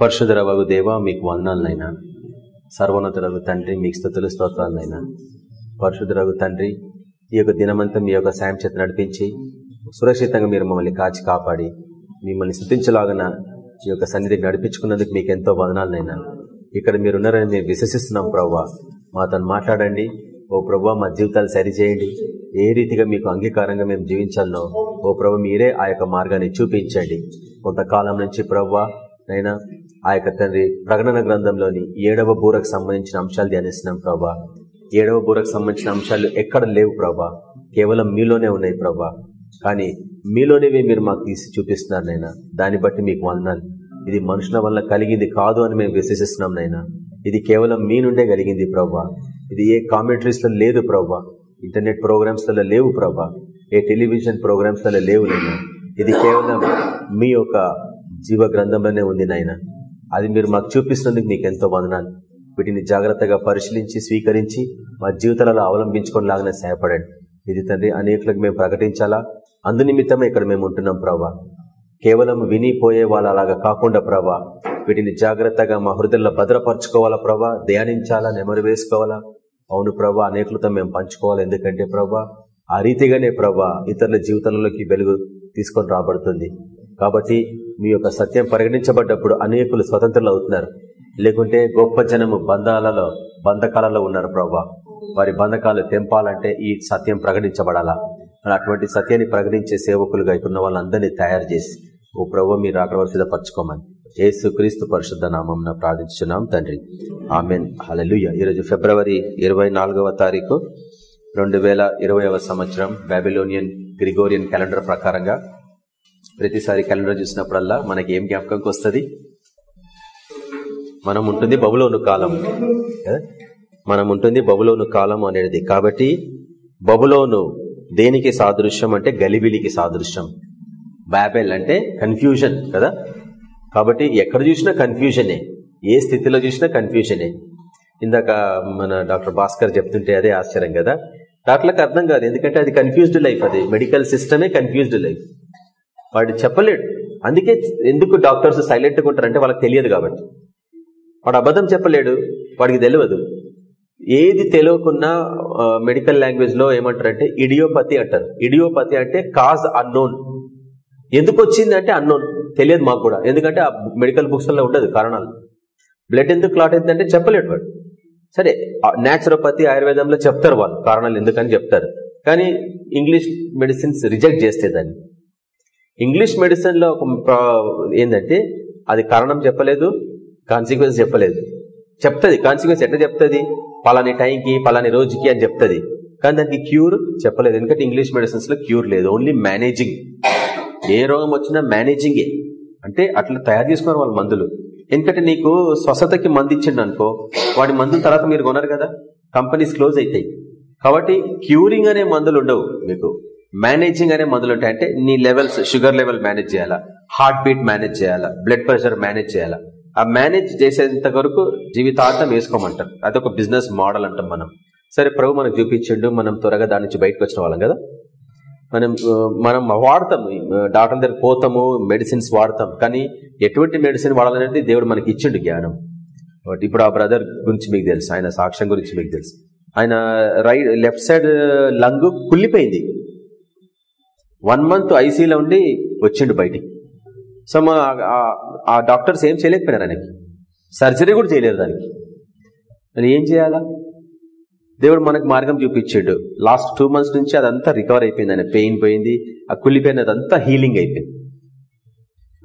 పరిశుధరవగు దేవ మీకు వందనాలనైనా. సర్వోన్నతులకు తండ్రి మీకు స్థుతులు స్తోత్రాలనైనా. పరిశుధరగు తండ్రి ఈ యొక్క దినమంతా మీ యొక్క సాయం చేత నడిపించి సురక్షితంగా మీరు మమ్మల్ని కాచి కాపాడి మిమ్మల్ని స్థుతించలాగన ఈ యొక్క సన్నిధికి నడిపించుకున్నందుకు మీకు ఎంతో వదనాలనైనా. ఇక్కడ మీరున్నారని మేము విశ్వసిస్తున్నాం ప్రవ్వా. మాతో మాట్లాడండి. ఓ ప్రభు మా జీవితాలు సరిచేయండి. ఏ రీతిగా మీకు అంగీకారంగా మేము జీవించాలనో ఓ ప్రభు మీరే ఆ యొక్క మార్గాన్ని చూపించండి. కొంతకాలం నుంచి ప్రవ్వా నైనా ఆ యొక్క తండ్రి ప్రకటన గ్రంథంలోని ఏడవ బూరకు సంబంధించిన అంశాలు ధ్యానిస్తున్నాం ప్రభా. ఏడవ బూరకు సంబంధించిన అంశాలు ఎక్కడ లేవు ప్రభా. కేవలం మీలోనే ఉన్నాయి ప్రభా. కానీ మీలోనేవి మీరు మాకు తీసి చూపిస్తున్నారు నైనా దాన్ని బట్టి మీకు వందనాలు. ఇది మనుషుల వల్ల కలిగింది కాదు అని మేము విశ్వసిస్తున్నాం నైనా ఇది కేవలం మీ నుండే కలిగింది ప్రభా. ఇది ఏ కామెంటరీస్లో లేదు ప్రభా. ఇంటర్నెట్ ప్రోగ్రామ్స్లలో లేవు ప్రభా. ఏ టెలివిజన్ ప్రోగ్రామ్స్లలో లేవు నైనా ఇది కేవలం మీ యొక్క జీవ గ్రంథంలోనే ఉంది నాయన. అది మీరు మాకు చూపిస్తున్నందుకు మీకు ఎంతో వందనాలు. వీటిని జాగ్రత్తగా పరిశీలించి స్వీకరించి మా జీవితాలలో అవలంబించుకునేలాగానే సహాయపడండి. ఇది తండ్రి అనేకులకు మేము ప్రకటించాలా? అందునిమిత్తమే ఇక్కడ మేము ఉంటున్నాం ప్రభా. కేవలం వినిపోయే వాళ్ళ అలాగా కాకుండా ప్రభా వీటిని జాగ్రత్తగా మా హృదయంలో భద్రపరచుకోవాలా ప్రభా? ధ్యానించాలా? నెమరు వేసుకోవాలా? అవును ప్రభా అనేకులతో మేము పంచుకోవాలి. ఎందుకంటే ప్రభా ఆ రీతిగానే ప్రభా ఇతరుల జీవితంలోకి వెలుగు తీసుకొని రాబడుతుంది. కాబట్టి మీ యొక్క సత్యం పరిగణించబడ్డప్పుడు అనేకులు స్వతంత్రులు అవుతున్నారు. లేకుంటే గొప్ప జనము బంధాలలో బంధకాలలో ఉన్నారు ప్రభా వారి బంధకాలు తెంపాలంటే ఈ సత్యం ప్రకటించబడాలా? అటువంటి సత్యాన్ని ప్రకటించే సేవకులుగా ఉన్న వాళ్ళందరినీ తయారు చేసి ఓ ప్రభు మీరు అక్కడ సిద్ధపరచుకోమని. ఏసు క్రీస్తు పరిశుద్ధ నామం ప్రార్థించున్నాం తండ్రి. ఆమెన్. హలలుయ ఈరోజు ఫిబ్రవరి ఇరవై తారీఖు రెండు వేల సంవత్సరం బాబిలోనియన్ గ్రిగోరియన్ క్యాలెండర్ ప్రకారంగా ప్రతిసారి క్యాలెండర్ చూసినప్పుడల్లా మనకి ఏం జ్ఞాపకంకి వస్తుంది? మనం ఉంటుంది బబులోను కాలం. కదా మనం ఉంటుంది బబులోను కాలం అనేది. కాబట్టి బబులోను దేనికి సాదృశ్యం అంటే గలిబిలికి సాదృశ్యం. బ్యాబెల్ అంటే కన్ఫ్యూజన్ కదా? కాబట్టి ఎక్కడ చూసినా కన్ఫ్యూజనే ఏ. స్థితిలో చూసినా కన్ఫ్యూజనే ఇందాక మన డాక్టర్ భాస్కర్ చెప్తుంటే అదే ఆశ్చర్యం కదా? డాక్టర్లకు అర్థం కాదు. ఎందుకంటే అది కన్ఫ్యూజ్డ్ లైఫ్ అది. మెడికల్ సిస్టమే కన్ఫ్యూజ్డ్ లైఫ్ వాడు చెప్పలేడు. అందుకే ఎందుకు డాక్టర్స్ సైలెంట్గా ఉంటారంటే వాళ్ళకి తెలియదు కాబట్టి. వాడు అబద్ధం చెప్పలేడు. వాడికి తెలియదు. ఏది తెలియకున్నా మెడికల్ లాంగ్వేజ్లో ఏమంటారంటే ఇడియోపతి అంటారు. ఇడియోపతి అంటే కాజ్ అన్నోన్. ఎందుకు వచ్చింది అంటే అన్నోన్. తెలియదు మాకు కూడా. ఎందుకంటే ఆ మెడికల్ బుక్స్లో ఉండదు కారణాలు. బ్లడ్ ఎందుకు క్లాట్ అయిందంటే చెప్పలేడు వాడు. సరే న్యాచురోపతి ఆయుర్వేదంలో చెప్తారు వాళ్ళు కారణాలు ఎందుకని చెప్తారు. కానీ ఇంగ్లీష్ మెడిసిన్స్ రిజెక్ట్ చేస్తే దాన్ని. ఇంగ్లీష్ మెడిసిన్లో ఒక ఏంటంటే అది కారణం చెప్పలేదు కాన్సిక్వెన్స్ చెప్పలేదు. చెప్తుంది కాన్సిక్వెన్స్ ఎట్లా చెప్తుంది? పలాని టైంకి పలాని రోజుకి అని చెప్తుంది. కానీ దానికి క్యూర్ చెప్పలేదు. ఎందుకంటే ఇంగ్లీష్ మెడిసిన్స్లో క్యూర్ లేదు. ఓన్లీ మేనేజింగ్ ఏ రోగం వచ్చినా మేనేజింగే అంటే అట్లా తయారు చేసుకున్నారు వాళ్ళ మందులు. ఎందుకంటే నీకు స్వస్థతకి మందు ఇచ్చిండు అనుకో వాడి మందుల తర్వాత మీరు కొనరు కదా. కంపెనీస్ క్లోజ్ అవుతాయి కాబట్టి క్యూరింగ్ అనే మందులు ఉండవు మీకు. మేనేజింగ్ అనే మొదలుంటాయి. అంటే నీ లెవెల్స్ షుగర్ లెవెల్ మేనేజ్ చేయాలా? హార్ట్ బీట్ మేనేజ్ చేయాలా? బ్లడ్ ప్రెషర్ మేనేజ్ చేయాలా? ఆ మేనేజ్ చేసేంత వరకు జీవితాంతం వేసుకోమంటారు. అదొక బిజినెస్ మోడల్ అంటాం మనం. సరే ప్రభు మనకు చూపించిండు మనం త్వరగా దాని నుంచి బయటకు వచ్చిన వాళ్ళం కదా? మనం మనం వాడతాం. డాక్టర్ దగ్గర పోతాము మెడిసిన్స్ వాడతాం. కానీ ఎటువంటి మెడిసిన్ వాడాలనేది దేవుడు మనకి ఇచ్చిండు జ్ఞానం. ఇప్పుడు ఆ బ్రదర్ గురించి మీకు తెలుసు ఆయన సాక్ష్యం గురించి మీకు తెలుసు. ఆయన రైట్ లెఫ్ట్ సైడ్ లంగ్ కుళ్ళిపోయింది. వన్ మంత్ ఐసీలో ఉండి వచ్చిండు బయటికి. సో మా ఆ డాక్టర్స్ ఏం చేయలేకపోయినారు ఆయనకి. సర్జరీ కూడా చేయలేరు దానికి నేను ఏం చేయాలా? దేవుడు మనకు మార్గం చూపించాడు. లాస్ట్ టూ మంత్స్ నుంచి అదంతా రికవర్ అయిపోయింది ఆయన. పెయిన్ పోయింది ఆ కుళ్ళిపోయినదంతా హీలింగ్ అయిపోయింది.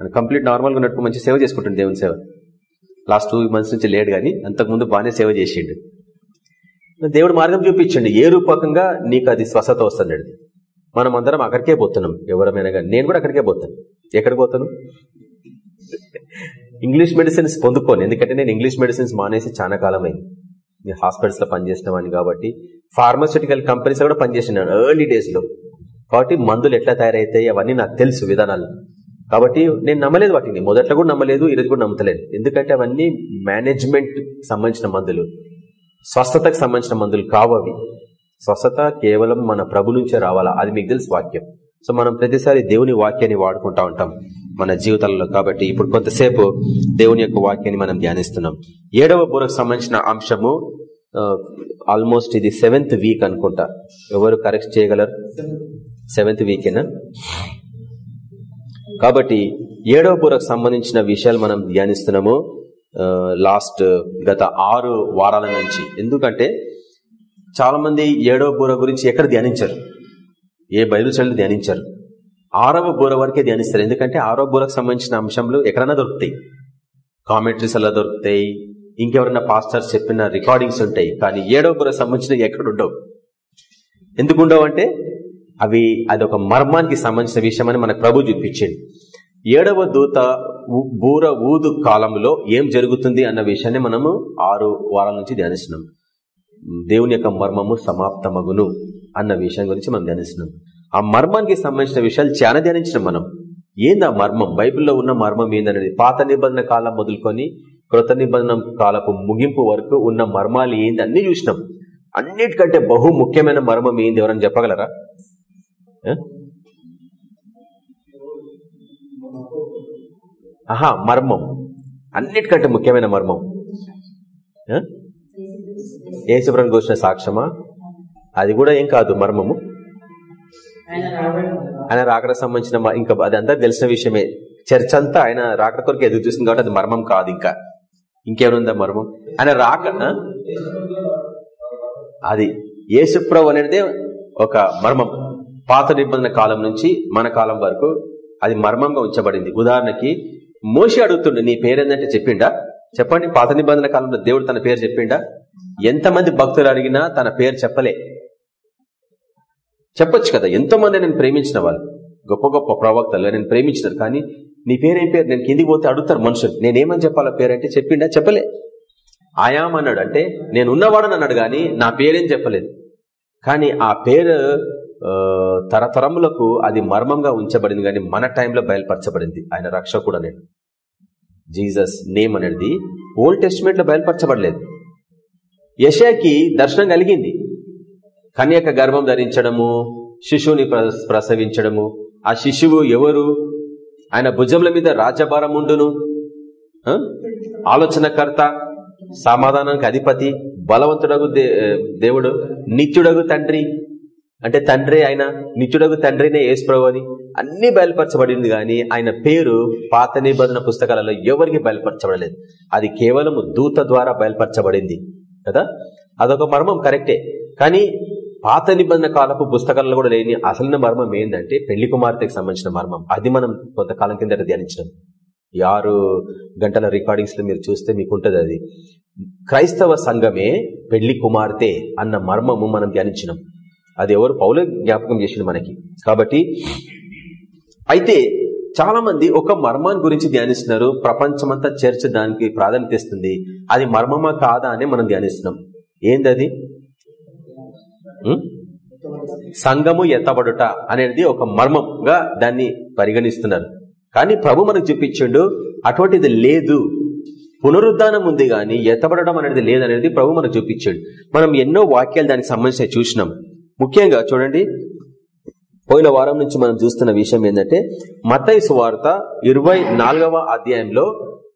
ఆయన కంప్లీట్ నార్మల్గా ఉన్నట్టు మంచి సేవ చేసుకుంటుంది దేవుని సేవ. లాస్ట్ టూ మంత్స్ నుంచి లేడు కానీ అంతకుముందు బాగానే సేవ చేసిండు. దేవుడు మార్గం చూపించండి. ఏ రూపకంగా నీకు అది స్వస్థత వస్తుంది మనం అందరం అక్కడికే పోతున్నాం. ఎవరమైనా కానీ. నేను కూడా అక్కడికే పోతాను. ఎక్కడికి పోతాను? ఇంగ్లీష్ మెడిసిన్స్ పొందుకోను. ఎందుకంటే నేను ఇంగ్లీష్ మెడిసిన్స్ మానేసి చాలా కాలం అయింది నేను హాస్పిటల్స్లో పనిచేసిన వాడిని కాబట్టి ఫార్మాస్యూటికల్ కంపెనీస్ కూడా పనిచేసినాను ఎర్లీ డేస్లో కాబట్టి మందులు ఎట్లా తయారైతాయి అవన్నీ నాకు తెలుసు విధానాలు. కాబట్టి నేను నమ్మలేదు వాటిని. మొదట్లో కూడా నమ్మలేదు ఈరోజు కూడా నమ్మలేదు ఎందుకంటే అవన్నీ మేనేజ్మెంట్ సంబంధించిన మందులు. స్వస్థతకు సంబంధించిన మందులు కావు అవి. స్వస్థత కేవలం మన ప్రభు నుంచే రావాలా? అది మీకు తెలుసు వాక్యం. సో మనం ప్రతిసారి దేవుని వాక్యాన్ని వాడుకుంటా ఉంటాం మన జీవితాలలో. కాబట్టి ఇప్పుడు కొంతసేపు దేవుని యొక్క వాక్యాన్ని మనం ధ్యానిస్తున్నాం. ఏడవ బూరకు సంబంధించిన అంశము ఆల్మోస్ట్ ఇది సెవెంత్ వీక్ అనుకుంటా. ఎవరు కరెక్ట్ చేయగలరు? సెవెంత్ వీకేనా కాబట్టి ఏడవ బూరకు సంబంధించిన విషయాలు మనం ధ్యానిస్తున్నాము లాస్ట్ గత ఆరు వారాల నుంచి. ఎందుకంటే చాలా మంది ఏడవ బూర గురించి ఎక్కడ ధ్యానించారు? ఏ బయలు ధ్యానించరు ధ్యానించారు. ఆరవ బూర వరకే ధ్యానిస్తారు. ఎందుకంటే ఆరవ బూరకు సంబంధించిన అంశంలో ఎక్కడైనా దొరుకుతాయి. కామెంటరీస్ అలా దొరుకుతాయి. ఇంకెవరైనా పాస్టర్స్ చెప్పిన రికార్డింగ్స్ ఉంటాయి. కానీ ఏడవ బూరకు సంబంధించిన ఎక్కడ ఉండవు. ఎందుకు ఉండవు అంటే అవి అదొక మర్మానికి సంబంధించిన విషయం అని మనకు ప్రభు చూపించింది ఏడవ దూత బూర ఊదు కాలంలో ఏం జరుగుతుంది అన్న విషయాన్ని మనము ఆరు వారాల నుంచి ధ్యానిస్తున్నాం. దేవుని యొక్క మర్మము సమాప్తమగును అన్న విషయం గురించి మనం ధ్యానిస్తున్నాం. ఆ మర్మానికి సంబంధించిన విషయాలు చాలా ధ్యానించినాం మనం. ఏంది ఆ మర్మం? బైబిల్లో ఉన్న మర్మం ఏందనేది? పాత నిబంధన కాలం మొదలుకొని కృత నిబంధన కాలపు ముగింపు వరకు ఉన్న మర్మాలు ఏంది? అన్ని చూసినాం. అన్నిటికంటే బహు ముఖ్యమైన మర్మం ఏంది? ఎవరని చెప్పగలరా? ఆహా మర్మం. అన్నిటికంటే ముఖ్యమైన మర్మం. ఏసుబ్రం కూర్చిన సాక్ష్యమా? అది కూడా ఏం కాదు మర్మము. ఆయన రాకడ సంబంధించిన ఇంకా అది అంతా తెలిసిన విషయమే. చర్చ్ అంతా ఆయన రాకడ కొరకు ఎదురు చూస్తుంది కాబట్టి అది మర్మం కాదు ఇంకా. ఇంకేమనుందా మర్మం? ఆయన రాక అది ఏసుప్రవ్ అనేది ఒక మర్మం. పాత నిబంధన కాలం నుంచి మన కాలం వరకు అది మర్మంగా ఉంచబడింది. ఉదాహరణకి మోసి అడుగుతుండే నీ పేరేందంటే చెప్పిండా? చెప్పండి పాత నిబంధన కాలంలో దేవుడు తన పేరు చెప్పిండా? ఎంతమంది భక్తులు అడిగినా తన పేరు చెప్పలే. చెప్పొచ్చు కదా ఎంతో మంది నేను ప్రేమించిన వాళ్ళు. గొప్ప గొప్ప ప్రవక్తలు నేను ప్రేమించినారు కానీ నీ పేరేం పేరు? నేను కిందికి పోతే అడుగుతారు మనుషులు. నేనేమని చెప్పాలా పేరు అంటే చెప్పిండా? చెప్పలే. ఆయాం అన్నాడు అంటే నేను ఉన్నవాడని అన్నాడు కానీ నా పేరేం చెప్పలేదు. కానీ ఆ పేరు తరతరములకు అది మర్మంగా ఉంచబడింది కానీ మన టైంలో బయలుపరచబడింది. ఆయన రక్షకుడు అనేది జీసస్ నేమ్ అనేది ఓల్డ్ టెస్టిమెంట్లో బయలుపరచబడలేదు. యశాకి దర్శనం కలిగింది. కన్యక గర్భం ధరించడము శిశువుని ప్రసవించడము. ఆ శిశువు ఎవరు? ఆయన భుజముల మీద రాజభారం ఉండును? ఆలోచనకర్త సమాధానానికి అధిపతి బలవంతుడగు దేవుడు నిత్యుడగు తండ్రి. అంటే తండ్రి ఆయన నిత్యుడగు తండ్రినే ఏసుప్రభు అని అన్ని బయలుపరచబడింది కానీ ఆయన పేరు పాత నిబంధన పుస్తకాలలో ఎవరికి బయలుపరచబడలేదు. అది కేవలం దూత ద్వారా బయలుపరచబడింది. కదా? అదొక మర్మం కరెక్టే. కానీ పాత నిబంధన కాలపు పుస్తకాలలో కూడా లేని అసలైన మర్మం ఏంటంటే పెళ్ళి కుమార్తెకి సంబంధించిన మర్మం. అది మనం కొంతకాలం కిందట ధ్యానించాం ఈ ఆరు గంటల రికార్డింగ్స్లో మీరు చూస్తే మీకు ఉంటుంది అది. క్రైస్తవ సంఘమే పెళ్ళి కుమార్తె అన్న మర్మము మనం ధ్యానించినాం. అది ఎవరు పౌలే జ్ఞాపకం చేసింది మనకి. కాబట్టి అయితే చాలా మంది ఒక మర్మాన్ని గురించి ధ్యానిస్తున్నారు. ప్రపంచమంతా చర్చ దానికి ప్రాధాన్యత ఇస్తుంది. అది మర్మమా కాదా అని మనం ధ్యానిస్తున్నాం. ఏందది? సంఘము ఎత్తబడుట అనేది ఒక మర్మంగా దాన్ని పరిగణిస్తున్నారు. కానీ ప్రభు మనకు చూపించిండు అటువంటిది లేదు. పునరుద్ధానం ఉంది కానీ ఎత్తబడడం అనేది లేదనేది ప్రభు మనకు చూపించాడు. మనం ఎన్నో వాక్యాలు దానికి సంబంధించి చూసినాం. ముఖ్యంగా చూడండి పోయిన వారం నుంచి మనం చూస్తున్న విషయం ఏంటంటే మతైసు సువార్త ఇరవై అధ్యాయంలో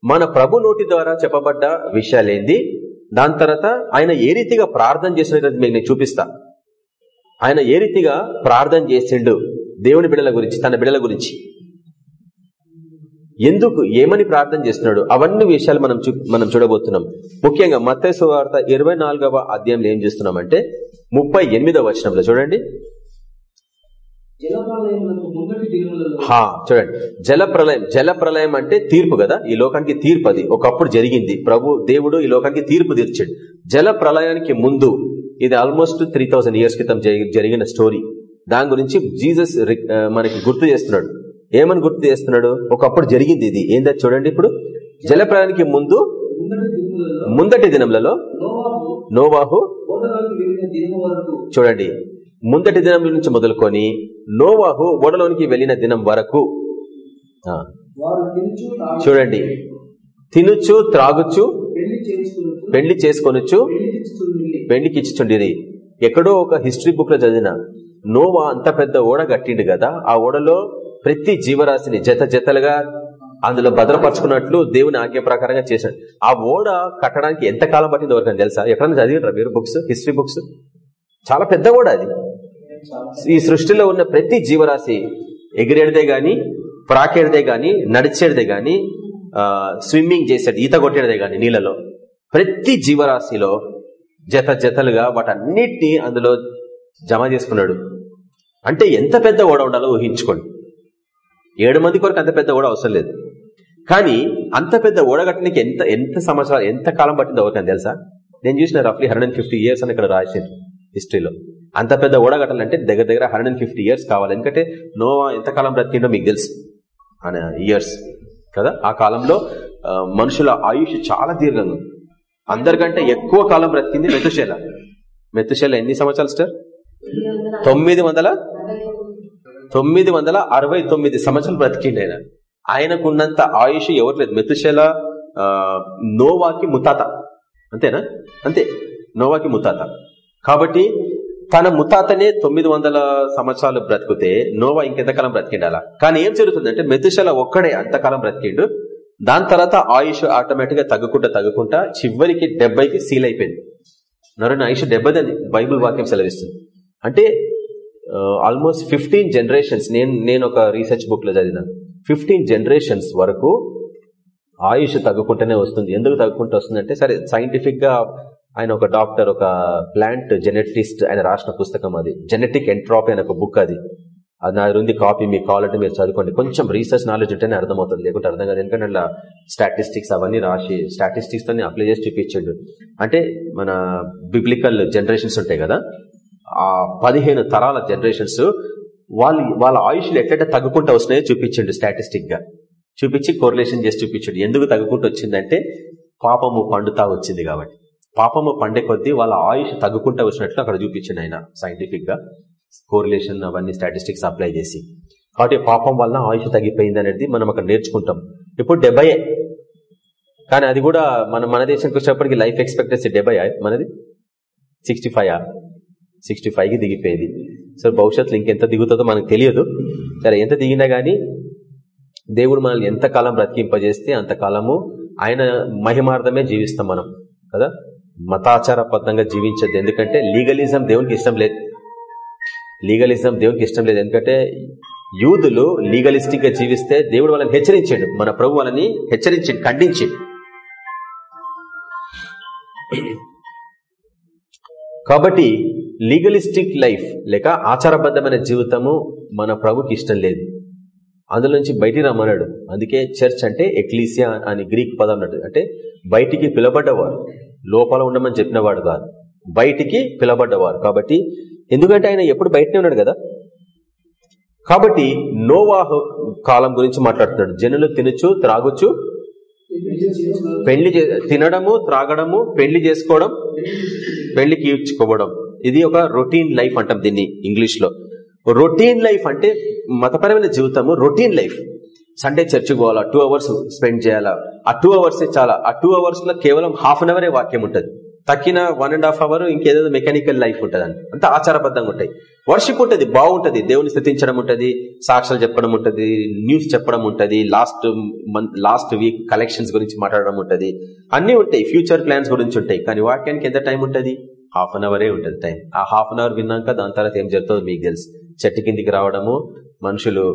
మన ప్రభు నోటి ద్వారా చెప్పబడ్డ విషయాలేంది. దాని తర్వాత ఆయన ఏ రీతిగా ప్రార్థన చేసినది మీకు నేను చూపిస్తా. ఆయన ఏ రీతిగా ప్రార్థన చేసిండు దేవుని బిడల గురించి తన బిడల గురించి. ఎందుకు ఏమని ప్రార్థన చేస్తున్నాడు అవన్నీ విషయాలు మనం మనం చూడబోతున్నాం. ముఖ్యంగా మత్తైసు వార్త ఇరవై నాలుగవ అధ్యాయంలో ఏం చేస్తున్నామంటే ముప్పై ఎనిమిదవ వచనంలో చూడండి. చూడండి జల ప్రళయం జల ప్రళయం అంటే తీర్పు కదా? ఈ లోకానికి తీర్పు అది. ఒకప్పుడు జరిగింది. ప్రభు దేవుడు ఈ లోకానికి తీర్పు తీర్చాడు. జల ప్రళయానికి ముందు ఇది ఆల్మోస్ట్ త్రీ ఇయర్స్ క్రితం జరిగిన స్టోరీ దాని గురించి జీసస్ మనకి గుర్తు చేస్తున్నాడు. ఏమని గుర్తు చేస్తున్నాడు? ఒకప్పుడు జరిగింది ఇది. ఏందో చూడండి ఇప్పుడు. జలప్రయానికి ముందు ముందటి దినములలో నోవాహు చూడండి. ముందటి దినం నుంచి మొదలుకొని నోవాహు ఓడలోనికి వెళ్ళిన దినం వరకు. చూడండి. తినుచు త్రాగుచు పెళ్ళి చేసుకొనొచ్చు పెళ్ళికి ఇచ్చుచుండి ఎక్కడో ఒక హిస్టరీ బుక్లో చదివిన నోవా అంత పెద్ద ఓడ కట్టిండు కదా ఆ ఓడలో ప్రతి జీవరాశిని జత జతలుగా అందులో భద్రపరచుకున్నట్లు దేవుని ఆజ్ఞ ప్రకారంగా చేశాడు. ఆ ఓడ కట్టడానికి ఎంత కాలం పట్టింది ఎవరికైనా తెలుసా? ఎక్కడైనా చదివినరా మీరు బుక్స్ హిస్టరీ బుక్స్? చాలా పెద్ద ఓడ అది. ఈ సృష్టిలో ఉన్న ప్రతి జీవరాశి ఎగిరేడిదే గాని ప్రాకేడిదే గాని నడిచేడిదే గాని స్విమ్మింగ్ చేసేది ఈత కొట్టేదే గాని నీళ్ళలో. ప్రతి జీవరాశిలో జత జతలుగా వాటన్నిటినీ అందులో జమ చేసుకున్నాడు. అంటే ఎంత పెద్ద ఓడ ఉండాలో ఊహించుకోండి. ఏడు మంది కొరకు అంత పెద్ద ఓడ అవసరం లేదు. కానీ అంత పెద్ద ఓడగట్టడానికి ఎంత ఎంత సంవత్సరాలు ఎంత కాలం పట్టిందో ఎవరికైనా తెలుసా? నేను చూసిన రఫ్లీ హండ్రెడ్ ఫిఫ్టీ ఇయర్స్ అని ఇక్కడ రాసింది. హిస్టరీలో. అంత పెద్ద ఓడగట్టాలంటే దగ్గర దగ్గర హండ్రెడ్ ఫిఫ్టీ ఇయర్స్ కావాలి. ఎందుకంటే నోవా ఎంత కాలం బ్రతికిండో మీకు తెలుసు. అనే ఇయర్స్ కదా? ఆ కాలంలో మనుషుల ఆయుష్ చాలా దీర్ఘంగా అందరికంటే ఎక్కువ కాలం బ్రతికింది మెతుశేల మెతుశేల ఎన్ని సంవత్సరాలు సార్ తొమ్మిది వందల తొమ్మిది వందల అరవై తొమ్మిది సంవత్సరాలు బ్రతికిండి ఆయన. ఆయనకున్నంత ఆయుష్ ఎవరు లేదు. మెతుశేల నోవాకి ముతాత అంతేనా? అంతే. నోవాకి ముతాత కాబట్టి తన ముతాతనే తొమ్మిది వందల సంవత్సరాలు బ్రతికితే నోవా ఇంకెంతకాలం బ్రతికిండాలా? కానీ ఏం జరుగుతుందంటే మెతుశల ఒక్కడే అంతకాలం బ్రతికిండు. దాని తర్వాత ఆయుష్ ఆటోమేటిక్గా తగ్గుకుంటా తగ్గుకుంటా చివరికి డెబ్బైకి సీల్ అయిపోయింది. నరుని ఆయుష్ అని బైబుల్ వాక్యం సెలవిస్తుంది. అంటే ఆల్మోస్ట్ ఫిఫ్టీన్ జనరేషన్స్ నేను నేను ఒక రీసెర్చ్ బుక్లో చదివిన ఫిఫ్టీన్ జనరేషన్స్ వరకు ఆయుష్ తగ్గుకుంటూనే వస్తుంది. ఎందుకు తగ్గుకుంటూ వస్తుందంటే సరే సైంటిఫిక్గా ఆయన ఒక డాక్టర్ ఒక ప్లాంట్ జెనెటిస్ట్ ఆయన రాసిన పుస్తకం అది. జెనెటిక్ ఎంట్రాపీ అనే ఒక బుక్ అది. అది నా ఉంది కాపీ మీకు కావాలంటే మీరు చదువుకోండి. కొంచెం రీసెర్చ్ నాలెడ్జ్ ఉంటేనే అర్థమవుతుంది లేకుంటే అర్థం కాదు. ఎందుకంటే అట్లా స్టాటిస్టిక్స్ అవన్నీ రాసి స్టాటిస్టిక్స్తో అప్లై చేసి చూపించండు. అంటే మన బిబ్లికల్ జనరేషన్స్ ఉంటాయి కదా ఆ పదిహేను తరాల జనరేషన్స్ వాళ్ళు వాళ్ళ ఆయుష్లు ఎట్లయితే తగ్గుకుంటూ వస్తున్నాయో చూపించండి స్టాటిస్టిక్గా. చూపించి కోరిలేషన్ చేసి చూపించండి. ఎందుకు తగ్గుకుంటూ వచ్చిందంటే పాపము పండుతా వచ్చింది కాబట్టి. పాపము పండే కొద్దీ వాళ్ళ ఆయుష్ తగ్గుకుంటూ వచ్చినట్లు అక్కడ చూపించింది ఆయన సైంటిఫిక్గా. కోరిలేషన్ అవన్నీ స్టాటిస్టిక్స్ అప్లై చేసి. కాబట్టి పాపం వలన ఆయుష్ తగ్గిపోయింది అనేది మనం అక్కడ నేర్చుకుంటాం. ఇప్పుడు డెబ్బయే కానీ అది కూడా మన మన దేశానికి వచ్చేప్పటికి లైఫ్ ఎక్స్పెక్టెన్సీ డెబ్బై మనది? సిక్స్టీ ఫైవ్ సిక్స్టీ ఫైవ్కి దిగిపోయింది. సో భవిష్యత్తులో ఇంకెంత దిగుతుందో మనకు తెలియదు. సరే ఎంత దిగినా కానీ దేవుడు మనల్ని ఎంతకాలం బ్రతికింపజేస్తే అంతకాలము ఆయన మహిమార్థమే జీవిస్తాం మనం. కదా? మతాచారబద్ధంగా జీవించద్దు ఎందుకంటే లీగలిజం దేవునికి ఇష్టం లేదు. లీగలిజం దేవునికి ఇష్టం లేదు. ఎందుకంటే యూదులు లీగలిస్టిక్గా జీవిస్తే దేవుడు వాళ్ళని హెచ్చరించాడు. మన ప్రభు వాళ్ళని హెచ్చరించాడు ఖండించాడు. కాబట్టి లీగలిస్టిక్ లైఫ్ లేక ఆచారబద్ధమైన జీవితము మన ప్రభుకి ఇష్టం లేదు. అందులో నుంచి బయటికి రమ్మన్నాడు. అందుకే చర్చ్ అంటే ఎక్లీసియా అని గ్రీక్ పదం అన్నట్టు అంటే బయటికి పిలబడ్డవారు లోపల ఉండమని చెప్పినవాడు కాదు. బయటికి పిలబడ్డవారు కాబట్టి ఎందుకంటే ఆయన ఎప్పుడు బయటనే ఉన్నాడు కదా? కాబట్టి నోవాహు కాలం గురించి మాట్లాడుతున్నాడు. జనులు తినచ్చు త్రాగొచ్చు? పెళ్ళి తినడము త్రాగడము పెళ్ళి చేసుకోవడం పెళ్ళికి ఇచ్చుకోవడం ఇది ఒక రొటీన్ లైఫ్ అంటాం దీన్ని ఇంగ్లీష్లో రొటీన్ లైఫ్ అంటే మతపరమైన జీవితము రొటీన్ లైఫ్. సండే చర్చికి పోవాలా? టూ అవర్స్ స్పెండ్ చేయాలా? ఆ టూ అవర్స్ చాలా. ఆ టూ అవర్స్లో కేవలం హాఫ్ అన్ అవరే వాక్యం ఉంటుంది. తక్కిన వన్ అండ్ హాఫ్ అవర్ ఇంకేదో మెకానికల్ లైఫ్ ఉంటుంది అని. అంత ఆచారబద్ధంగా ఉంటాయి. వర్షిప్ ఉంటుంది బాగుంటుంది. దేవుని స్థితించడం ఉంటుంది సాక్షాలు చెప్పడం ఉంటుంది న్యూస్ చెప్పడం ఉంటుంది last month last week collections గురించి మాట్లాడడం ఉంటుంది. అన్నీ ఉంటాయి ఫ్యూచర్ ప్లాన్స్ గురించి ఉంటాయి. కానీ వాక్యానికి ఎంత టైం ఉంటుంది? హాఫ్ అన్ అవరే ఉంటుంది టైం ఆ హాఫ్ అన్ అవర్ విన్నాక దాని తర్వాత ఏం జరుగుతుందో మీకు తెలుసు. చెట్టు కిందికి రావడము మనుషులు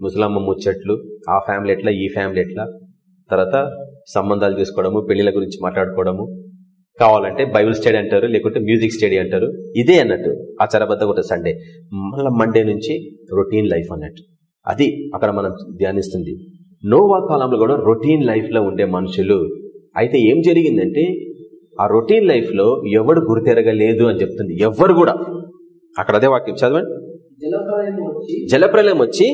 ముసలమ్మ ముచ్చట్లు ఆ ఫ్యామిలీ ఎట్లా ఈ ఫ్యామిలీ ఎట్లా? తర్వాత సంబంధాలు చూసుకోవడము పెళ్ళిల గురించి మాట్లాడుకోవడము. కావాలంటే బైబుల్ స్టడీ అంటారు లేకుంటే మ్యూజిక్ స్టడీ అంటారు. ఇదే అన్నట్టు ఆచారబద్ధ ఒకటి సండే మళ్ళీ మండే నుంచి రొటీన్ లైఫ్ అన్నట్టు. అది అక్కడ మనం ధ్యానిస్తుంది. నోవా కాలంలో కూడా రొటీన్ లైఫ్లో ఉండే మనుషులు అయితే ఏం జరిగిందంటే ఆ రొటీన్ లైఫ్లో ఎవడు గురితెరగలేదు అని చెప్తుంది. ఎవరు కూడా. అక్కడ అదే వాక్యం చదవండి. జలప్రలయం వచ్చి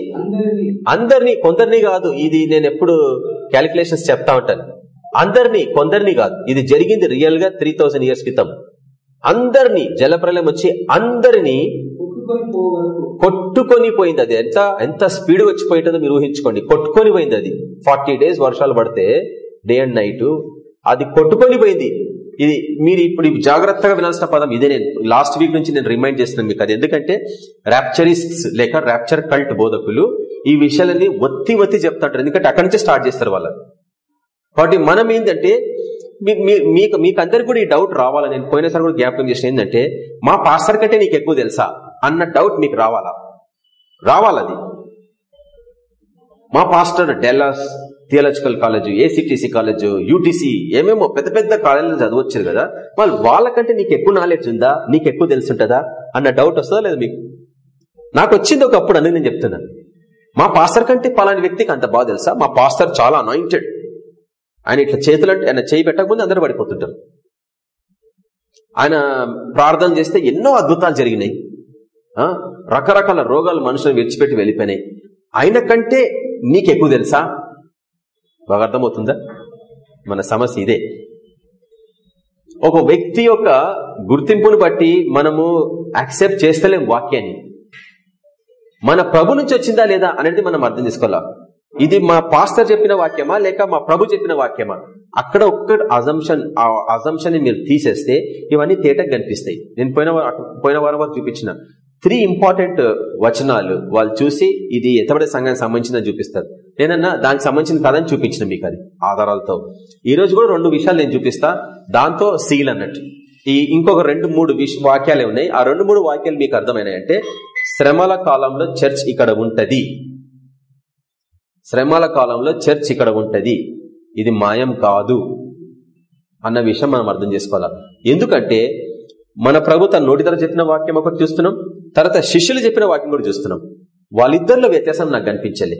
అందరినీ కొందరిని కాదు ఇది నేను ఎప్పుడు క్యాలిక్యులేషన్స్ చెప్తా ఉంటాను. అందరినీ కొందరిని కాదు ఇది జరిగింది రియల్గా త్రీ ఇయర్స్ క్రితం. అందరినీ జలప్రలయం వచ్చి అందరినీ కొట్టుకొని పోయింది అది. ఎంత ఎంత స్పీడ్ వచ్చిపోయిందో మీరు ఊహించుకోండి. కొట్టుకొని పోయింది అది. ఫార్టీ డేస్ వర్షాలు పడితే డే అండ్ నైట్ అది కొట్టుకొని పోయింది. ఇది మీరు ఇప్పుడు జాగ్రత్తగా వినాల్సిన పదం ఇదే నేను లాస్ట్ వీక్ నుంచి నేను రిమైండ్ చేస్తున్నాను మీకు అది. ఎందుకంటే ర్యాప్చరిస్ట్స్ లేక ర్యాప్చర్ కల్ట్ బోధకులు ఈ విషయాలన్నీ ఒత్తి ఒత్తి చెప్తాంటారు. ఎందుకంటే అక్కడి నుంచే స్టార్ట్ చేస్తారు వాళ్ళు కాబట్టి మనం ఏంటంటే మీకు మీకు అందరికి కూడా ఈ డౌట్ రావాలా? నేను పోయినసారి కూడా జ్ఞాపకం చేసిన ఏంటంటే మా పాస్టర్ కంటే నీకు ఎక్కువ తెలుసా? అన్న డౌట్ మీకు రావాలా? రావాలది. మా pastor Dallas theological college ACTC college UTC ఏమేమో పెద్ద పెద్ద కాలేజీలు చదవచ్చు కదా. వాళ్ళు వాళ్ళకంటే నీకు ఎక్కువ నాలెడ్జ్ ఉందా? నీకు ఎక్కువ తెలుసుంటుందా? అన్న డౌట్ వస్తుందా లేదా మీకు? నాకు వచ్చింది ఒకప్పుడు అని నేను చెప్తున్నాను మా పాస్టర్ కంటే పలాని వ్యక్తికి అంత బాగా తెలుసా? మా పాస్టర్ చాలా అనాయింటెడ్ ఆయన ఇట్లా చేతులు అంటే ఆయన చేయి పెట్టకముందు అందరూ పడిపోతుంటారు. ఆయన ప్రార్థన చేస్తే ఎన్నో అద్భుతాలు జరిగినాయి. రకరకాల రోగాలు మనుషులను విడిచిపెట్టి వెళ్ళిపోయినాయి. ఆయన కంటే నీకెక్కువ తెలుసా? బాగా అర్థమవుతుందా? మన సమస్య ఇదే. ఒక వ్యక్తి యొక్క గుర్తింపును బట్టి మనము యాక్సెప్ట్ చేస్తలేం వాక్యాన్ని. మన ప్రభు నుంచి వచ్చిందా లేదా అనేది మనం అర్థం చేసుకోవాలా? ఇది మా పాస్టర్ చెప్పిన వాక్యమా? లేక మా ప్రభు చెప్పిన వాక్యమా? అక్కడ ఒక్క అజంషన్ ఆ అజంషన్ని మీరు తీసేస్తే ఇవన్నీ తేటకు కనిపిస్తాయి. నేను పోయిన పోయిన వారం వారు చూపించిన. త్రీ ఇంపార్టెంట్ వచనాలు వాళ్ళు చూసి ఇది ఎత్తబడే సంఘానికి సంబంధించిన చూపిస్తారు. నేనన్నా దానికి సంబంధించిన కథని చూపించిన మీకు అది ఆధారాలతో. ఈ రోజు కూడా రెండు విషయాలు నేను చూపిస్తా. దాంతో సీల్ అన్నట్టు. ఈ ఇంకొక రెండు మూడు వాక్యాలే ఉన్నాయి ఆ రెండు మూడు వాక్యాలు మీకు అర్థమైనాయంటే శ్రమల కాలంలో చర్చ్ ఇక్కడ ఉంటది. శ్రమల కాలంలో చర్చ్ ఇక్కడ ఉంటది. ఇది మాయం కాదు అన్న విషయం మనం అర్థం చేసుకోవాలా? ఎందుకంటే మన ప్రభు తన నోటి ధర చెప్పిన వాక్యం ఒకటి చూస్తున్నాం. తర్వాత శిష్యులు చెప్పిన వాటిని కూడా చూస్తున్నాం. వాళ్ళిద్దరిలో వ్యత్యాసం నాకు కనిపించలే.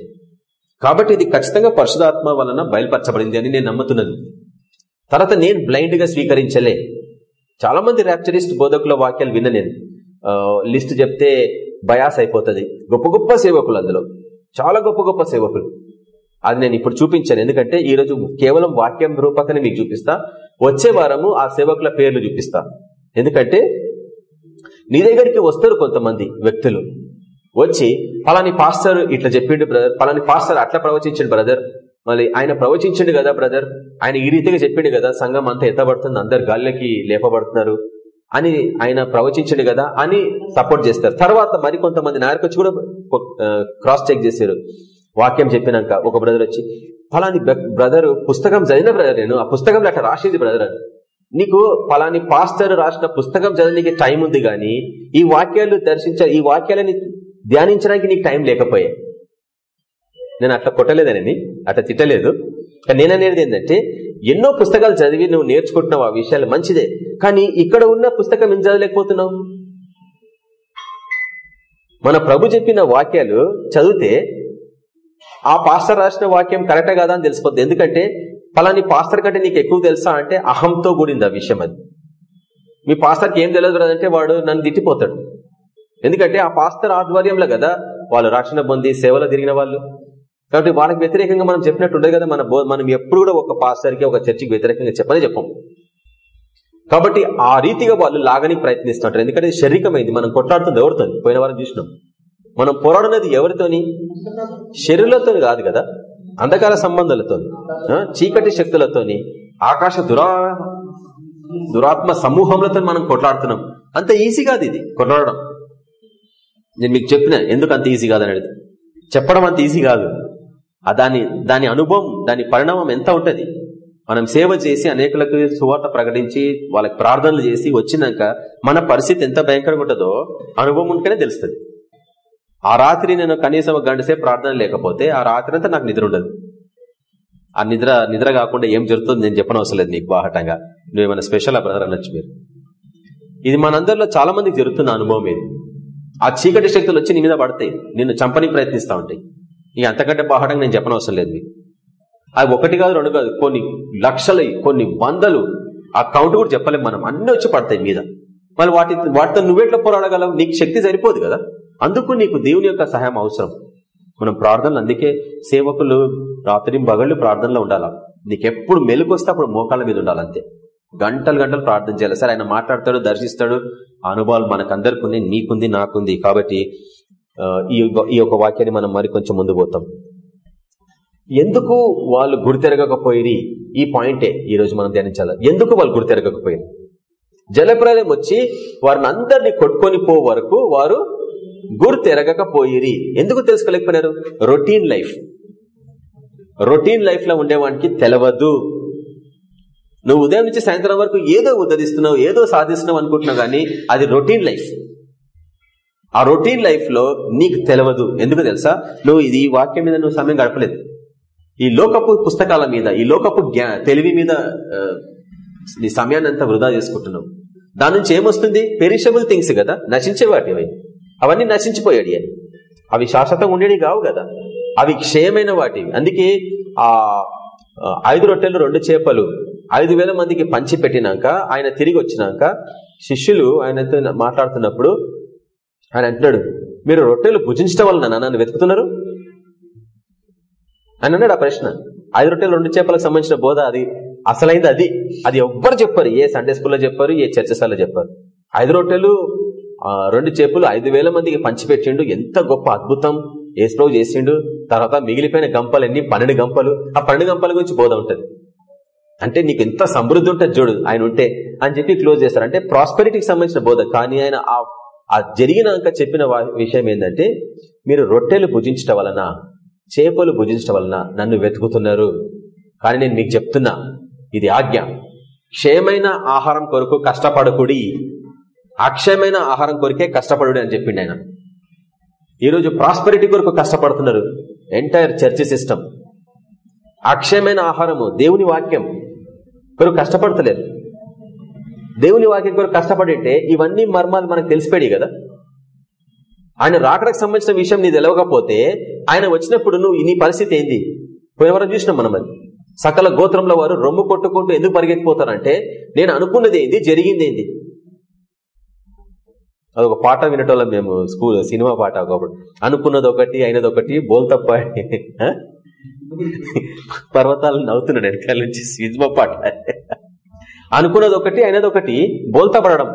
కాబట్టి ఇది ఖచ్చితంగా పరిశుధాత్మ వలన బయలుపరచబడింది అని నేను నమ్ముతున్నాను తర్వాత నేను బ్లైండ్గా స్వీకరించలే. చాలా మంది ర్యాప్చరిస్ట్ బోధకుల వాక్యాలు విన్న నేను. లిస్ట్ చెప్తే బయాస్ అయిపోతుంది. గొప్ప గొప్ప సేవకులు అందులో. చాలా గొప్ప గొప్ప సేవకులు. అది నేను ఇప్పుడు చూపించాను. ఎందుకంటే ఈ రోజు కేవలం వాక్యం రూపకనే మీకు చూపిస్తా. వచ్చే వారము ఆ సేవకుల పేర్లు చూపిస్తా. ఎందుకంటే నీ దగ్గరికి వస్తారు కొంతమంది వ్యక్తులు. వచ్చి పలాని పాస్టర్ ఇట్లా చెప్పిండు బ్రదర్ పలాని పాస్టర్ అట్లా ప్రవచించండు బ్రదర్ మళ్ళీ ఆయన ప్రవచించండు కదా బ్రదర్ ఆయన ఈ రీతిగా చెప్పిండు కదా సంఘం అంతా ఎత్తబడుతుంది అందరు గాల్లకి లేపబడుతున్నారు అని ఆయన ప్రవచించండు కదా అని సపోర్ట్ చేస్తారు. తర్వాత మరి కొంతమంది నాయకొచ్చి కూడా క్రాస్ చెక్ చేశారు. వాక్యం చెప్పినాక ఒక బ్రదర్ వచ్చి ఫలాని బ్రదర్ పుస్తకం చదివిన బ్రదర్ నేను ఆ పుస్తకంలో అట్లా రాసింది బ్రదర్ అని. నీకు పలాని పాస్టర్ రాసిన పుస్తకం చదవడానికి టైం ఉంది గాని ఈ వాక్యాలు దర్శించ ఈ వాక్యాలని ధ్యానించడానికి నీకు టైం లేకపోయా. నేను అట్లా కొట్టలేదని అట్లా తిట్టలేదు. కానీ నేననేది ఏంటంటే ఎన్నో పుస్తకాలు చదివి నువ్వు నేర్చుకుంటున్నావు ఆ విషయాలు మంచిదే. కానీ ఇక్కడ ఉన్న పుస్తకం ఏం చదవలేకపోతున్నావు? మన ప్రభు చెప్పిన వాక్యాలు చదివితే ఆ పాస్టర్ రాసిన వాక్యం కరెక్టే కదా అని తెలిసిపోతుంది ఎందుకంటే ఫలాని పాస్టర్ కంటే నీకు ఎక్కువ తెలుసా అంటే అహంతో కూడింది ఆ విషయం అది. మీ పాస్టర్కి ఏం తెలియదు అంటే వాడు నన్ను తిట్టిపోతాడు. ఎందుకంటే ఆ పాస్టర్ ఆధ్వర్యంలో కదా వాళ్ళు రక్షణ పొంది సేవలో తిరిగిన వాళ్ళు. కాబట్టి వాళ్ళకి వ్యతిరేకంగా మనం చెప్పినట్టు ఉండదు కదా మన మనం ఎప్పుడు కూడా ఒక పాస్టర్కి ఒక చర్చికి వ్యతిరేకంగా చెప్పనే చెప్పం. కాబట్టి ఆ రీతిగా వాళ్ళు లాగని ప్రయత్నిస్తుంటారు. ఎందుకంటే శరీరమైంది మనం కొట్లాడుతుంది ఎవరితో పోయిన వారం చూసినాం. మనం పోరాడినది ఎవరితోని? శరీరంతో కాదు కదా. అంధకార సంబంధాలతో చీకటి శక్తులతోని ఆకాశ దురా దురాత్మ సమూహంలతో మనం కొట్లాడుతున్నాం. అంత ఈజీ కాదు ఇది కొట్లాడడం. నేను మీకు చెప్పిన ఎందుకు అంత ఈజీ కాదని చెప్పడం అంత ఈజీ కాదు. దాని దాని అనుభవం దాని పరిణామం ఎంత ఉంటుంది? మనం సేవ చేసి అనేకులకు సువార్త ప్రకటించి వాళ్ళకి ప్రార్థనలు చేసి వచ్చినాక మన పరిస్థితి ఎంత భయంకరంగా ఉంటుందో అనుభవం ఉంటేనే తెలుస్తుంది. ఆ రాత్రి నేను కనీసం ఒక గంట సేపు ప్రార్థన లేకపోతే ఆ రాత్రి అంతా నాకు నిద్ర ఉండదు. ఆ నిద్ర నిద్ర కాకుండా ఏం జరుగుతుంది నేను చెప్పనవసరం లేదు నీకు బాహటంగా. నువ్వేమైనా స్పెషల్ బ్రదర్ అనొచ్చు మీరు. ఇది మనందరిలో చాలా మందికి జరుగుతున్న అనుభవం ఇది. ఆ చీకటి శక్తులు వచ్చి నీ మీద పడతాయి. నిన్ను చంపని ప్రయత్నిస్తూ ఉంటాయి. ఇక అంతకంటే బాహటంగా నేను చెప్పనవసరం లేదు మీకు అది ఒకటి కాదు రెండు కాదు కొన్ని లక్షలు కొన్ని వందలు. ఆ కౌంట్ కూడా చెప్పలేము మనం. అన్ని వచ్చి పడతాయి మీద. మళ్ళీ వాటి వాటితో నువ్వెట్లా పోరాడగలవు? నీకు శక్తి సరిపోదు కదా. అందుకు నీకు దేవుని యొక్క సహాయం అవసరం. మనం ప్రార్థనలు అందుకే సేవకులు రాత్రి బగళ్ళు ప్రార్థనలో ఉండాలా? నీకెప్పుడు మెలుకొస్తే అప్పుడు మోకాళ్ళ మీద ఉండాలంతే గంటలు గంటలు ప్రార్థన చేయాలి. సరే ఆయన మాట్లాడతాడు దర్శిస్తాడు. అనుభవాలు మనకందరికి నీకుంది నాకుంది. కాబట్టి ఈ ఈ యొక్క వాక్యాన్ని మనం మరి కొంచెం ముందు పోతాం. ఎందుకు వాళ్ళు గురితెరగకపోయి ఈ పాయింటే ఈ రోజు మనం ధ్యానించాలి. ఎందుకు వాళ్ళు గురితెరగకపోయి జలప్రలయం వచ్చి వారిని అందరినీ కొట్టుకొని పో వరకు వారు గుర్తెరగకపోయిరి. ఎందుకు తెలుసుకోలేకపోయినారు? Routine life. రొటీన్ లైఫ్లో ఉండేవానికి తెలవదు. నువ్వు ఉదయం నుంచి సాయంత్రం వరకు ఏదో ఉద్దరిస్తున్నావు ఏదో సాధిస్తున్నావు అనుకుంటున్నావు కానీ అది రొటీన్ లైఫ్. ఆ రొటీన్ లైఫ్లో నీకు తెలవదు. ఎందుకు తెలుసా? నువ్వు ఇది వాక్యం మీద నువ్వు సమయం గడపలేదు. ఈ లోకపు పుస్తకాల మీద ఈ లోకపు తెలివి మీద నీ సమయాన్ని అంతా వృధా చేసుకుంటున్నావు. దాని నుంచి ఏమొస్తుంది? పెరిషబుల్ థింగ్స్ కదా. నశించే వాటి అవి అవన్నీ నశించిపోయాడు అని అవి శాశ్వతంగా ఉండేవి కావు కదా. అవి క్షయమైన వాటివి. అందుకే ఆ ఐదు రొట్టెలు రెండు చేపలు ఐదు వేల మందికి పంచి పెట్టినాక ఆయన తిరిగి వచ్చినాక శిష్యులు ఆయనతో మాట్లాడుతున్నప్పుడు ఆయన అంటున్నాడు మీరు రొట్టెలు భుజించడం వలన నన్ను వెతుకుతున్నారు? అని అన్నాడు ఆ ప్రశ్న. ఐదు రొట్టెలు రెండు చేపలకు సంబంధించిన బోధ అది అసలైంది అది. అది ఎవ్వరు చెప్పారు. ఏ సండే స్కూల్లో చెప్పారు ఏ చర్చశాలలో చెప్పారు. ఐదు రొట్టెలు రెండు చేపలు ఐదు వేల మందికి పంచిపెట్టిండు. ఎంత గొప్ప అద్భుతం. ఏసుప్రభు చేసిండు. తర్వాత మిగిలిపోయిన గంపలన్నీ పన్నెండు గంపలు. ఆ పన్నెండు గంపల గురించి బోధ ఉంటుంది. అంటే నీకు ఎంత సమృద్ధి ఉంటుంది చూడు ఆయన ఉంటే అని చెప్పి క్లోజ్ చేస్తారు. అంటే ప్రాస్పెరిటీకి సంబంధించిన బోధ. కానీ ఆయన ఆ జరిగినాక చెప్పిన విషయం ఏంటంటే మీరు రొట్టెలు భుజించటం వలన చేపలు భుజించటం వలన నన్ను వెతుకుతున్నారు. కానీ నేను మీకు చెప్తున్నా ఇది ఆజ్ఞ. క్షేమైన ఆహారం కొరకు కష్టపడకుడి. అక్షయమైన ఆహారం కొరికే కష్టపడు అని చెప్పిండు ఆయన. ఈరోజు ప్రాస్పరిటీ కొరకు కష్టపడుతున్నారు ఎంటైర్ చర్చ్ సిస్టమ్ అక్షయమైన ఆహారము దేవుని వాక్యం కొరకు కష్టపడతలేరు. దేవుని వాక్యం కొరకు కష్టపడింటే ఇవన్నీ మర్మాలు మనకు తెలిసిపోయాయి కదా. ఆయన రాకడానికి సంబంధించిన విషయం నీ తెలవకపోతే ఆయన వచ్చినప్పుడు నువ్వు నీ పరిస్థితి ఏంది? పోయినవరం చూసినాం మనం అది. సకల గోత్రంలో వారు రొమ్ము కొట్టుకుంటూ ఎందుకు పరిగెత్తిపోతారంటే నేను అనుకున్నది ఏంది జరిగింది ఏంది? అదొక పాట వినటోళ్ళం మేము స్కూల్ సినిమా పాట కాబట్టి అనుకున్నది ఒకటి అయినది ఒకటి బోల్తప్ప పర్వతాలు నవ్వుతున్నాడు వెనకాల నుంచి సినిమా పాట. అనుకున్నది ఒకటి అయినది ఒకటి బోల్తా పడడం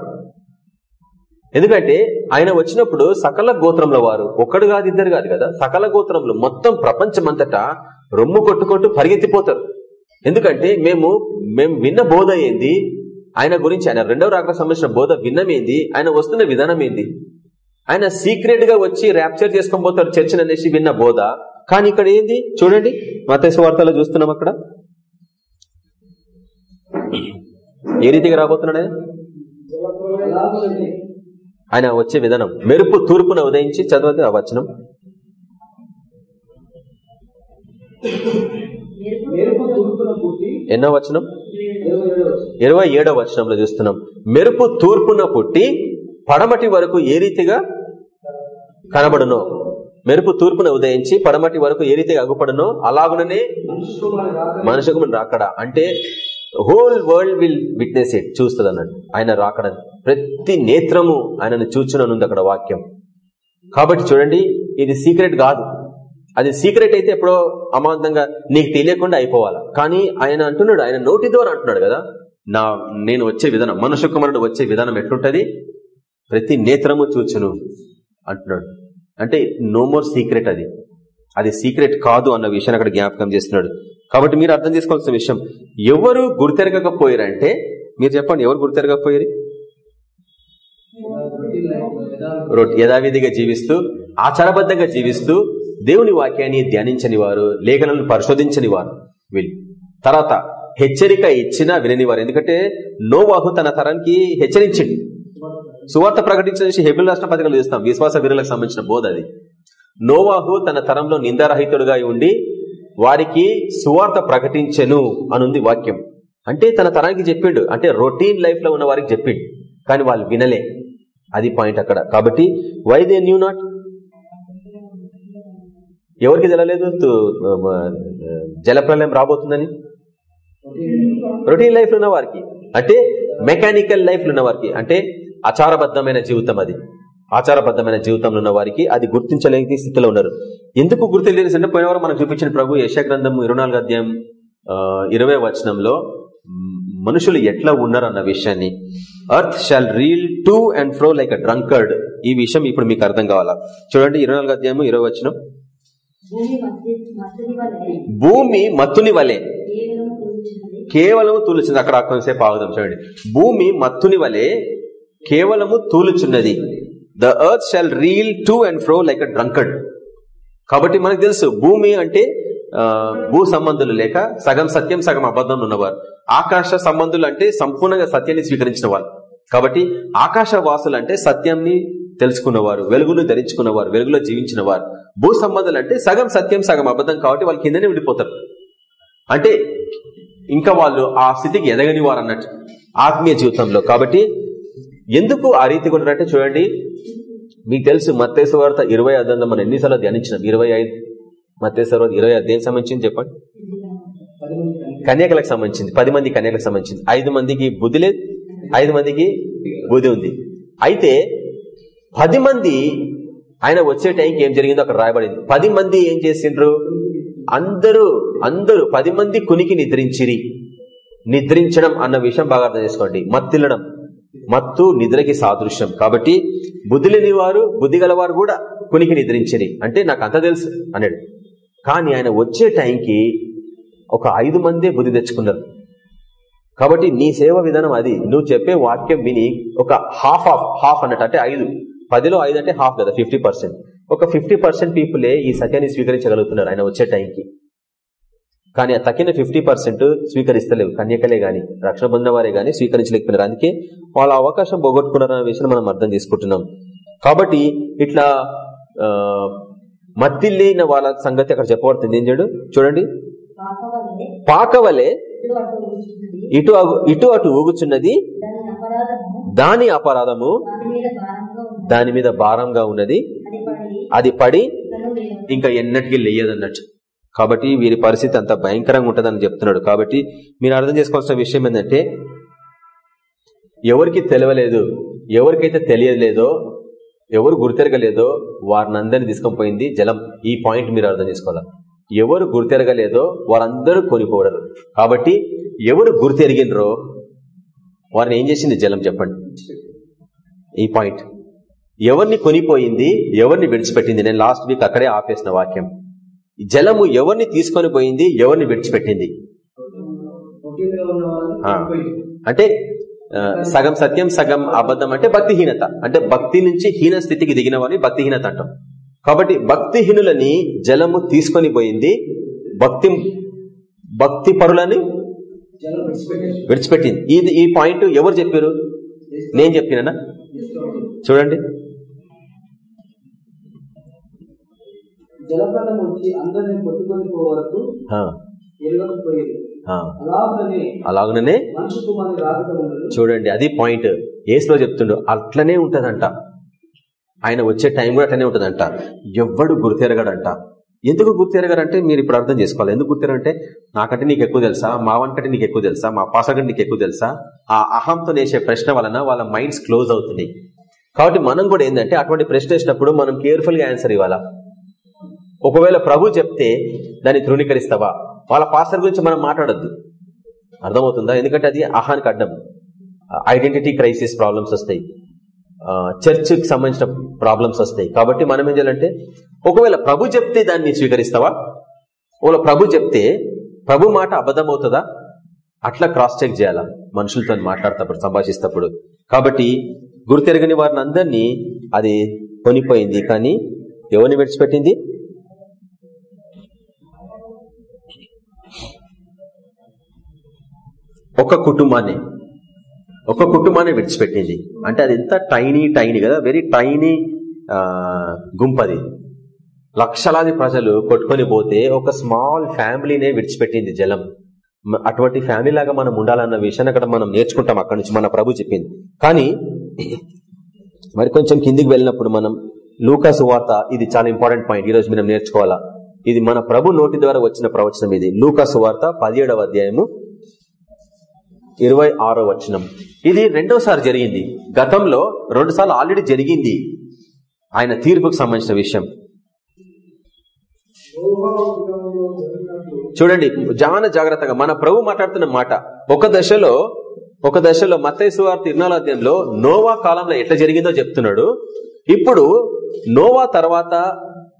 ఎందుకంటే ఆయన వచ్చినప్పుడు సకల గోత్రంలో వారు ఒక్కడు కాదు ఇద్దరు కాదు కదా సకల గోత్రంలో మొత్తం ప్రపంచమంతటా రొమ్ము కొట్టుకుంటూ పరిగెత్తిపోతారు. ఎందుకంటే మేము మేము విన్న బోధ ఏంది? ఆయన గురించి ఆయన రెండవ రాక సంబంధించిన బోధ విన్నమేంది? ఆయన వస్తున్న విధానం ఏంది ఆయన సీక్రెట్గా వచ్చి ర్యాప్చర్ చేసుకొని పోతారు చర్చను అనేసి విన్న బోధ. కానీ ఇక్కడ ఏంది? చూడండి. మతేశ వార్తలో చూస్తున్నాం అక్కడ. ఏ రీతిగా రాబోతున్నాడు ఆయన? వచ్చే విధానం. మెరుపు తూర్పున ఉదయించి చదవద్దు ఆ వచనం. ఎన్నో వచనం? ఇరవై ఏడో వచనంలో చూస్తున్నాం. మెరుపు తూర్పున పుట్టి పడమటి వరకు ఏ రీతిగా కనబడునో? మెరుపు తూర్పున ఉదయించి పడమటి వరకు ఏ రీతిగా అగుపడునో? అలాగుననే మనుషుకు రాకడా? అంటే whole world will witness it చూస్తుంది అన్నట్టు ఆయన రాకడ ప్రతి నేత్రము ఆయనను చూచుననుంది అక్కడ వాక్యం. కాబట్టి చూడండి ఇది సీక్రెట్ కాదు. అది సీక్రెట్ అయితే ఎప్పుడో అమాంతంగా నీకు తెలియకుండా అయిపోవాలా? కానీ ఆయన అంటున్నాడు ఆయన నోటి ద్వారా అంటున్నాడు కదా నా నేను వచ్చే విధానం మనుష్య కుమారుడు వచ్చే విధానం ఎట్లుంటది? ప్రతి నేత్రము చూచును అంటున్నాడు. అంటే నో మోర్ సీక్రెట్ అది. అది సీక్రెట్ కాదు అన్న విషయాన్ని అక్కడ జ్ఞాపకం చేస్తున్నాడు. కాబట్టి మీరు అర్థం చేసుకోవాల్సిన విషయం ఎవరు గుర్తెరగకపోయారంటే మీరు చెప్పండి ఎవరు గుర్తెరగకపోయారు? యథావిధిగా జీవిస్తూ ఆచారబద్ధంగా జీవిస్తూ దేవుని వాక్యాన్ని ధ్యానించని వారు లేఖనాలను పరిశోధించని వారు వీళ్ళు. తర్వాత హెచ్చరిక ఇచ్చినా వినని వారు. ఎందుకంటే నోవాహు తన తరానికి హెచ్చరించింది. సువార్త ప్రకటించిన హెబిల్ రాష్ట్ర పథకాలు చూస్తాం. విశ్వాస వీరులకు సంబంధించిన బోధ అది. నోవాహు తన తరంలో నిందారహితుడుగా ఉండి వారికి సువార్త ప్రకటించెను అనుంది వాక్యం. అంటే తన తరానికి చెప్పిండు. అంటే రొటీన్ లైఫ్లో ఉన్న వారికి చెప్పిండు. కానీ వాళ్ళు వినలే. అది పాయింట్ అక్కడ. కాబట్టి వై దే న్యూ నాట్ ఎవరికి తెలలేదు జలప్రలయం రాబోతుందని? రొటీన్ లైఫ్ ఉన్న వారికి అంటే మెకానికల్ లైఫ్ ఉన్న వారికి అంటే ఆచారబద్ధమైన జీవితం అది. ఆచారబద్ధమైన జీవితంలో ఉన్న వారికి అది గుర్తించలేని స్థితిలో ఉన్నారు. ఎందుకు గుర్తించలేని అంటే పోయిన వారు మనకు చూపించిన ప్రభు యశాగ్రంథం ఇరవై నాలుగు అధ్యాయం ఇరవై వచనంలో మనుషులు ఎట్లా ఉన్నారు అన్న విషయాన్ని. Earth shall reel to and fro like a drunkard. ఈ విషయం ఇప్పుడు మీకు అర్థం కావాలా? చూడండి ఇరవై నాలుగు అధ్యాయం ఇరవై వచనం. భూమి మత్తి మత్తుని వలె. కేవలము తూలుచుంది అక్కడ కొంతసేపు ఆగుదాం చూడండి. భూమి మత్తుని వలె కేవలము తూలుచున్నది the earth shall reel to and fro like a drunkard కాబట్టి మనకు తెలుసు భూమి అంటే భూ సంబంధులు లేక సగం సత్యం సగం అబద్ధం ఉన్నవారు. ఆకాశ సంబంధులు అంటే సంపూర్ణంగా సత్యాన్ని స్వీకరించిన వాళ్ళు. కాబట్టి ఆకాశ వాసులు అంటే సత్యాన్ని తెలుసుకున్నవారు వెలుగును ధరించుకున్నవారు వెలుగులో జీవించిన వారు. భూ సంబంధాలు అంటే సగం సత్యం సగం అబద్ధం కాబట్టి వాళ్ళు కిందనే ఉండిపోతారు. అంటే ఇంకా వాళ్ళు ఆ స్థితికి ఎదగని వారు అన్నట్టు ఆత్మీయ జీవితంలో. కాబట్టి ఎందుకు ఆ రీతి ఉన్నారంటే చూడండి మీకు తెలుసు మత్తేశ్వ వార్త ఇరవై అర్థంలో మనం ఎన్నిసార్లు ధ్యానించినాం? ఇరవై ఐదు. మత్తేశ్వ వార్త ఇరవై ఐదు దేనికి సంబంధించింది చెప్పండి? కన్యాకులకు సంబంధించింది పది మంది కన్యాకులకు సంబంధించింది. ఐదు మందికి బుద్ధి లేదు ఐదు మందికి బుద్ధి ఉంది. అయితే పది మంది ఆయన వచ్చే టైంకి ఏం జరిగిందో అక్కడ రాయబడింది. పది మంది ఏం చేసిండ్రు? అందరూ అందరూ పది మంది కునికి నిద్రించిరి. నిద్రించడం అన్న విషయం బాగా అర్థం చేసుకోండి. మత్తిల్లడం. మత్తు నిద్రకి సాదృశ్యం. కాబట్టి బుద్ధి లేని వారు బుద్ధి గలవారు కూడా కునికి నిద్రించిరి. అంటే నాకు అంత తెలుసు అన్నాడు. కానీ ఆయన వచ్చే టైంకి ఒక ఐదు మందే బుద్ధి తెచ్చుకున్నారు. కాబట్టి నీ సేవ విధానం అది. నువ్వు చెప్పే వాక్యం విని ఒక హాఫ్ ఆఫ్ హాఫ్ అన్నట్టు అంటే ఐదు. పదిలో ఐదు అంటే హాఫ్ కదా ఫిఫ్టీ ఒక ఫిఫ్టీ పర్సెంట్ పీపులే ఈ సత్యాన్ని స్వీకరించగలుగుతున్నారు ఆయన వచ్చే టైంకి. కానీ ఆ తక్కిన ఫిఫ్టీ పర్సెంట్ స్వీకరిస్తలేవు కన్యకలే గాని రక్షణ పొందిన వారే గాని స్వీకరించలేకపోయినారు. అందుకే వాళ్ళ అవకాశం పోగొట్టుకున్నారన్న విషయం మనం అర్థం చేసుకుంటున్నాం. కాబట్టి ఇట్లా మత్తిల్లిన వాళ్ళ సంగతి అక్కడ చెప్పబడుతుంది. ఏం చేయడు? చూడండి. పాకవలే. ఇటు ఇటు అటు ఊగుచున్నది. దాని అపరాధము. దాని మీద భారంగా ఉన్నది. అది పడి ఇంకా ఎన్నటికీ లేయదన్నట్టు. కాబట్టి వీరి పరిస్థితి అంత భయంకరంగా ఉంటుందని చెప్తున్నాడు. కాబట్టి మీరు అర్థం చేసుకోవాల్సిన విషయం ఏంటంటే ఎవరికి తెలియలేదు ఎవరికైతే తెలియలేదో ఎవరు గుర్తెరగలేదో వారిని అందరినీ తీసుకొని పోయింది జలం. ఈ పాయింట్ మీరు అర్థం చేసుకోవాలి? ఎవరు గుర్తెరగలేదో వారందరూ కొనిపోవడరు కాబట్టి ఎవరు గుర్తెరిగినరో వారిని ఏం చేసింది? జలం చెప్పండి. ఈ పాయింట్. ఎవరిని కొనిపోయింది ఎవరిని విడిచిపెట్టింది? నేను లాస్ట్ వీక్ అక్కడే ఆపేసిన వాక్యం. జలము ఎవరిని తీసుకొని పోయింది ఎవరిని విడిచిపెట్టింది. అంటే సగం సత్యం సగం అబద్ధం అంటే భక్తిహీనత. అంటే భక్తి నుంచి హీన స్థితికి దిగిన వారిని భక్తిహీనత అంటాం. కాబట్టి భక్తిహీనులని జలము తీసుకొని పోయింది భక్తి భక్తి పరులని విడిచిపెట్టింది. ఇది ఈ పాయింట్ ఎవరు చెప్పారు నేను చెప్పినా చూడండి. జలప్రదం వచ్చి అందరిని కొట్టుకొని పో వరకు ఆ, ఎరగకపోయేది. ఆ. అలాగనే చూడండి అది పాయింట్ ఏసులో చెప్తుండు అట్లనే ఉంటదంట. ఆయన వచ్చే టైం కూడా అట్లనే ఉంటదంట. ఎవ్వడు గుర్తెరగడంట. ఎందుకు గుర్తెరగారంటే మీరు ఇప్పుడు అర్థం చేసుకోవాలి. ఎందుకు గుర్తెరగంటే నాకంటే నీకు ఎక్కువ తెలుసా? మా కంటే నీకు ఎక్కువ తెలుసా? మా పాస కంటే నీకు ఎక్కువ తెలుసా? ఆ అహంతో నేసే ప్రశ్న వలన వాళ్ళ మైండ్స్ క్లోజ్ అవుతున్నాయి. కాబట్టి మనం కూడా ఏంటంటే అటువంటి ప్రశ్న వేసినప్పుడు మనం కేర్ఫుల్గా ఆన్సర్ ఇవ్వాలా? ఒకవేళ ప్రభు చెప్తే దాన్ని ధృవీకరిస్తావా? వాళ్ళ పాస్టర్ గురించి మనం మాట్లాడొద్దు. అర్థమవుతుందా? ఎందుకంటే అది ఆహానికి అడ్డం. ఐడెంటిటీ క్రైసిస్ ప్రాబ్లమ్స్ వస్తాయి. చర్చ్కి సంబంధించిన ప్రాబ్లమ్స్ వస్తాయి. కాబట్టి మనం ఏం చేయాలంటే ఒకవేళ ప్రభు చెప్తే దాన్ని స్వీకరిస్తావా? ఒకవేళ ప్రభు చెప్తే ప్రభు మాట అబద్ధం అవుతుందా అట్లా క్రాస్ చెక్ చేయాలా? మనుషులతో మాట్లాడేటప్పుడు సంభాషిస్తప్పుడు కాబట్టి గుర్తెరగని వారిని అందరినీ అది కొనిపోయింది. కానీ ఎవరిని విడిచిపెట్టింది? ఒక కుటుంబాన్ని ఒక కుటుంబాన్ని విడిచిపెట్టింది. అంటే అది ఎంత టైనీ టైనీ కదా వెరీ టైనీ గుంపది. లక్షలాది ప్రజలు కొట్టుకొని పోతే ఒక స్మాల్ ఫ్యామిలీనే విడిచిపెట్టింది జలం. అటువంటి ఫ్యామిలీ లాగా మనం ఉండాలన్న విషయాన్ని అక్కడ మనం నేర్చుకుంటాం అక్కడ నుంచి మన ప్రభు చెప్పింది. కానీ మరి కొంచెం కిందికి వెళ్ళినప్పుడు మనం లూకాసు వార్త ఇది చాలా ఇంపార్టెంట్ పాయింట్ ఈ రోజు మనం నేర్చుకోవాలా? ఇది మన ప్రభు నోటి ద్వారా వచ్చిన ప్రవచనం ఇది. లూకాసు వార్త పదిహేడవ అధ్యాయము ఇరవై ఆరో వచనం. ఇది రెండోసారి జరిగింది. గతంలో రెండు సార్లు ఆల్రెడీ జరిగింది ఆయన తీర్పుకు సంబంధించిన విషయం. చూడండి జాన జాగ్రత్తగా మన ప్రభు మాట్లాడుతున్న మాట. ఒక దశలో ఒక దశలో మత్తయి సువార్త ఇర్నాల అధ్యాయంలో నోవా కాలంలో ఎట్లా జరిగిందో చెప్తున్నాడు. ఇప్పుడు నోవా తర్వాత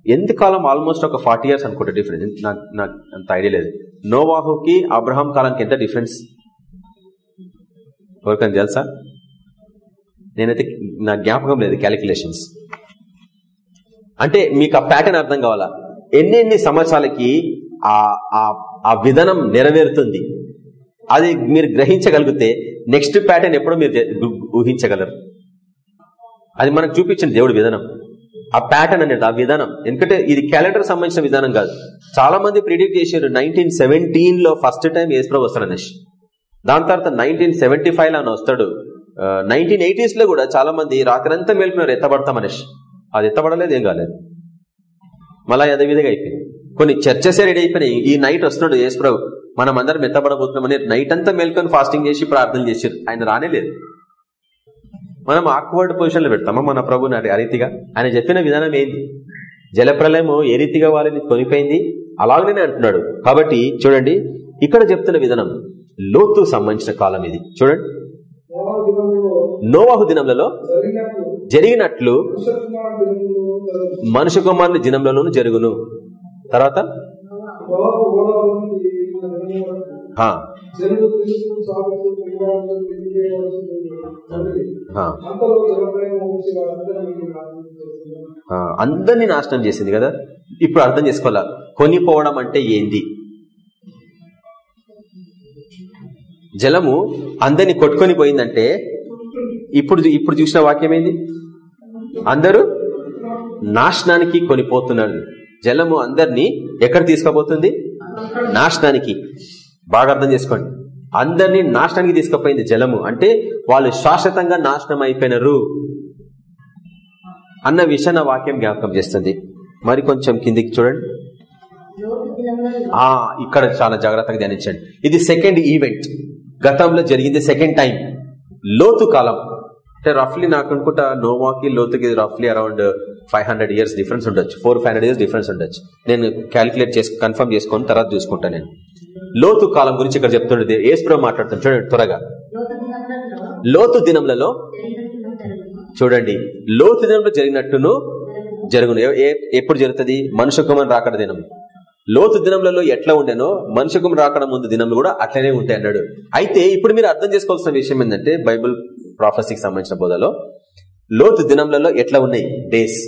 ఎంత కాలం ఆల్మోస్ట్ ఒక ఫార్టీ ఇయర్స్ అనుకుంటా డిఫరెన్స్. నాకు నాకు అంత ఐడియా లేదు. నోవాహుకి అబ్రహాం కాలానికి ఎంత డిఫరెన్స్? ఎవరికైనా తెలుసా? నేనైతే నా జ్ఞాపకం లేదు క్యాలిక్యులేషన్స్ అంటే మీకు ఆ ప్యాటర్న్ అర్థం కావాలా? ఎన్ని ఎన్ని సంవత్సరాలకి ఆ ఆ- ఆ విధానం నెరవేరుతుంది? అది మీరు గ్రహించగలిగితే నెక్స్ట్ ప్యాటర్న్ ఎప్పుడో మీరు ఊహించగలరు. అది మనకు చూపించింది దేవుడి విధానం. ఆ ప్యాటర్న్ అనేది ఆ విధానం. ఎందుకంటే ఇది క్యాలెండర్ సంబంధించిన విధానం కాదు. చాలా మంది ప్రిడిక్ట్ చేశారు నైన్టీన్ సెవెంటీన్లో ఫస్ట్ టైం ఏసుప్రభు వస్తాడు అనేసి దాని తర్వాత నైన్టీన్ సెవెంటీ ఫైవ్లో వస్తాడు నైన్టీన్ ఎయిటీస్లో కూడా చాలా మంది రాత్రంతా మేలుకున్నారు ఎత్తబడతాం అనేసి అది ఎత్తబడలేదు ఏం కాలేదు. మళ్ళీ అదే విధంగా అయిపోయింది. కొన్ని చర్చసే రెడీ అయిపోయినాయి. ఈ నైట్ వస్తున్నాడు యేసుప్రభు. మనం అందరం ఎత్తబడబోతున్నామని నైట్ అంతా మేల్కొని ఫాస్టింగ్ చేసి ప్రార్థన చేసి ఆయన రానేలేదు మనం ఆక్వర్డ్ పొజిషన్లో పెడతామా మన ప్రభుని ఆ రీతిగా? ఆయన చెప్పిన విధానం ఏంది? జలప్రలయము ఏ రీతిగా వాళ్ళని కొనిపోయింది? అలాగనే అంటున్నాడు. కాబట్టి చూడండి ఇక్కడ చెప్తున్న విధానం. లోతు సంబంధించిన కాలం ఇది. చూడండి. నోవాహు దినంలలో జరిగినట్లు మనుషు కుమారుని దినంలోనూ జరుగును. తర్వాత? అందరినీ నాశనం చేసింది కదా? ఇప్పుడు అర్థం చేసుకోవాలా? కొనిపోవడం అంటే ఏంది? జలము అందరిని కొట్టుకొని పోయిందంటే ఇప్పుడు ఇప్పుడు చూసిన వాక్యం ఏంది అందరూ నాశనానికి కొనిపోతున్నారు. జలము అందరినీ ఎక్కడ తీసుకుపోతుంది? నాశనానికి. బాగా అర్థం చేసుకోండి. అందరినీ నాశనానికి తీసుకుపోయింది జలము. అంటే వాళ్ళు శాశ్వతంగా నాశనం అయిపోయినారు అన్న విషయాన్ని వాక్యం జ్ఞాపకం చేస్తుంది. మరి కొంచెం కిందికి చూడండి. ఆ ఇక్కడ చాలా జాగ్రత్తగా ధ్యానించండి. ఇది సెకండ్ ఈవెంట్ గతంలో జరిగింది సెకండ్ టైం లోతు కాలం. అంటే రఫ్లీ నాకు అనుకుంటా నోవాకి లోతుకి రఫ్లీ around five hundred years difference ఉండొచ్చు. Four five hundred years difference ఉండొచ్చు. నేను క్యాలిక్యులేట్ చేసి కన్ఫర్మ్ చేసుకొని తర్వాత చూసుకుంటా నేను. లోతు కాలం గురించి ఇక్కడ చెప్తుండేది ఏసుప్రో మాట్లాడుతాను చూడండి త్వరగా. లోతు దినంలలో చూడండి లోతు దినంలో జరిగినట్టును జరుగును. ఎప్పుడు జరుగుతుంది? మనుషుకమని రాకడ దినం లోతు దినములలో ఎట్లా ఉండేనో మనుషు కుమార్ రాకడ ముందు దినములు కూడా అట్లనే ఉంటాయి అన్నాడు. అయితే ఇప్పుడు మీరు అర్థం చేసుకోవాల్సిన విషయం ఏంటంటే బైబుల్ ప్రాఫెసీకి సంబంధించిన బోధలో లోతు దినములలో ఎట్లా ఉన్నాయి? డేస్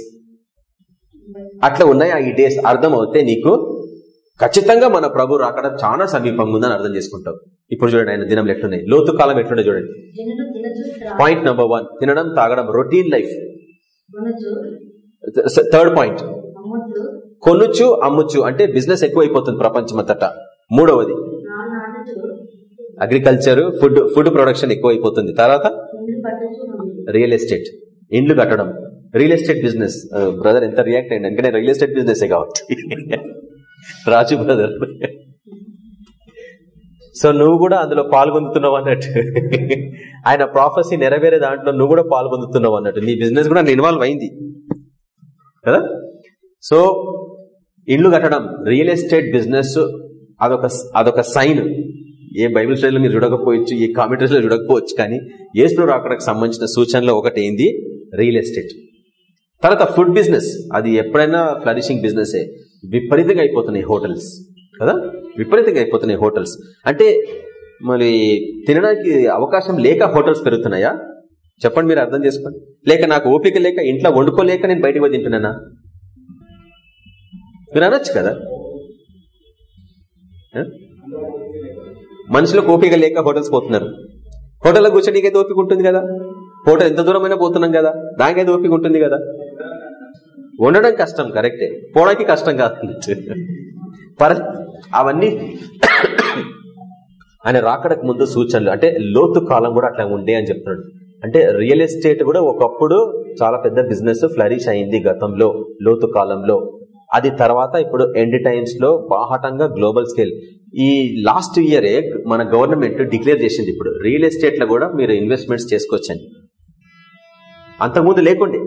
అట్లా ఉన్నాయి ఆ ఈ డేస్ అర్థం అవుతే నీకు ఖచ్చితంగా మన ప్రభు రాకడ చాలా సమీపంగా ఉందని అర్థం చేసుకుంటావు. ఇప్పుడు చూడండి ఆయన దినం ఎట్లున్నాయి? లోతు కాలం ఎట్లుండే చూడండి. పాయింట్ నెంబర్ వన్ తినడం తాగడం రొటీన్ లైఫ్ థర్డ్ పాయింట్ కొనుచు అమ్ముచు అంటే బిజినెస్ ఎక్కువ అయిపోతుంది ప్రపంచమంతటా. మూడవది. అగ్రికల్చర్ ఫుడ్ ఫుడ్ ప్రొడక్షన్ ఎక్కువ అయిపోతుంది తర్వాత? రియల్ ఎస్టేట్ ఇండ్లు కట్టడం. రియల్ ఎస్టేట్ బిజినెస్ బ్రదర్ ఎంత రియాక్ట్ అయ్యింది ఎందుకంటే రియల్ ఎస్టేట్ బిజినెస్ కాబట్టి. రాజు బ్రదర్ సో నువ్వు కూడా అందులో పాల్గొందుతున్నావు అన్నట్టు. ఆయన ప్రాఫెసీ నెరవేరే దాంట్లో నువ్వు కూడా పాల్గొందుతున్నావు అన్నట్టు. నీ బిజినెస్ కూడా ఇన్వాల్వ్ అయింది. కదా? సో ఇల్లు కట్టడం రియల్ ఎస్టేట్ బిజినెస్ అదొక అదొక సైన్. ఏ బైబిల్ స్టైల్లో మీరు చూడకపోవచ్చు ఏ కామెంటరీస్ చూడకపోవచ్చు కానీ ఏసులో రాకడానికి సంబంధించిన సూచనలో ఒకటి ఏంది? Real estate. తర్వాత ఫుడ్ బిజినెస్. అది ఎప్పుడైనా ఫ్లరిషింగ్ బిజినెస్. విపరీతంగా అయిపోతున్నాయి హోటల్స్. కదా? విపరీతంగా అయిపోతున్నాయి హోటల్స్. అంటే మరి తినడానికి అవకాశం లేక హోటల్స్ పెరుగుతున్నాయా? చెప్పండి మీరు అర్థం చేసుకోండి. లేక నాకు ఓపిక లేక ఇంట్లో వండుకోలేక నేను బయటకు తింటున్నానా? మీరు అనొచ్చు కదా? మనుషులు మనుషులకు ఓపిక లేక హోటల్స్ పోతున్నారు. హోటల్లో కూర్చోనీకైతే ఓపిక ఉంటుంది కదా? హోటల్ ఎంత దూరమైనా పోతున్నాం కదా? దానికైతే ఓపిక ఉంటుంది కదా? ఉండడం కష్టం కరెక్టే. పోవడానికి కష్టం కాదు. పర అవన్నీ ఆయన రాకడకు ముందు సూచనలు. అంటే లోతు కాలం కూడా అట్లా ఉండే అని చెప్తున్నాడు. అంటే రియల్ ఎస్టేట్ కూడా ఒకప్పుడు చాలా పెద్ద బిజినెస్ ఫ్లరిష్ అయింది గతంలో లోతు కాలంలో. అది తర్వాత ఇప్పుడు ఎండ్ టైమ్స్లో బాహటంగా గ్లోబల్ స్కేల్ ఈ లాస్ట్ ఇయరే మన గవర్నమెంట్ డిక్లేర్ చేసింది ఇప్పుడు. రియల్ ఎస్టేట్లో కూడా మీరు ఇన్వెస్ట్మెంట్స్ చేసుకోవచ్చని అంతకుముందు లేకుండే.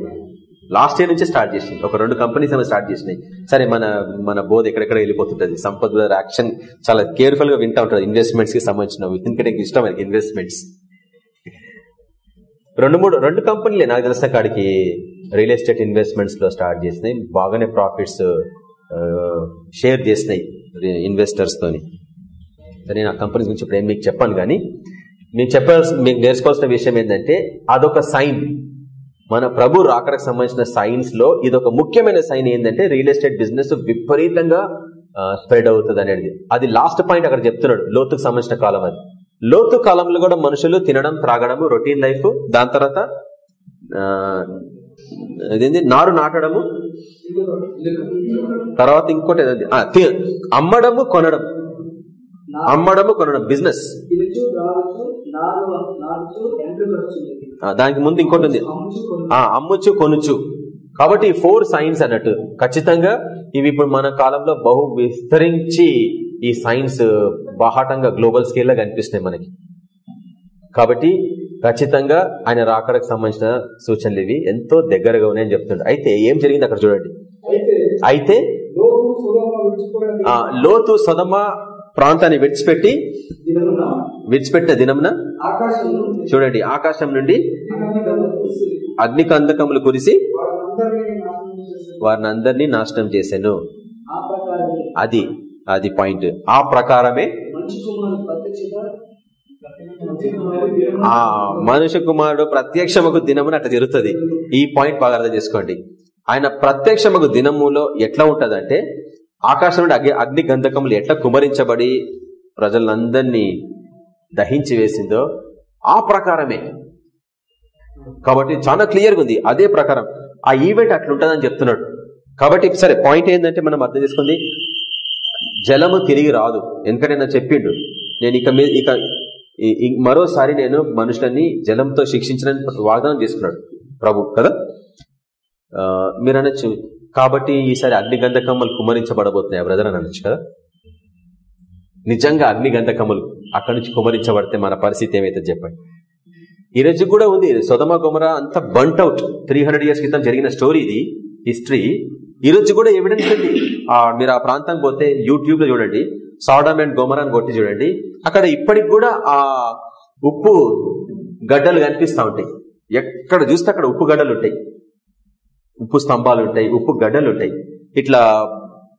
లాస్ట్ ఇయర్ నుంచి స్టార్ట్ చేసింది. ఒక రెండు కంపెనీస్ ఏమైనా స్టార్ట్ చేసినాయి. సరే మన మన బోధ ఎక్కడెక్కడ వెళ్ళిపోతుంటది? సంపద యాక్షన్ చాలా కేర్ఫుల్గా వింటా ఉంటుంది. ఇన్వెస్ట్మెంట్స్కి సంబంధించిన ఎందుకంటే ఇష్టం ఇన్వెస్ట్మెంట్స్ రెండు మూడు రెండు కంపెనీలే నాకు తెలిసిన కాడికి రియల్ ఎస్టేట్ ఇన్వెస్ట్మెంట్స్లో స్టార్ట్ చేసినాయి. బాగానే ప్రాఫిట్స్ షేర్ చేసినాయి ఇన్వెస్టర్స్ తోని. సరే నేను ఆ కంపెనీస్ గురించి ఇప్పుడు ఏం మీకు చెప్పాను కానీ మీకు చెప్పాల్సిన మీకు నేర్చుకోవాల్సిన విషయం ఏంటంటే అదొక సైన్. మన ప్రభు రాకడకు సంబంధించిన సైన్స్లో ఇది ఒక ముఖ్యమైన సైన్ ఏంటంటే రియల్ ఎస్టేట్ బిజినెస్ విపరీతంగా స్ప్రెడ్ అవుతుంది అనేది అది లాస్ట్ పాయింట్ అక్కడ చెప్తున్నాడు లోతుకు సంబంధించిన కాలం అది. లోతు కాలంలో కూడా మనుషులు తినడం త్రాగడము రొటీన్ లైఫ్. దాని తర్వాత ఆ, నారు నాటడము. తర్వాత ఇంకోటి ఏదండి? అమ్మడము కొనడం. అమ్మడము కొనడం. బిజినెస్. దానికి ముందు ఇంకోటి ఉంది. ఆ అమ్ముచు కొనుచు. కాబట్టి ఫోర్ సైన్స్ అన్నట్టు. ఖచ్చితంగా ఇవి ఇప్పుడు మన కాలంలో బహు విస్తరించి ఈ సైన్స్ బాహాటంగా గ్లోబల్ స్కేల్లో కనిపిస్తున్నాయి మనకి. కాబట్టి ఖచ్చితంగా ఆయన రాకడకు సంబంధించిన సూచనలు ఇవి ఎంతో దగ్గరగా ఉన్నాయని చెప్తుండ్రు అయితే ఏం జరిగింది అక్కడ చూడండి. అయితే లోతు సొదమ ప్రాంతాన్ని విడిచిపెట్టి విడిచిపెట్టిన నుండి చూడండి ఆకాశం నుండి అగ్ని కందకములు కురిసి. వారిని అందరినీ నాశనం చేశాను. అది అది పాయింట్. ఆ ప్రకారమే ఆ మనుష్య కుమారుడు ప్రత్యక్షమకు దినమున అట్లా జరుగుతుంది. ఈ పాయింట్ బాగా అర్థం చేసుకోండి. ఆయన ప్రత్యక్షమకు దినములో ఎట్లా ఉంటదంటే ఆకాశం నుండి అగ్ని అగ్ని గంధకములు ఎట్లా కుమరించబడి ప్రజలందరినీ దహించి వేసిందో ఆ ప్రకారమే. కాబట్టి చాలా క్లియర్గా ఉంది. అదే ప్రకారం ఆ ఈవెంట్ అట్లుంటదని చెప్తున్నాడు. కాబట్టి సరే పాయింట్ ఏంటంటే మనం అర్థం చేసుకుంది జలము తిరిగి రాదు. ఎందుకంటే చెప్పిండు నేను ఇక మీద ఇక మరోసారి నేను మనుషులని జలంతో శిక్షించడానికి వాగ్దానం చేసుకున్నాడు ప్రభు కదా? మీరు అనొచ్చు. కాబట్టి ఈసారి అగ్ని గంధకమ్మలు కుమరించబడబోతున్నాయి బ్రదర్ అని అనొచ్చు కదా? నిజంగా అగ్నిగంధకములు అక్కడి నుంచి కుమరించబడితే మన పరిస్థితి ఏమైతే చెప్పండి. ఈ కూడా ఉంది. సొదమ గుమరా అంతా burnt out three hundred years క్రితం జరిగిన స్టోరీ ఇది. హిస్టరీ ఈ రోజు కూడా ఎవిడెన్స్ ఉంది. మీరు ఆ ప్రాంతం పోతే యూట్యూబ్లో చూడండి సాడమ్ అండ్ గోమరాన్ కొట్టి చూడండి. అక్కడ ఇప్పటికి కూడా ఆ ఉప్పు గడ్డలు కనిపిస్తా ఉంటాయి. ఎక్కడ చూస్తే అక్కడ ఉప్పు గడ్డలు ఉంటాయి. ఉప్పు స్తంభాలు ఉంటాయి ఉప్పు గడ్డలు ఉంటాయి. ఇట్లా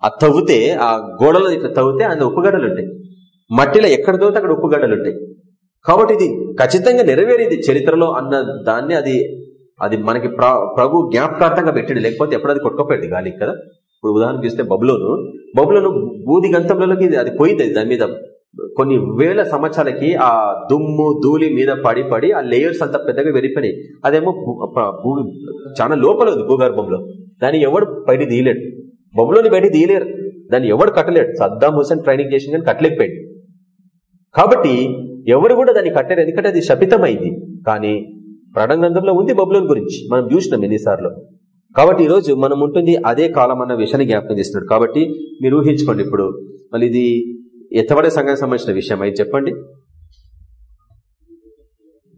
ఆ తవ్వుతే ఆ గోడలో ఇట్లా తవ్వుతే అందులో ఉప్పు గడ్డలు ఉంటాయి. మట్టిలో ఎక్కడ తవ్వుతే అక్కడ ఉప్పు గడ్డలు ఉంటాయి. కాబట్టి ఇది ఖచ్చితంగా నెరవేరేది చరిత్రలో అన్న దాన్ని అది అది మనకి ప్రభు జ్ఞాపకార్థంగా పెట్టిండు. లేకపోతే ఎప్పుడు అది కొట్టుకోపోయింది గాలి కదా? ఇప్పుడు ఉదాహరణకి చూస్తే బబులోను. బబులోను బూది గంతంలోకి ఇది- అది పోయింది. అది దాని మీద కొన్ని వేల సంవత్సరాలకి ఆ దుమ్ము ధూళి మీద పడి పడి ఆ లేయర్స్ అంతా పెద్దగా వెరిపోయినాయి అదేమో భూమి చాలా లోపల ఉంది భూగర్భంలో. దాన్ని ఎవడు బయట తీయలేడు. బొమ్మలోని బయట తీయలేరు. దాన్ని ఎవడు కట్టలేడు. సద్దాం హుసేన్ ట్రైనింగ్ చేసిన కానీ కట్టలేకపోయాడు. కాబట్టి ఎవరు కూడా దాన్ని కట్టలేరు. ఎందుకంటే అది శపితమైంది. కానీ ప్రణంగంధంలో ఉంది బబులోన్ గురించి. మనం చూసినాం ఎన్నిసార్లు. కాబట్టి ఈరోజు రోజు మనం ఉంటుంది అదే కాలం అన్న విషయాన్ని జ్ఞాపకం చేస్తున్నాడు. కాబట్టి మీరు ఊహించుకోండి ఇప్పుడు. మళ్ళీ ఇది ఎత్తబడే సంఘానికి సంబంధించిన విషయం. అయితే చెప్పండి.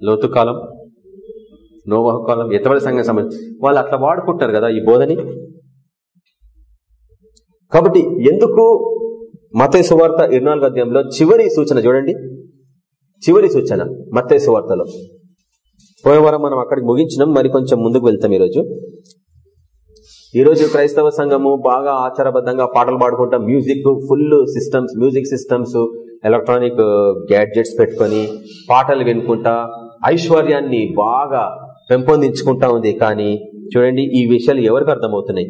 లోతు కాలం నోవాహ కాలం ఎత్తబడే సంఘం సంబంధించి. వాళ్ళు అట్లా వాడుకుంటారు కదా ఈ బోధని. కాబట్టి ఎందుకు మతయ సువార్త ఇరునాలుగు అధ్యాయంలో చివరి సూచన చూడండి. చివరి సూచన మత్తయి సువార్తలో. పోయిన వారం మనం అక్కడికి ముగించినాం. మరి కొంచెం ముందుకు వెళ్తాం ఈరోజు. ఈరోజు క్రైస్తవ సంఘము బాగా ఆచారబద్ధంగా పాటలు పాడుకుంటాం music full systems music systems electronic gadgets పెట్టుకొని పాటలు వినుకుంటా ఐశ్వర్యాన్ని బాగా పెంపొందించుకుంటా ఉంది. కానీ చూడండి ఈ విషయాలు ఎవరికి అర్థమవుతున్నాయి?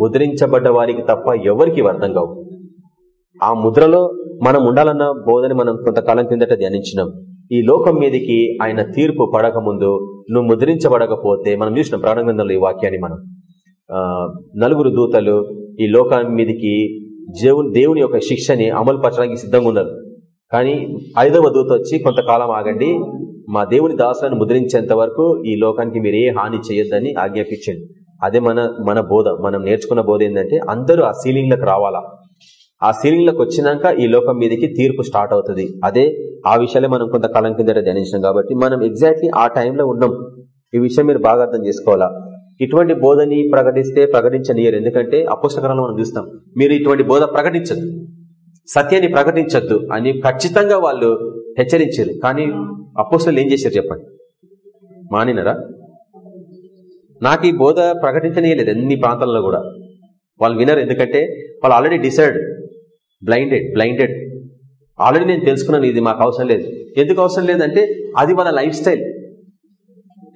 ముద్రించబడ్డ వారికి తప్ప ఎవరికి అర్థం కావు. ఆ ముద్రలో మనం ఉండాలన్న బోధని మనం కొంతకాలం కిందట ధ్యానించినాం. ఈ లోకం మీదకి ఆయన తీర్పు పడక ముందు నువ్వు ముద్రించబడకపోతే మనం చూసిన ప్రాణగ్రంథంలో ఈ వాక్యాన్ని మనం. నలుగురు దూతలు ఈ లోకం మీదకి దేవుని దేవుని యొక్క శిక్షని అమలు పరచడానికి సిద్ధంగా ఉన్నారు. కానీ ఐదవ దూత వచ్చి కొంతకాలం ఆగండి మా దేవుని దాసులను ముద్రించేంత వరకు ఈ లోకానికి మీరు ఏ హాని చేయొద్దని ఆజ్ఞాపించండి. అదే మన మన బోధ మనం నేర్చుకున్న బోధ ఏంటంటే అందరూ ఆ సీలింగ్లకు రావాలా. ఆ సీలింగ్లోకి వచ్చినాక ఈ లోకం మీదకి తీర్పు స్టార్ట్ అవుతుంది. అదే ఆ విషయాలే మనం కొంతకాలం కిందట ధ్యానించినాం కాబట్టి మనం ఎగ్జాక్ట్లీ ఆ టైంలో ఉన్నాం. ఈ విషయం మీరు బాగా అర్థం చేసుకోవాలా? ఇటువంటి బోధని ప్రకటిస్తే ప్రకటించనియరు. ఎందుకంటే అపుస్తకాలను మనం చూస్తాం మీరు ఇటువంటి బోధ ప్రకటించద్దు. సత్యాన్ని ప్రకటించద్దు అని ఖచ్చితంగా వాళ్ళు హెచ్చరించారు. కానీ అపోస్తులు ఏం చేశారు చెప్పండి? మానినరా? నాకు ఈ బోధ ప్రకటించనీయలేదు అన్ని ప్రాంతాల్లో కూడా. వాళ్ళు వినరు. ఎందుకంటే వాళ్ళు already decide blinded blinded already నేను తెలుసుకున్నాను ఇది మాకు అవసరం లేదు. ఎందుకు అవసరం లేదంటే అది వాళ్ళ లైఫ్ స్టైల్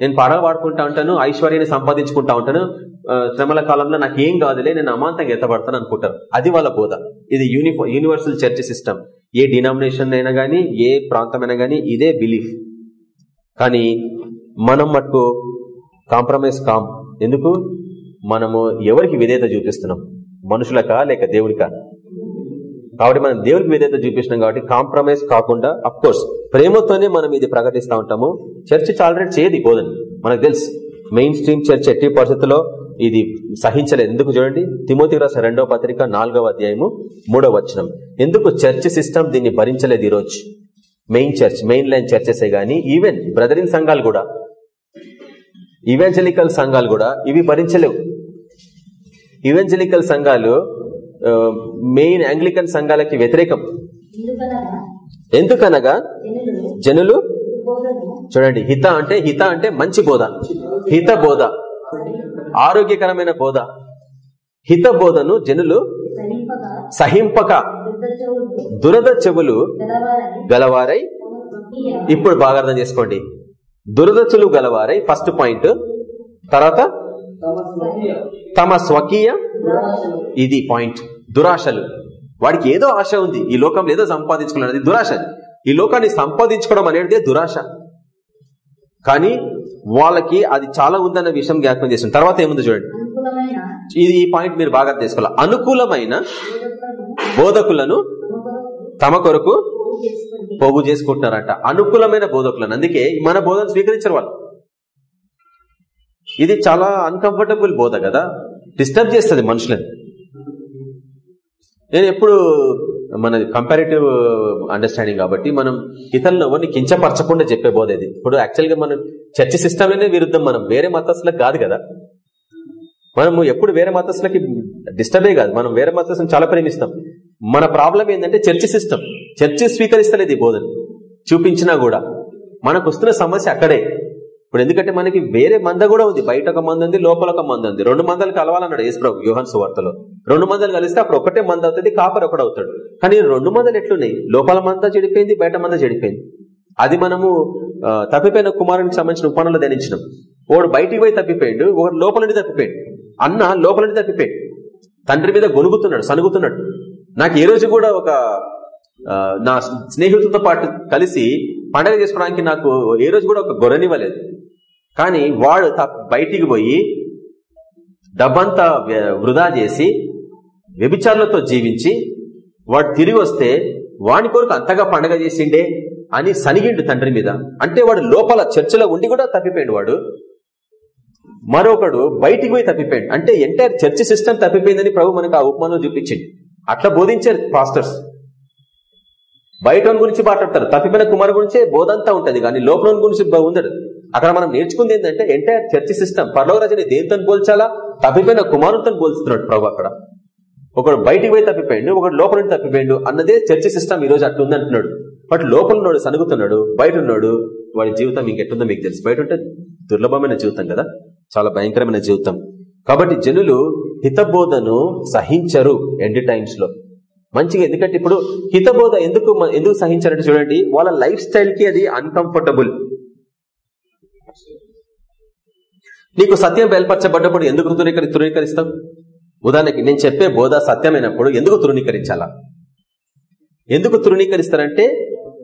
నేను పాటలు పాడుకుంటా ఉంటాను ఐశ్వర్యాన్ని సంపాదించుకుంటా ఉంటాను. శ్రమల కాలంలో నాకు ఏం కాదులే నేను అమాంతంగా ఎత్తపడతాను అనుకుంటారు. అది వాళ్ళ బోధ. ఇది యూనిఫా యూనివర్సల్ చర్చ్ సిస్టమ్ ఏ డినామినేషన్ అయినా కానీ ఏ ప్రాంతమైనా కానీ ఇదే బిలీఫ్ కానీ మనం మటుకు కాంప్రమైజ్ కాం. ఎందుకు? మనము ఎవరికి విధేయత చూపిస్తున్నాం? మనుషులకా లేక దేవుడికా? కాబట్టి మనం దేవుడికి విధేయత చూపిస్తున్నాం కాబట్టి కాంప్రమైజ్ కాకుండా అఫ్ కోర్స్ ప్రేమతోనే మనం ఇది ప్రకటిస్తా ఉంటాము. చర్చ్ టాలరేట్ చేయదు బోధన. మనకు తెలుసు. మెయిన్ స్ట్రీమ్ చర్చ్ ఎట్టి పరిస్థితుల్లో ఇది సహించలేదు. ఎందుకు చూడండి? తిమోతి రాసిన రెండవ పత్రిక నాలుగవ అధ్యాయము మూడవ వచనం. ఎందుకు చర్చ్ సిస్టమ్ దీన్ని భరించలేదు ఈరోజు? మెయిన్ చర్చ్ మెయిన్ లైన్ చర్చెసే గానీ ఈవెన్ బ్రదరింగ్ సంఘాలు కూడా. ఈవెంజలికల్ సంఘాలు కూడా ఇవి భరించలేవు. ఈవెంజలికల్ సంఘాలు మెయిన్ ఆంగ్లికన్ సంఘాలకి వ్యతిరేకం. ఎందుకనగా? జనులు. చూడండి హిత అంటే హిత అంటే మంచి బోధ. హిత బోధ. ఆరోగ్యకరమైన బోధ. హిత బోధను జనులు సహింపక. దురద చెవులు. గలవారై. ఇప్పుడు బాగా అర్థం చేసుకోండి. దురదచులు గలవారై ఫస్ట్ పాయింట్ తర్వాత? తమ స్వకీయ? ఇది పాయింట్ దురాశలు. వాడికి ఏదో ఆశ ఉంది. ఈ లోకంలో ఏదో సంపాదించుకోవాలనేది దురాశ ఈ లోకాన్ని సంపాదించుకోవడం అనేది దురాశ. కానీ వాళ్ళకి అది చాలా ఉందన్న విషయం జ్ఞాపకం చేసిన తర్వాత ఏముంది చూడండి. ఇది ఈ పాయింట్ మీరు బాగా తీసుకోవాలి అనుకూలమైన బోధకులను తమ కొరకు పోగు చేసుకుంటున్నారట అనుకూలమైన బోధకులను. అందుకే మన బోధన స్వీకరించరు వాళ్ళు. ఇది చాలా అన్కంఫర్టబుల్ బోధ కదా. డిస్టర్బ్ చేస్తుంది మనుషులని. నేను ఎప్పుడు మన కంపారిటివ్ అండర్స్టాండింగ్ కాబట్టి మనం ఇతరులను ఎవరిని కించపరచకుండా చెప్పే బోధ ఇది. ఇప్పుడు యాక్చువల్గా మనం చర్చ సిస్టంలోనే విరుద్ధం మనం. వేరే మతస్థులకు కాదు కదా. మనము ఎప్పుడు వేరే మతస్థులకి డిస్టర్బే కాదు. మనం వేరే మతస్థులను చాలా ప్రేమిస్తాం. మన ప్రాబ్లం ఏంటంటే చర్చ సిస్టమ్ చర్చ స్వీకరిస్తలేదు ఈ బోధన చూపించినా కూడా. మనకు వస్తున్న సమస్య అక్కడే. ఇప్పుడు ఎందుకంటే మనకి వేరే మంద కూడా ఉంది. బయట ఒక మంద ఉంది లోపల ఒక మంద ఉంది. రెండు మందలు కలవాలన్నాడు యేసుప్రభు యోహన్ సువార్తలో. రెండు మందలు కలిస్తే అప్పుడు ఒకటే మంద అవుతుంది కాపర్ ఒకడు అవుతాడు. కానీ రెండు మందలు ఎట్లున్నాయి? లోపల మంద చెడిపోయింది బయట మంద చెడిపోయింది. అది మనము తప్పిపోయిన కుమారునికి సంబంధించిన ఉపమానంలో ధ్యానించినాం. ఒకడు బయటికి పోయి తప్పిపోయాడు ఒకడు లోపల నుండి తప్పిపోయాడు. అన్న లోపల నుండి తప్పిపోయాడు. తండ్రి మీద గొనుగుతున్నాడు సనుగుతున్నాడు. నాకు ఏ రోజు కూడా ఒక నా స్నేహితులతో పాటు కలిసి పండగ చేసుకోవడానికి నాకు ఏ రోజు కూడా ఒక గొర్రెనివ్వలేదు. కానీ వాడు త- బయటికి పోయి డబ్బంతా వృధా చేసి వ్యభిచారులతో జీవించి వాడు తిరిగి వస్తే వాడి కొరకు అంతగా పండగ చేసిండే అని సనిగిండు తండ్రి మీద. అంటే వాడు లోపల చర్చలో ఉండి కూడా తప్పిపోయాడు వాడు. మరొకడు బయటికి పోయి తప్పిపోయాడు. అంటే ఎంటైర్ చర్చ్ సిస్టమ్ తప్పిపోయిందని ప్రభు మనకు ఆ ఉపమానం చూపించింది అట్లా బోధించారు పాస్టర్స్. బయట గురించి మాట్లాడతారు. తప్పిపోయిన కుమారు గురించే బోధంతా ఉంటుంది. కానీ లోపల గురించి బ- ఉండదు అక్కడ మనం నేర్చుకుంది ఏంటంటే ఎంటైర్ చర్చ్ సిస్టమ్ పర్లోకరాజుని దేనితో పోల్చాలా? తప్పిపోయిన కుమారుతో పోల్చుతున్నాడు ప్రభు అక్కడ. ఒకడు బయటికి పోయి తప్పిపోయిండు ఒకడు లోపల నుండి తప్పిపోయిండు అన్నదే చర్చ్ సిస్టమ్ ఈ రోజు అట్టుంది అంటున్నాడు. బట్ లోపల ఉన్నాడు సనుగుతున్నాడు బయట ఉన్నాడు వాడి జీవితం ఇంకెట్టుందో మీకు తెలుసు. బయట ఉంటే దుర్లభమైన జీవితం కదా? చాలా భయంకరమైన జీవితం. కాబట్టి జనులు హితబోధను సహించరు ఎండ్ టైమ్స్లో. మంచిగా ఎందుకంటే ఇప్పుడు హితబోధ ఎందుకు ఎందుకు సహించారంటే చూడండి వాళ్ళ లైఫ్ స్టైల్కి అది అన్కంఫర్టబుల్ నీకు సత్యం బయలుపరచబడ్డప్పుడు ఎందుకు తృణీకరి తృణీకరిస్తాం ఉదాహరణకి నేను చెప్పే బోధ సత్యమైనప్పుడు ఎందుకు తృణీకరించాలా? ఎందుకు తృణీకరిస్తారంటే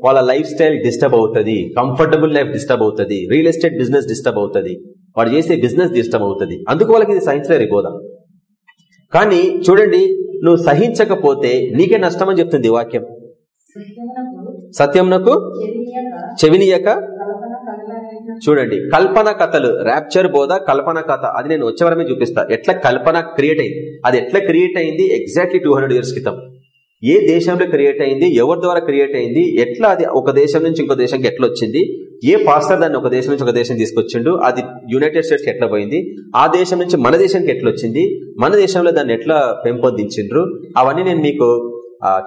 వాళ్ళ లైఫ్ స్టైల్ డిస్టర్బ్ అవుతుంది కంఫర్టబుల్ లైఫ్ డిస్టర్బ్ అవుతుంది రియల్ ఎస్టేట్ బిజినెస్ డిస్టర్బ్ అవుతుంది వాడు చేసే బిజినెస్ డిస్టర్బ్ అవుతుంది. అందుకు వాళ్ళకి ఇది సహించలేరు బోధ. కానీ చూడండి నువ్వు సహించకపోతే నీకే నష్టం అని చెప్తుంది వాక్యం. సత్యమునకు సత్యంనకు చెవినియక చూడండి కల్పన కథలు ర్యాప్చర్ బోధ కల్పన కథ అది నేను వచ్చేవరమే చూపిస్తా. ఎట్లా కల్పన క్రియేట్ అయింది? అది ఎట్లా క్రియేట్ అయింది? ఎగ్జాక్ట్లీ టూ ఇయర్స్ క్రితం. ఏ దేశంలో క్రియేట్ అయింది? ఎవరి ద్వారా క్రియేట్ అయింది? ఎట్లా అది ఒక దేశం నుంచి ఇంకో దేశంకి ఎట్లా వచ్చింది? ఏ పాస్టర్ దాన్ని ఒక దేశం నుంచి ఒక దేశం తీసుకొచ్చిండు? అది యునైటెడ్ స్టేట్స్ ఎట్లా పోయింది? ఆ దేశం నుంచి మన దేశానికి ఎట్లా వచ్చింది? మన దేశంలో దాన్ని ఎట్లా పెంపొందించిండ్రు? అవన్నీ నేను మీకు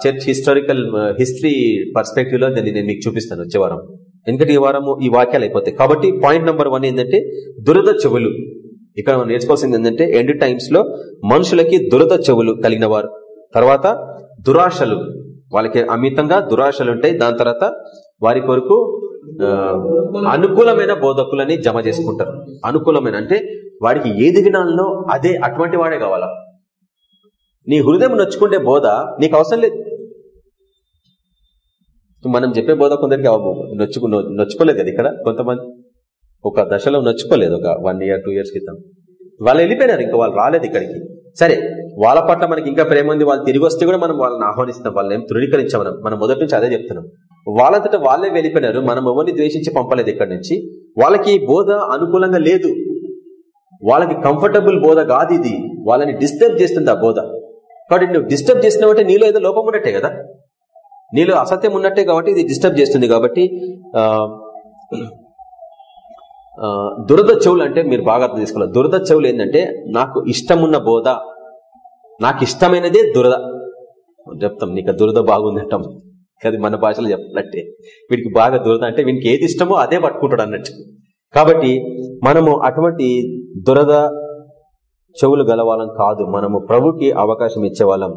చర్చ్ హిస్టారికల్ హిస్టరీ పర్స్పెక్టివ్లో నేను మీకు చూపిస్తాను వచ్చే వారం. ఎందుకంటే ఈ వారము ఈ వాక్యాలు అయిపోతాయి. కాబట్టి పాయింట్ నెంబర్ వన్ ఏంటంటే దురద చెవులు. ఇక్కడ మనం నేర్చుకోవాల్సింది ఏంటంటే ఎండ్ టైమ్స్లో మనుషులకి దురద చెవులు కలిగిన వారు తర్వాత దురాశలు. వాళ్ళకి అమితంగా దురాశలు ఉంటాయి. దాని తర్వాత వారి కొరకు అనుకూలమైన బోధకులని జమ చేసుకుంటారు. అనుకూలమైన అంటే వాడికి ఏది వినాలనో అదే అటువంటి వాడే కావాలా. నీ హృదయం నొచ్చుకుంటే బోధ నీకు అవసరం లేదు. మనం చెప్పే బోధ కొందరికి అవ- నొచ్చుకు నొచ్చుకోలేదు కదా ఇక్కడ కొంతమంది. ఒక దశలో నొచ్చుకోలేదు ఒక వన్ ఇయర్ టూ ఇయర్స్ క్రితం. వాళ్ళు వెళ్ళిపోయినారు ఇంకా వాళ్ళు రాలేదు ఇక్కడికి. సరే వాళ్ళ పట్ల మనకి ఇంకా ప్రేమ ఉంది వాళ్ళు తిరిగి వస్తే కూడా మనం వాళ్ళని ఆహ్వానిస్తాం వాళ్ళని ఏం తృణీకరించాం మనం మొదటి నుంచి అదే చెప్తున్నాం. వాళ్ళంతటా వాళ్ళే వెళ్ళిపోయినారు మనం ఎవరిని ద్వేషించి పంపలేదు ఇక్కడి నుంచి. వాళ్ళకి బోధ అనుకూలంగా లేదు. వాళ్ళకి కంఫర్టబుల్ బోధ కాదు ఇది. వాళ్ళని డిస్టర్బ్ చేస్తుంది ఆ బోధ. కాబట్టి నువ్వు డిస్టర్బ్ చేసినావంటే నీలో ఏదో లోపం ఉన్నట్టే కదా. నీలో అసత్యం ఉన్నట్టే కాబట్టి ఇది డిస్టర్బ్ చేస్తుంది కాబట్టి దురద చెవులు అంటే మీరు బాగా అర్థం చేసుకోవాలి. దురద చెవులు ఏంటంటే నాకు ఇష్టమున్న బోధ నాకు ఇష్టమైనదే దురద. చెప్తాం నీకు దురద బాగుంది అంటాం. అది మన భాషలో చెప్పినట్టే. వీడికి బాగా దురద అంటే వీనికి ఏది ఇష్టమో అదే పట్టుకుంటాడు అన్నట్టు. కాబట్టి మనము అటువంటి దురద చెవులు గలవాళ్ళం కాదు. మనము ప్రభుకి అవకాశం ఇచ్చేవాళ్ళం.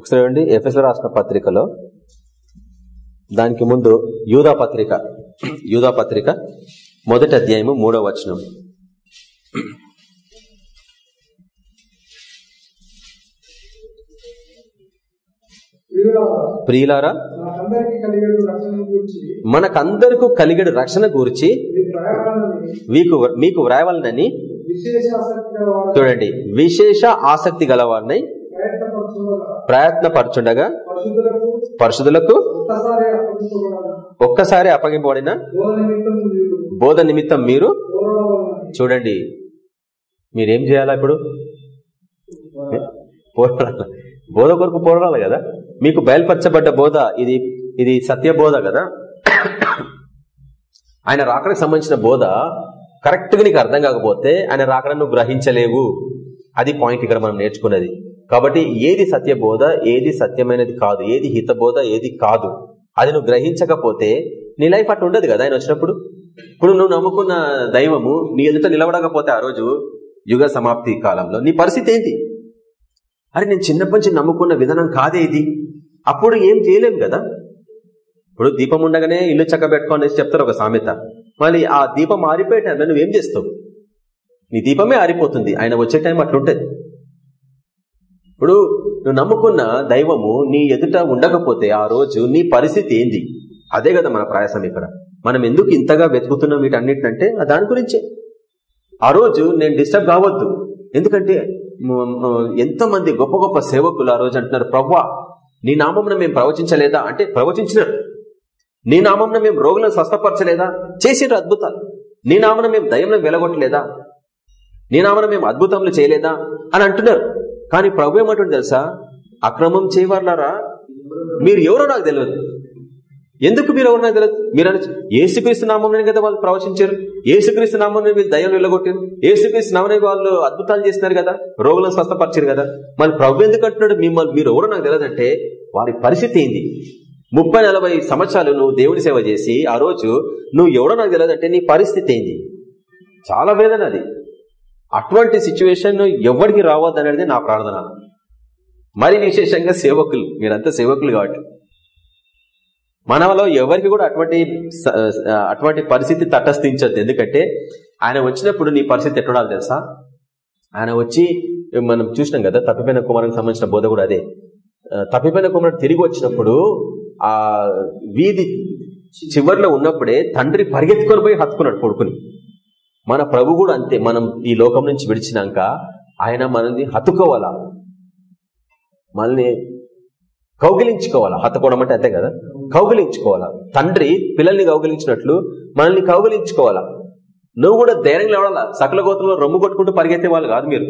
ఒకసారి అండి ఎఫ్ఎస్ రాసిన పత్రికలో. దానికి ముందు యూదా పత్రిక యూదా పత్రిక మొదటి అధ్యాయము మూడవ వచనం. ప్రియులారా, మనకందరకు కలిగడు రక్షణ గూర్చి మీకు మీకు వ్రాయవలనని చూడండి. విశేష ఆసక్తి గలవారిని ప్రయత్నపరచుండగా పరిశుద్ధులకు ఒక్కసారి అప్పగింపబడిన బోధ నిమిత్తం మీరు మీరు చూడండి. మీరేం చేయాలా ఇప్పుడు? బోధ కొరకు పోరాడాలి కదా? మీకు బయలుపరచబడ్డ బోధ ఇది ఇది సత్య బోధ కదా? ఆయన రాకడానికి సంబంధించిన బోధ కరెక్ట్గా నీకు అర్థం కాకపోతే ఆయన రాకడను గ్రహించలేవు. అది పాయింట్ ఇక్కడ మనం నేర్చుకున్నది. కాబట్టి ఏది సత్యబోధ ఏది సత్యమైనది కాదు ఏది హితబోధ ఏది కాదు అది నువ్వు గ్రహించకపోతే నీ లైఫ్ అట్లా ఉండదు కదా ఆయన వచ్చినప్పుడు? ఇప్పుడు నువ్వు నమ్ముకున్న దైవము నీ ఎదుట నిలబడకపోతే ఆ రోజు యుగ సమాప్తి కాలంలో నీ పరిస్థితి ఏంటి? అరే నేను చిన్నప్పటి నుంచి నమ్ముకున్న విధానం కాదే ఇది. అప్పుడు ఏం చేయలేం కదా? ఇప్పుడు దీపం ఉండగానే ఇల్లు చక్క పెట్టుకోనేసి చెప్తారు ఒక సామెత. మళ్ళీ ఆ దీపం ఆరిపోయే టైంలో నువ్వేం చేస్తావు? నీ దీపమే ఆరిపోతుంది. ఆయన వచ్చే టైం అట్లుంటది. ఇప్పుడు నువ్వు నమ్ముకున్న దైవము నీ ఎదుట ఉండకపోతే ఆ రోజు నీ పరిస్థితి ఏంది? అదే కదా మన ప్రయాసం ఇక్కడ. మనం ఎందుకు ఇంతగా వెతుకుతున్నాం వీటన్నిటినంటే దాని గురించే. ఆ రోజు నేను డిస్టర్బ్ కావద్దు. ఎందుకంటే ఎంతో మంది గొప్ప గొప్ప సేవకులు ఆ రోజు అంటున్నారు ప్రవ్వా నీ నామంన మేము ప్రవచించలేదా? అంటే ప్రవచించినారు నీ నామంన మేము రోగులను స్వస్థపరచలేదా? చేసిన అద్భుతాలు. నీ నామన మేము దయంలో వెలగొట్టలేదా? నీ నామన మేము అద్భుతములు చేయలేదా? అని అంటున్నారు. కానీ ప్రభు ఏమంటుంది తెలుసా? అక్రమం చేయవర్లారా? మీరు ఎవరో నాకు తెలియదు. ఎందుకు మీరు ఎవరు నాకు తెలియదు? మీరు అని ఏసుక్రీస్తు నామంలోనే కదా వాళ్ళు ప్రవచించారు. ఏసుక్రీస్తు నామంలో వీళ్ళు దయ్యం వెళ్ళగొట్టారు ఏసుక్రీస్తు నామనే వాళ్ళు అద్భుతాలు చేసినారు కదా రోగులను స్వస్థపరిచారు కదా. మరి ప్రభు ఎందుకు అంటున్నాడు? మిమ్మల్ని మీరు ఎవరో నాకు తెలియదంటే వారి పరిస్థితి ఏంది? ముప్పై నలభై సంవత్సరాలు నువ్వు దేవుని సేవ చేసి ఆ రోజు నువ్వు ఎవడో నాకు తెలియదంటే నీ పరిస్థితి ఏంది? చాలా వేదన అది. అటువంటి సిచ్యువేషన్ ఎవరికి రావద్దు అనేది నా ప్రార్థన. మరి విశేషంగా సేవకులు మీరంతా సేవకులు కాబట్టి. మనలో ఎవరికి కూడా అటువంటి అటువంటి పరిస్థితి తటస్థించద్దు. ఎందుకంటే ఆయన వచ్చినప్పుడు నీ పరిస్థితి ఎట్టుడాలి తెలుసా? ఆయన వచ్చి మనం చూసినాం కదా తప్పిపోయిన కుమారునికి సంబంధించిన బోధ కూడా అదే. తప్పిపోయిన కుమారుడు తిరిగి వచ్చినప్పుడు ఆ వీధి చివరిలో ఉన్నప్పుడే తండ్రి పరిగెత్తుకొని పోయి హత్తుకున్నాడు కొడుకుని. మన ప్రభు కూడా అంతే. మనం ఈ లోకం నుంచి విడిచినాక ఆయన మనల్ని హతుకోవాలా మనల్ని కౌగిలించుకోవాలా? హతకోవడం అంటే అంతే కదా? కౌగిలించుకోవాలా? తండ్రి పిల్లల్ని కౌగిలించినట్లు మనల్ని కౌగిలించుకోవాలా? నువ్వు కూడా ధైర్యం లేవడాలా? సకల గోత్రంలో రొమ్ము కొట్టుకుంటూ పరిగెత్తే వాళ్ళు కాదు మీరు.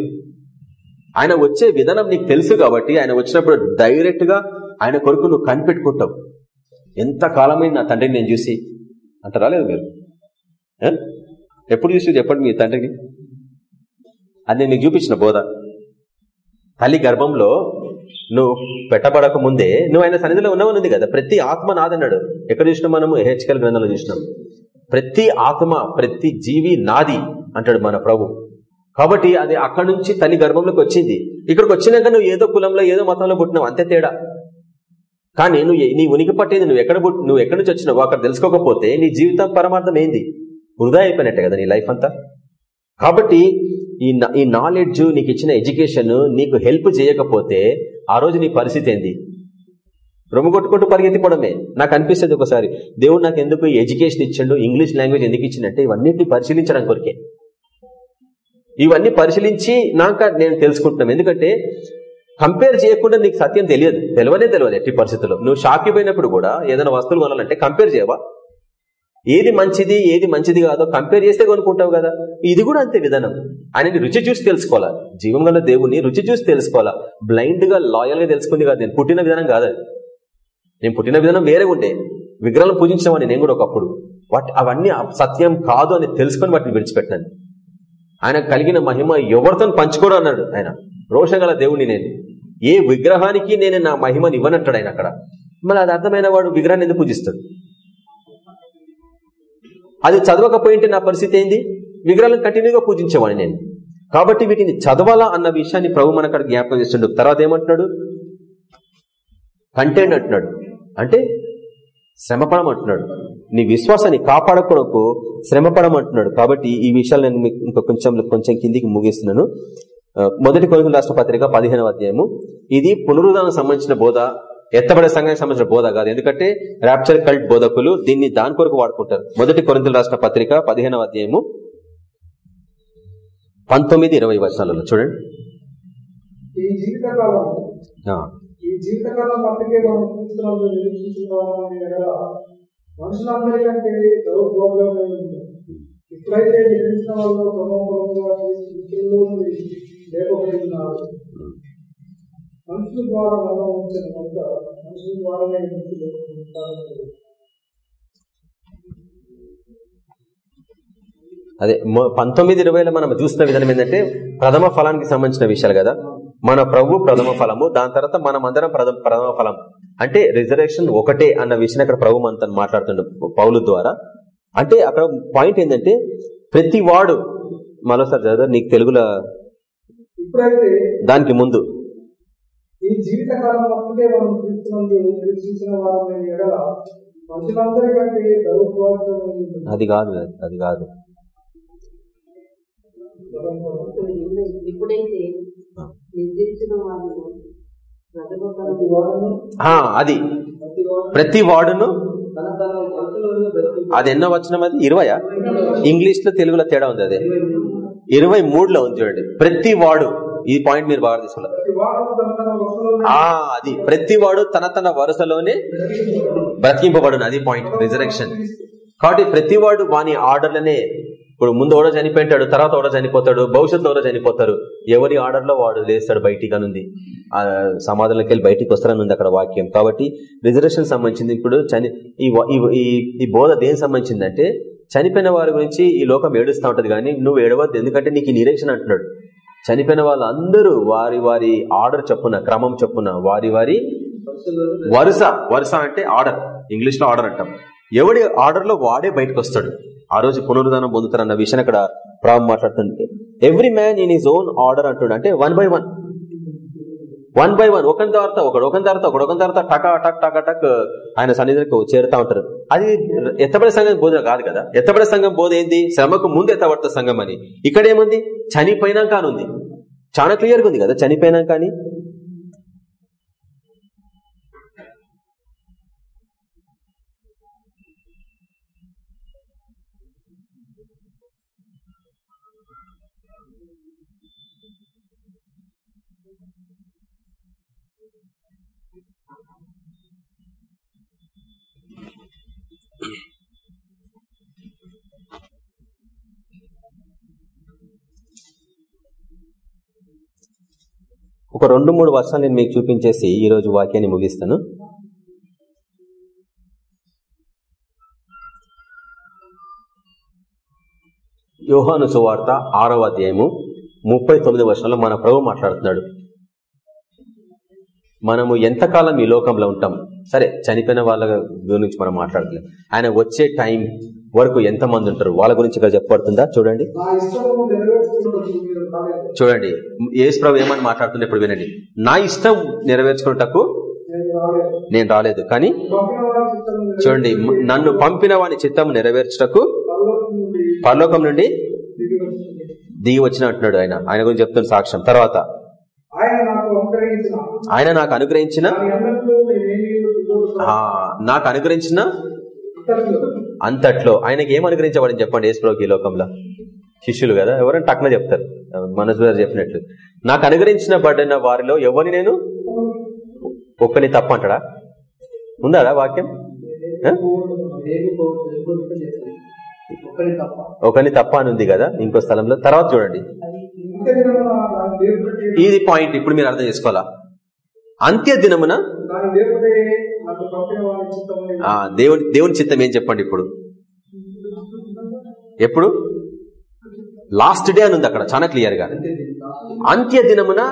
ఆయన వచ్చే విధానం నీకు తెలుసు కాబట్టి ఆయన వచ్చినప్పుడు డైరెక్ట్గా ఆయన కొరకు నువ్వు కనిపెట్టుకుంటావు. ఎంత కాలమైంది నా తండ్రిని నేను చూసి? అంటారా లేదు మీరు. ఎప్పుడు చూసి చెప్పండి మీ తండ్రిని అది నేను నీకు చూపించిన బోధ. తల్లి గర్భంలో నువ్వు పెట్టబడక ముందే నువ్వు ఆయన సన్నిధిలో ఉన్నావని కదా? ప్రతి ఆత్మ నాదన్నాడు. ఎక్కడ చూసినాం మనము? హెచ్కల్ గ్రంథంలో చూసినాం. ప్రతి ఆత్మ ప్రతి జీవి నాది అంటాడు మన ప్రభు. కాబట్టి అది అక్కడి నుంచి తల్లి గర్భంలోకి వచ్చింది. ఇక్కడికి వచ్చినాక నువ్వు ఏదో కులంలో ఏదో మతంలో పుట్టినావు. అంతే తేడా. కానీ నువ్వు నీ ఉనికి పట్టేది నువ్వు ఎక్కడ పుట్టి- నువ్వు ఎక్కడి నుంచి వచ్చినావు అక్కడ తెలుసుకోకపోతే నీ జీవితం పరమార్థం ఏంది? వృధా అయిపోయినట్టే కదా నీ లైఫ్ అంతా? కాబట్టి ఈ ఈ నాలెడ్జ్ నీకు ఇచ్చిన ఎడ్యుకేషన్ నీకు హెల్ప్ చేయకపోతే ఆ రోజు నీ పరిస్థితి ఏంది? రొమ్ము కొట్టుకుంటూ పరిగెత్తిపోవడమే. నాకు అనిపిస్తుంది ఒకసారి దేవుడు నాకు ఎందుకు ఎడ్యుకేషన్ ఇచ్చిండు ఇంగ్లీష్ లాంగ్వేజ్ ఎందుకు ఇచ్చిందంటే ఇవన్నీ పరిశీలించడం కొరికే. ఇవన్నీ పరిశీలించి నాక నేను తెలుసుకుంటున్నాను. ఎందుకంటే కంపేర్ చేయకుండా నీకు సత్యం తెలియదు. తెలియనే తెలియదు ఎట్టి పరిస్థితుల్లో. నువ్వు షాక్ అయిపోయినప్పుడు కూడా ఏదైనా వస్తువులు కొనాలంటే కంపేర్ చేయవా? ఏది మంచిది ఏది మంచిది కాదో కంపేర్ చేస్తే కొనుక్కుంటావు కదా. ఇది కూడా అంతే విధానం. ఆయనని రుచి చూసి తెలుసుకోవాలా? జీవం గల దేవుని రుచి చూసి తెలుసుకోవాలా? బ్లైండ్గా లాయల్గా తెలుసుకుంది కాదు. నేను పుట్టిన విధానం కాదు అది. నేను పుట్టిన విధానం వేరే ఉండే. విగ్రహాలను పూజించినవాడిని నేను కూడా ఒకప్పుడు. వాటి అవన్నీ సత్యం కాదు అని తెలుసుకొని వాటిని విడిచిపెట్టాను ఆయన కలిగిన మహిమ ఎవరితో పంచుకోడు అన్నాడు ఆయన. రోషం గల దేవుడిని నేను. ఏ విగ్రహానికి నేను నా మహిమని ఇవ్వనట్టాడు ఆయన అక్కడ. మళ్ళీ అది అర్థమైన వాడు విగ్రహాన్ని ఎందుకు పూజిస్తాడు? అది చదవకపోయింటే నా పరిస్థితి ఏంది? విగ్రహాలను కంటిన్యూగా పూజించేవాడిని నేను. కాబట్టి వీటిని చదవాలా అన్న విషయాన్ని ప్రభు మన అక్కడ జ్ఞాపకం చేస్తుండు. తర్వాత ఏమంటున్నాడు? కంటెంట్ అంటున్నాడు. అంటే శ్రమపడమంటున్నాడు నీ విశ్వాసాన్ని కాపాడకొరకు శ్రమపడమంటున్నాడు కాబట్టి ఈ విషయాలు నేను ఇంకా కొంచెం కొంచెం కిందికి ముగిస్తున్నాను. మొదటి కొనుగోలు రాష్ట్ర పత్రిక పదిహేనవ అధ్యాయము. ఇది పునరుద్ధానం సంబంధించిన బోధ. ఎత్తబడే సంఘానికి సంబంధించిన బోధ కాదు. ఎందుకంటే ర్యాప్చర్ కల్ట్ బోధకులు దీన్ని దాని కొరకు వాడుకుంటారు. మొదటి కొరింతలు రాష్ట్ర పత్రిక పదిహేనవ అధ్యాయము పంతొమ్మిది ఇరవై వర్షాలలో చూడండి. ఇప్పుడైతే లేపబడి ఉన్నారు. మనుషుల ద్వారా మనం ఉంచిన కనుక మనుషుల ద్వారానే అదే పంతొమ్మిది ఇరవైలో మనం చూస్తున్న విధానం ఏంటంటే ప్రథమ ఫలానికి సంబంధించిన విషయాలు కదా. మన ప్రభు ప్రథమ ఫలము దాని తర్వాత మనం అందరం ప్రథమ ప్రథమ ఫలం. అంటే రిజర్వేషన్ ఒకటే అన్న విషయం అక్కడ ప్రభు మనతో మాట్లాడుతుండ పౌలు ద్వారా. అంటే అక్కడ పాయింట్ ఏంటంటే ప్రతి వాడు మరోసారి చదువు నీకు తెలుగులో దానికి ముందు ఈ జీవితకాలం మట్టుకే మనం క్రీస్తునందు నిరీక్షించిన వారమైన ఎడల మనుషులందరికంటే ఉంది అది కాదు అది కాదు. నిర్దించిన అది. ప్రతి బ్రతికి అది ఎన్నో వచ్చిన అది? ఇరవయా? ఇంగ్లీష్లో తెలుగులో తేడా ఉంది అదే. ఇరవై మూడులో ఉంది చూడండి. ప్రతి వాడు. ఈ పాయింట్ మీరు బాగా తీసుకున్నారు ఆ అది. ప్రతివాడు తన తన వరుసలోనే బ్రతికింపబడును. అది పాయింట్ రిజరెక్షన్ కాబట్టి ప్రతివాడు వాని ఆర్డర్లనే ఇప్పుడు ముందు ఓడ చనిపోయింటాడు తర్వాత ఓడ చనిపోతాడు భవిష్యత్తులో ఓడ చనిపోతారు. ఎవరి ఆర్డర్లో వాడు లేస్తాడు బయటికి అనుంది ఆ సమాధానంలోకి వెళ్ళి బయటికి వస్తారని ఉంది అక్కడ వాక్యం. కాబట్టి రిజర్వేషన్ సంబంధించింది ఇప్పుడు చని ఈ బోధ దేనికి సంబంధించిందంటే చనిపోయిన వారి గురించి ఈ లోకం ఏడుస్తూ ఉంటది కానీ నువ్వు ఏడవద్దు. ఎందుకంటే నీకు నిరీక్షణ అంటున్నాడు. చనిపోయిన వాళ్ళందరూ వారి వారి ఆర్డర్ చెప్పున క్రమం చెప్పున వారి వారి వరుస వరుస అంటే ఆర్డర్. ఇంగ్లీష్లో ఆర్డర్ అంటాం. ఎవడి ఆర్డర్లో వాడే బయటకు వస్తాడు ఆ రోజు పునరుద్ధానం పొందుతారు అన్న విషయాన్ని అక్కడ ప్రాబ్లం మాట్లాడుతుంటే every man in his own order అంటుడు. అంటే one by one one by one ఒకరి తర్వాత ఒకడు ఒకరి తర్వాత ఒకడు ఒకరి తర్వాత టక టక్ టక్ టక్ ఆయన సన్నిధికి చేరుతా ఉంటారు. అది ఎత్తబడే సంఘం బోధ కాదు కదా? ఎత్తబడే సంఘం బోధ ఏంది? శ్రమకు ముందు ఎత్తబడతా సంఘం అని. ఇక్కడ ఏముంది? చనిపోయినాక అని ఉంది. చాలా క్లియర్గా ఉంది కదా? చనిపోయినాక అని. ఒక రెండు మూడు వర్షాలు నేను మీకు చూపించేసి ఈ రోజు వాక్యాన్ని ముగిస్తాను. యోహాను సువార్త ఆరవ అధ్యాయము ముప్పై తొమ్మిది వర్షంలో మన ప్రభు మాట్లాడుతున్నాడు. మనము ఎంతకాలం ఈ లోకంలో ఉంటాం? సరే చనిపోయిన వాళ్ళ గురించి మనం మాట్లాడలేం ఆయన వచ్చే టైం వరకు ఎంత మంది ఉంటారు? వాళ్ళ గురించి ఇక్కడ చెప్పబడుతుందా? చూడండి. చూడండి. యేసు ప్రభు ఏమని మాట్లాడుతుంది ఇప్పుడు వినండి. నా ఇష్టం నెరవేర్చుకున్నటకు నేను రాలేదు. కానీ చూడండి నన్ను పంపిన వాని చిత్తం నెరవేర్చుటకు పరలోకం నుండి దిగి వచ్చినట్టున్నాడు దిగి వచ్చిన అంటున్నాడు ఆయన. ఆయన గురించి చెప్తున్న సాక్ష్యం. తర్వాత ఆయన నాకు అనుగ్రహించిన నాకు అనుగ్రహించిన అంతట్లో. ఆయనకి ఏం అనుగ్రహించబడింది చెప్పండి యేసుప్రభుకి ఈ లోకంలో? శిష్యులు కదా ఎవరైనా టక్కున చెప్తారు. మనసు గారు చెప్పినట్లు. నాకు అనుగ్రహించిన పడిన వారిలో ఎవరిని నేను ఒక్కని తప్ప అంటాడా ఉందాడా వాక్యం? తప్ప ఒకని తప్ప అని ఉంది కదా ఇంకో స్థలంలో. తర్వాత చూడండి. ఇది పాయింట్ ఇప్పుడు మీరు అర్థం చేసుకోవాలా? అంత్య దినమున దేవుని దేవుని చిత్తం ఏం చెప్పండి ఇప్పుడు? ఎప్పుడు? లాస్ట్ డే అని ఉంది అక్కడ చాలా క్లియర్గా. అంత్య దినమున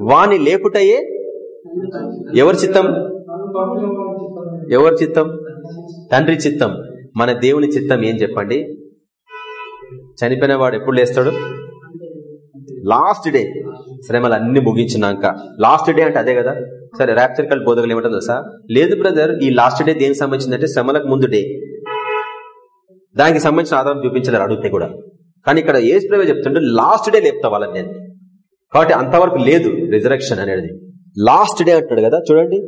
వాని లేపుటయే ఎవరి చిత్తం? ఎవరి చిత్తం? తండ్రి చిత్తం. మన దేవుని చిత్తం ఏం చెప్పండి? చనిపోయిన వాడు ఎప్పుడు లేస్తాడు? లాస్ట్ డే శ్రమలు అన్ని ముగించినాక. లాస్ట్ డే అంటే అదే కదా? సరే రాప్చరికల్ బోధకులు ఏమంటుందో సార్ లేదు బ్రదర్ ఈ లాస్ట్ డే దేనికి సంబంధించిందంటే శ్రమలకు ముందు డే దానికి సంబంధించిన ఆధారం చూపించలేరు అడిగితే కూడా. కానీ ఇక్కడ ఏ స్ప్రేవే చెప్తుంటే లాస్ట్ డే లేపుతా వాళ్ళని నేను. కాబట్టి అంతవరకు లేదు రిజరక్షన్ అనేది. లాస్ట్ డే అంటున్నాడు కదా చూడండి.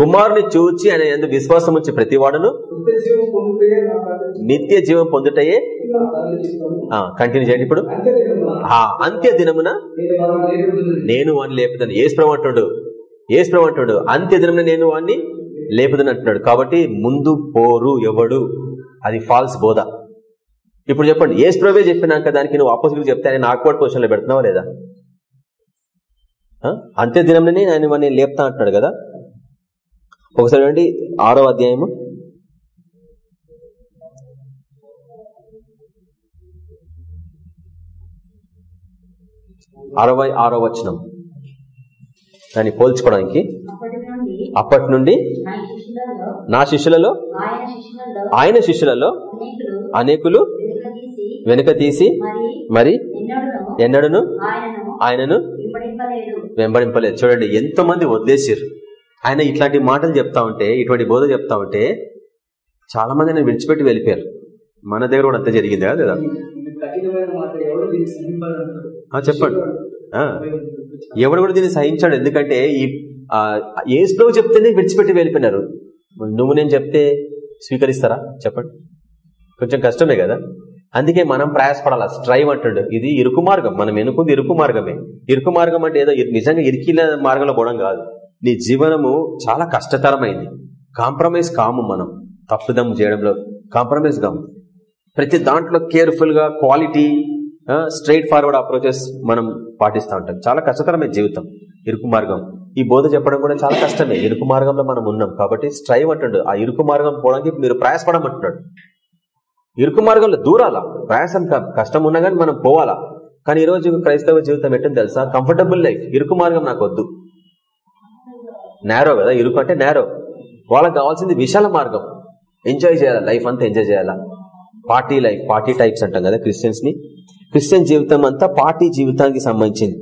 కుమారుని చూచి ఆయన ఎందు విశ్వాసం ఉంచి ప్రతి వాడును నిత్య జీవం పొందుటయే? కంటిన్యూ చేయండి ఇప్పుడు. అంతే అంత్య దినమున నేను వాడిని లేపుతాను ఏసుప్రభు అంటున్నాడు. ఏసుప్రభు అంటున్నాడు. అంత్య దినమున నేను వాడిని లేపుదని అంటున్నాడు. కాబట్టి ముందు పోరు ఎవడు? అది ఫాల్స్ బోధ. ఇప్పుడు చెప్పండి ఏసుప్రభే చెప్పినాక దానికి నువ్వు ఆపోజిట్ చెప్తే ఆయన ఆక్వర్డ్ పొజిషన్లో పెడుతున్నావా లేదా? ఆ? అంత్య దినంలోనే ఆయన వాడిని లేపుతా అంటున్నాడు కదా? ఒకసారి చూడండి ఆరో అధ్యాయము. అరవై ఆరో వచనం. దాన్ని పోల్చుకోవడానికి. అప్పటి నుండి నా శిష్యులలో ఆయన శిష్యులలో అనేకులు వెనుక తీసి మరి ఎన్నడూను ఆయనను వెంబడింపలేదు. చూడండి ఎంతో మంది వదిలేసారు ఆయన ఇట్లాంటి మాటలు చెప్తా ఉంటే ఇటువంటి బోధ చెప్తా ఉంటే చాలా మంది ఆయన విడిచిపెట్టి వెళ్ళిపోయారు. మన దగ్గర కూడా అంతే జరిగింది కదా లేదా? చెప్పండి. ఎవడు కూడా దీన్ని సహించాడు. ఎందుకంటే ఈ యేసు ప్రభు చెప్తేనే విడిచిపెట్టి వెళ్ళిపోయినారు. నువ్వు నేను చెప్తే స్వీకరిస్తారా? చెప్పండి. కొంచెం కష్టమే కదా. అందుకే మనం ప్రయాసపడాలా. స్ట్రైవ్ అంటాడు. ఇది ఇరుకు మార్గం. మనం ఎన్నుకుంది ఇరుకు మార్గమే. ఇరుకు మార్గం అంటే ఏదో నిజంగా ఇరికిల మార్గంలో పోవడం కాదు. నీ జీవనము చాలా కష్టతరమైంది. కాంప్రమైజ్ కాము మనం. తప్పుదం చేయడంలో కాంప్రమైజ్ కాము. ప్రతి దాంట్లో కేర్ఫుల్గా క్వాలిటీ స్ట్రైట్ ఫార్వర్డ్ అప్రోచెస్ మనం పాటిస్తూ ఉంటాం. చాలా కష్టతరమైన జీవితం. ఇరుకు మార్గం ఈ బోధ చెప్పడం కూడా చాలా కష్టమే. ఇరుకు మార్గంలో మనం ఉన్నాం కాబట్టి స్ట్రైవ్ అంటాడు. ఆ ఇరుకు మార్గం పోవడానికి మీరు ప్రయాసపడమంటున్నాడు. ఇరుకు మార్గంలో దూరాలా. ప్రయాసం కష్టం ఉన్నా కానీ మనం పోవాలా? కానీ ఈ రోజు క్రైస్తవ జీవితం ఎట్టని తెలుసా? కంఫర్టబుల్ లైఫ్ ఇరుకు మార్గం నాకు వద్దు నేరో కదా? ఇరుకు అంటే నేరో వాళ్ళకి కావాల్సింది విశాల మార్గం. ఎంజాయ్ చేయాలా? లైఫ్ అంతా ఎంజాయ్ చేయాలా? పార్టీ లైఫ్ పార్టీ టైప్స్ అంటాం కదా క్రిస్టియన్స్ని. క్రిస్టియన్ జీవితం అంతా పార్టీ జీవితానికి సంబంధించింది.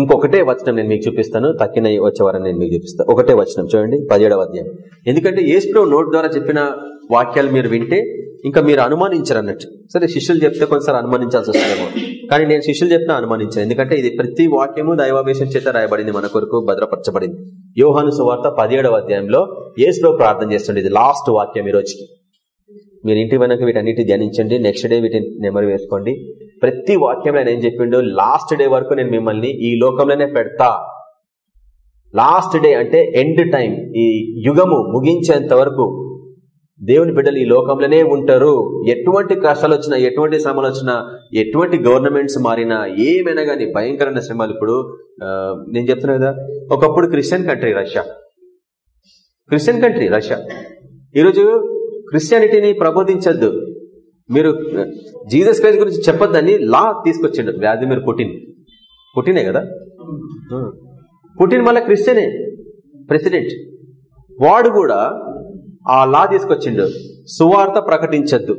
ఇంకొకటే వచనం నేను మీకు చూపిస్తాను. తక్కిన వచ్చేవారని నేను మీకు చూపిస్తాను ఒకటే వచనం చూడండి పదిహేడవ అధ్యాయం. ఎందుకంటే ఏసుప్రో నోట్ ద్వారా చెప్పిన వాక్యాలు మీరు వింటే ఇంకా మీరు అనుమానించరు అన్నట్టు సరే శిష్యులు చెప్తే కొంచెం అనుమానించాల్సి వస్తుందేమో. కానీ నేను శిష్యులు చెప్పినా అనుమానించాను ఎందుకంటే ఇది ప్రతి వాక్యము దైవావేశం చేత రాయబడింది మన కొరకు భద్రపరచబడింది. యోహాను సువార్త పదిహేడవ అధ్యాయంలో ఏసులో ప్రార్థన చేస్తుండే. ఇది లాస్ట్ వాక్యం ఈ రోజుకి. మీరు ఇంటి వెనక వీటన్నిటి ధ్యానించండి. నెక్స్ట్ డే వీటిని నెమరు వేసుకోండి. ప్రతి వాక్యంలో ఆయన ఏం చెప్పిండు? లాస్ట్ డే వరకు నేను మిమ్మల్ని ఈ లోకంలోనే పెడతా. లాస్ట్ డే అంటే ఎండ్ టైం ఈ యుగము ముగించేంత వరకు. దేవుని బిడ్డలు ఈ లోకంలోనే ఉంటారు. ఎటువంటి కష్టాలు వచ్చినా ఎటువంటి శ్రమలు వచ్చినా ఎటువంటి గవర్నమెంట్స్ మారినా ఏమైనా కానీ భయంకరమైన శ్రమలు ఇప్పుడు నేను చెప్తున్నా కదా ఒకప్పుడు Christian country Russia Christian country Russia ఈరోజు క్రిస్టియానిటీని ప్రబోధించద్దు. మీరు జీసస్ క్రైస్ట్ గురించి చెప్పొద్దని లా తీసుకొచ్చిండు. మీరు పుటిన్ పుట్టినే కదా? ఆ. మళ్ళీ క్రిస్టియనే ప్రెసిడెంట్ వాడు కూడా ఆ లా తీసుకొచ్చిండు. సువార్త ప్రకటించద్దు.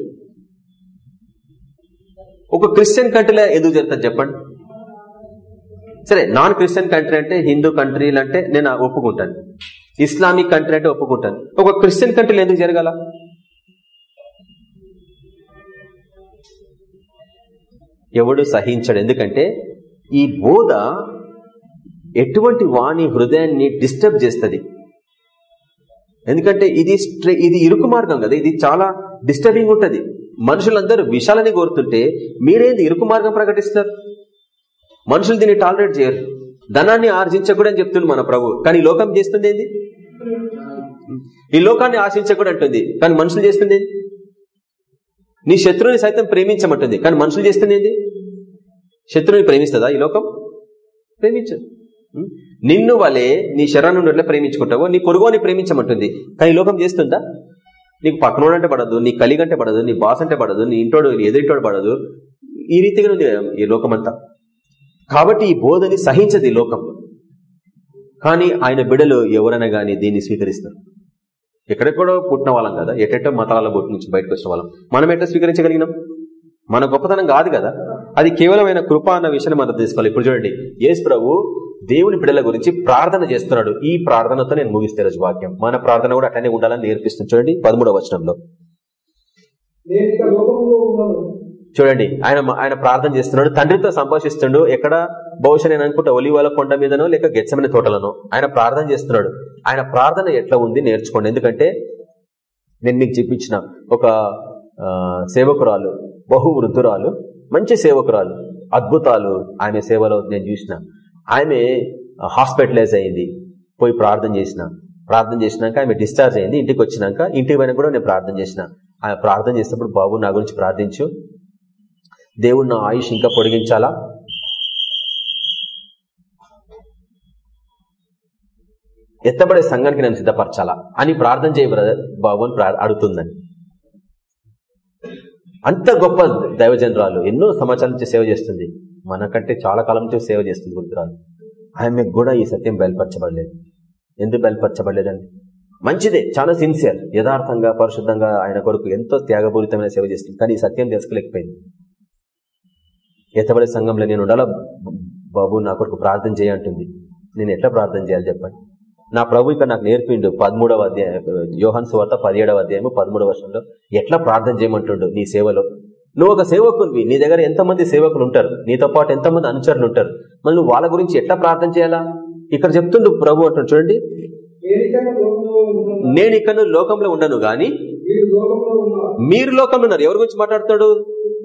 ఒక క్రిస్టియన్ కంట్రీలో ఎందుకు జరుగుతుంది చెప్పండి? సరే నాన్ క్రిస్టియన్ కంట్రీ అంటే హిందూ కంట్రీలు అంటే నేను ఒప్పుకుంటాను. ఇస్లామిక్ కంట్రీ అంటే ఒప్పుకుంటాను. ఒక క్రిస్టియన్ కంట్రీలో ఎందుకు జరగాల? ఎవడు సహించడు. ఎందుకంటే ఈ బోధ ఎటువంటి వాణి హృదయాన్ని డిస్టర్బ్ చేస్తుంది. ఎందుకంటే ఇది ఇది ఇరుకు మార్గం కదా. ఇది చాలా డిస్టర్బింగ్ ఉంటుంది. మనుషులందరూ విషాలని కోరుతుంటే మీరేంది ఇరుకు మార్గం ప్రకటిస్తారు? మనుషులు దీన్ని టాలరేట్ చేయరు. ధనాన్ని ఆర్జించకూడని చెప్తుంది మన ప్రభు. కానీ ఈ లోకం చేస్తుంది ఏంది? ఈ లోకాన్ని ఆశించకూడదు అంటుంది. కానీ మనుషులు చేస్తుంది నీ శత్రువుని సైతం ప్రేమించమంటుంది. కానీ మనుషులు చేస్తుంది ఏంది? శత్రువుని ప్రేమిస్తుందా ఈ లోకం? ప్రేమించదు. నిన్ను వలే నీ శరణం ఎట్లా ప్రేమించుకుంటావో నీ పొరుగుని ప్రేమించమంటుంది. కానీ ఈ లోకం చేస్తుందా? నీకు పక్కనోడంటే పడదు నీ కలిగంటే పడదు నీ బాస్ అంటే పడదు నీ ఇంటోడు ఎదురింటోడు పడదు. ఈ రీతిగా ఉంది ఈ లోకమంతా. కాబట్టి ఈ బోధని సహించదు ఈ లోకం. కానీ ఆయన బిడలు ఎవరైనా కానీ దీన్ని స్వీకరిస్తారు. ఎక్కడెక్కడో పుట్టిన వాళ్ళం కదా ఎటెటో మతాల బొట్టు నుంచి బయటకు వచ్చిన వాళ్ళం. మనం ఎట్లా స్వీకరించగలిగినాం? మన గొప్పతనం కాదు కదా. అది కేవలమైన కృప అన్న విషయాన్ని మనం తీసుకోవాలి ఇప్పుడు చూడండి యేసు ప్రభు దేవుని బిడల గురించి ప్రార్థన చేస్తున్నాడు. ఈ ప్రార్థనతో నేను ముగిస్తే రోజు వాక్యం. మన ప్రార్థన కూడా అట్లనే ఉండాలని నేర్పిస్తుంది. చూడండి పదమూడవ వచనంలో. చూడండి ఆయన ఆయన ప్రార్థన చేస్తున్నాడు. తండ్రితో సంభాషిస్తుండు ఎక్కడ? బహుశా నేను అనుకుంటా ఒలివాల కొండ మీదనో లేక గెచ్చమైన తోటలనో. ఆయన ప్రార్థన చేస్తున్నాడు. ఆయన ప్రార్థన ఎట్లా ఉంది నేర్చుకోండి. ఎందుకంటే నేను మీకు చెప్పించిన ఒక సేవకురాలు బహు వృద్ధురాలు మంచి సేవకురాలు అద్భుతాలు ఆమె సేవలో నేను చూసిన. ఆమె హాస్పిటలైజ్ అయింది. పోయి ప్రార్థన చేసిన. ప్రార్థన చేసినాక ఆమె డిశ్చార్జ్ అయింది. ఇంటికి వచ్చినాక ఇంటికి పోయినా కూడా నేను ప్రార్థన చేసిన. ఆమె ప్రార్థన చేసినప్పుడు బాబు నా గురించి ప్రార్థించు. దేవుడు నా ఆయుష్ ఇంకా పొడిగించాలా? ఎత్తబడే సంఘానికి నేను సిద్ధపరచాలా అని ప్రార్థన చేయ బ్రదర్. బాబు అని అడుగుతుందని. అంత గొప్ప దైవజనరాలు ఎన్నో సంవత్సరాల నుంచి సేవ చేస్తుంది. మనకంటే చాలా కాలం నుంచి సేవ చేస్తుంది వృద్ధురాలు ఆమెకు కూడా ఈ సత్యం బయలుపరచబడలేదు. ఎందుకు బయలుపరచబడలేదండి? మంచిదే చాలా సిన్సియర్ యథార్థంగా పరిశుద్ధంగా ఆయన కొరకు ఎంతో త్యాగపూరితమైన సేవ చేస్తుంది. కానీ ఈ సత్యం తెలుసుకోలేకపోయింది. ఎత్తబడే సంఘంలో నేను ఉండాలా? బాబు నా కొరకు ప్రార్థన చేయంటుంది నేను ఎట్లా ప్రార్థన చేయాలి చెప్పండి? నా ప్రభు ఇక్కడ నాకు నేర్పిండు పదమూడవ అధ్యాయం యోహన్ సువార్త పదిహేడవ అధ్యాయము పదమూడవ వర్షంలో ఎట్లా ప్రార్థన చేయమంటుండు నీ సేవలో? నువ్వు ఒక సేవకునివి నీ దగ్గర ఎంతమంది సేవకులు ఉంటారు? నీతో పాటు ఎంతమంది అనుచరులు ఉంటారు? మళ్ళీ నువ్వు వాళ్ళ గురించి ఎట్లా ప్రార్థన చేయాలా? ఇక్కడ చెప్తుండు ప్రభు అంటాడు చూడండి. నేను లోకంలో ఇక్కడ లోకంలో ఉండను గాని మీరు లోకంలో ఉన్నారు. ఎవరి గురించి మాట్లాడుతాడు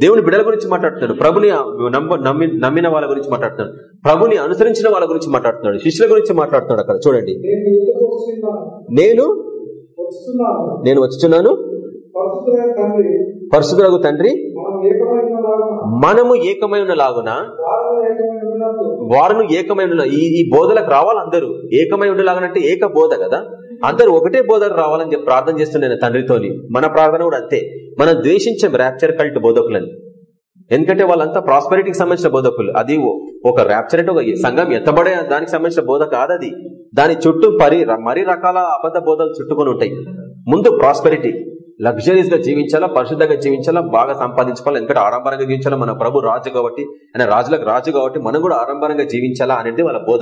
దేవుని బిడల గురించి మాట్లాడుతున్నాడు. ప్రభుని నమ్మ నమ్మి- నమ్మిన వాళ్ళ గురించి మాట్లాడుతున్నాడు. ప్రభుని అనుసరించిన వాళ్ళ గురించి మాట్లాడుతున్నాడు. శిష్యుల గురించి మాట్లాడుతున్నాడు అక్కడ. చూడండి. నేను నేను? వస్తున్నాను. నేను వచ్చుచున్నాను? పరిశుద్ధులైన తండ్రి. ఏకమైన మనము ఏకమై ఉన్న లాగున వారు ఏకమైన ఈ బోధలకు రావాలి అందరూ ఏకమై ఉండలాగనంటే ఏక బోధ కదా? అందరూ ఒకటే బోధకు రావాలని చెప్పి ప్రార్థన చేస్తున్నాను తండ్రితోని. మన ప్రార్థన కూడా అంతే. మనం ద్వేషించాం ర్యాప్చర్ కల్ట్ బోధకులని. ఎందుకంటే వాళ్ళంతా ప్రాస్పరిటీకి సంబంధించిన బోధకులు. అది ఓ- ఒక ర్యాప్చర్ అంటే ఒక సంఘం ఎత్తబడే దానికి సంబంధించిన బోధ కాదు అది దాని చుట్టూ పరి మరి రకాల అబద్ధ బోధలు చుట్టుకొని ఉంటాయి. ముందు ప్రాస్పెరిటీ లగ్జరీస్గా జీవించాలా పరిశుద్ధంగా జీవించాలా బాగా సంపాదించుకోవాలి ఎందుకంటే ఆడంబరంగా జీవించాలా మన ప్రభు రాజు కాబట్టి ఆయన రాజులకు రాజు కాబట్టి మనం కూడా ఆడంబరంగా జీవించాలా అనేది వాళ్ళ బోధ.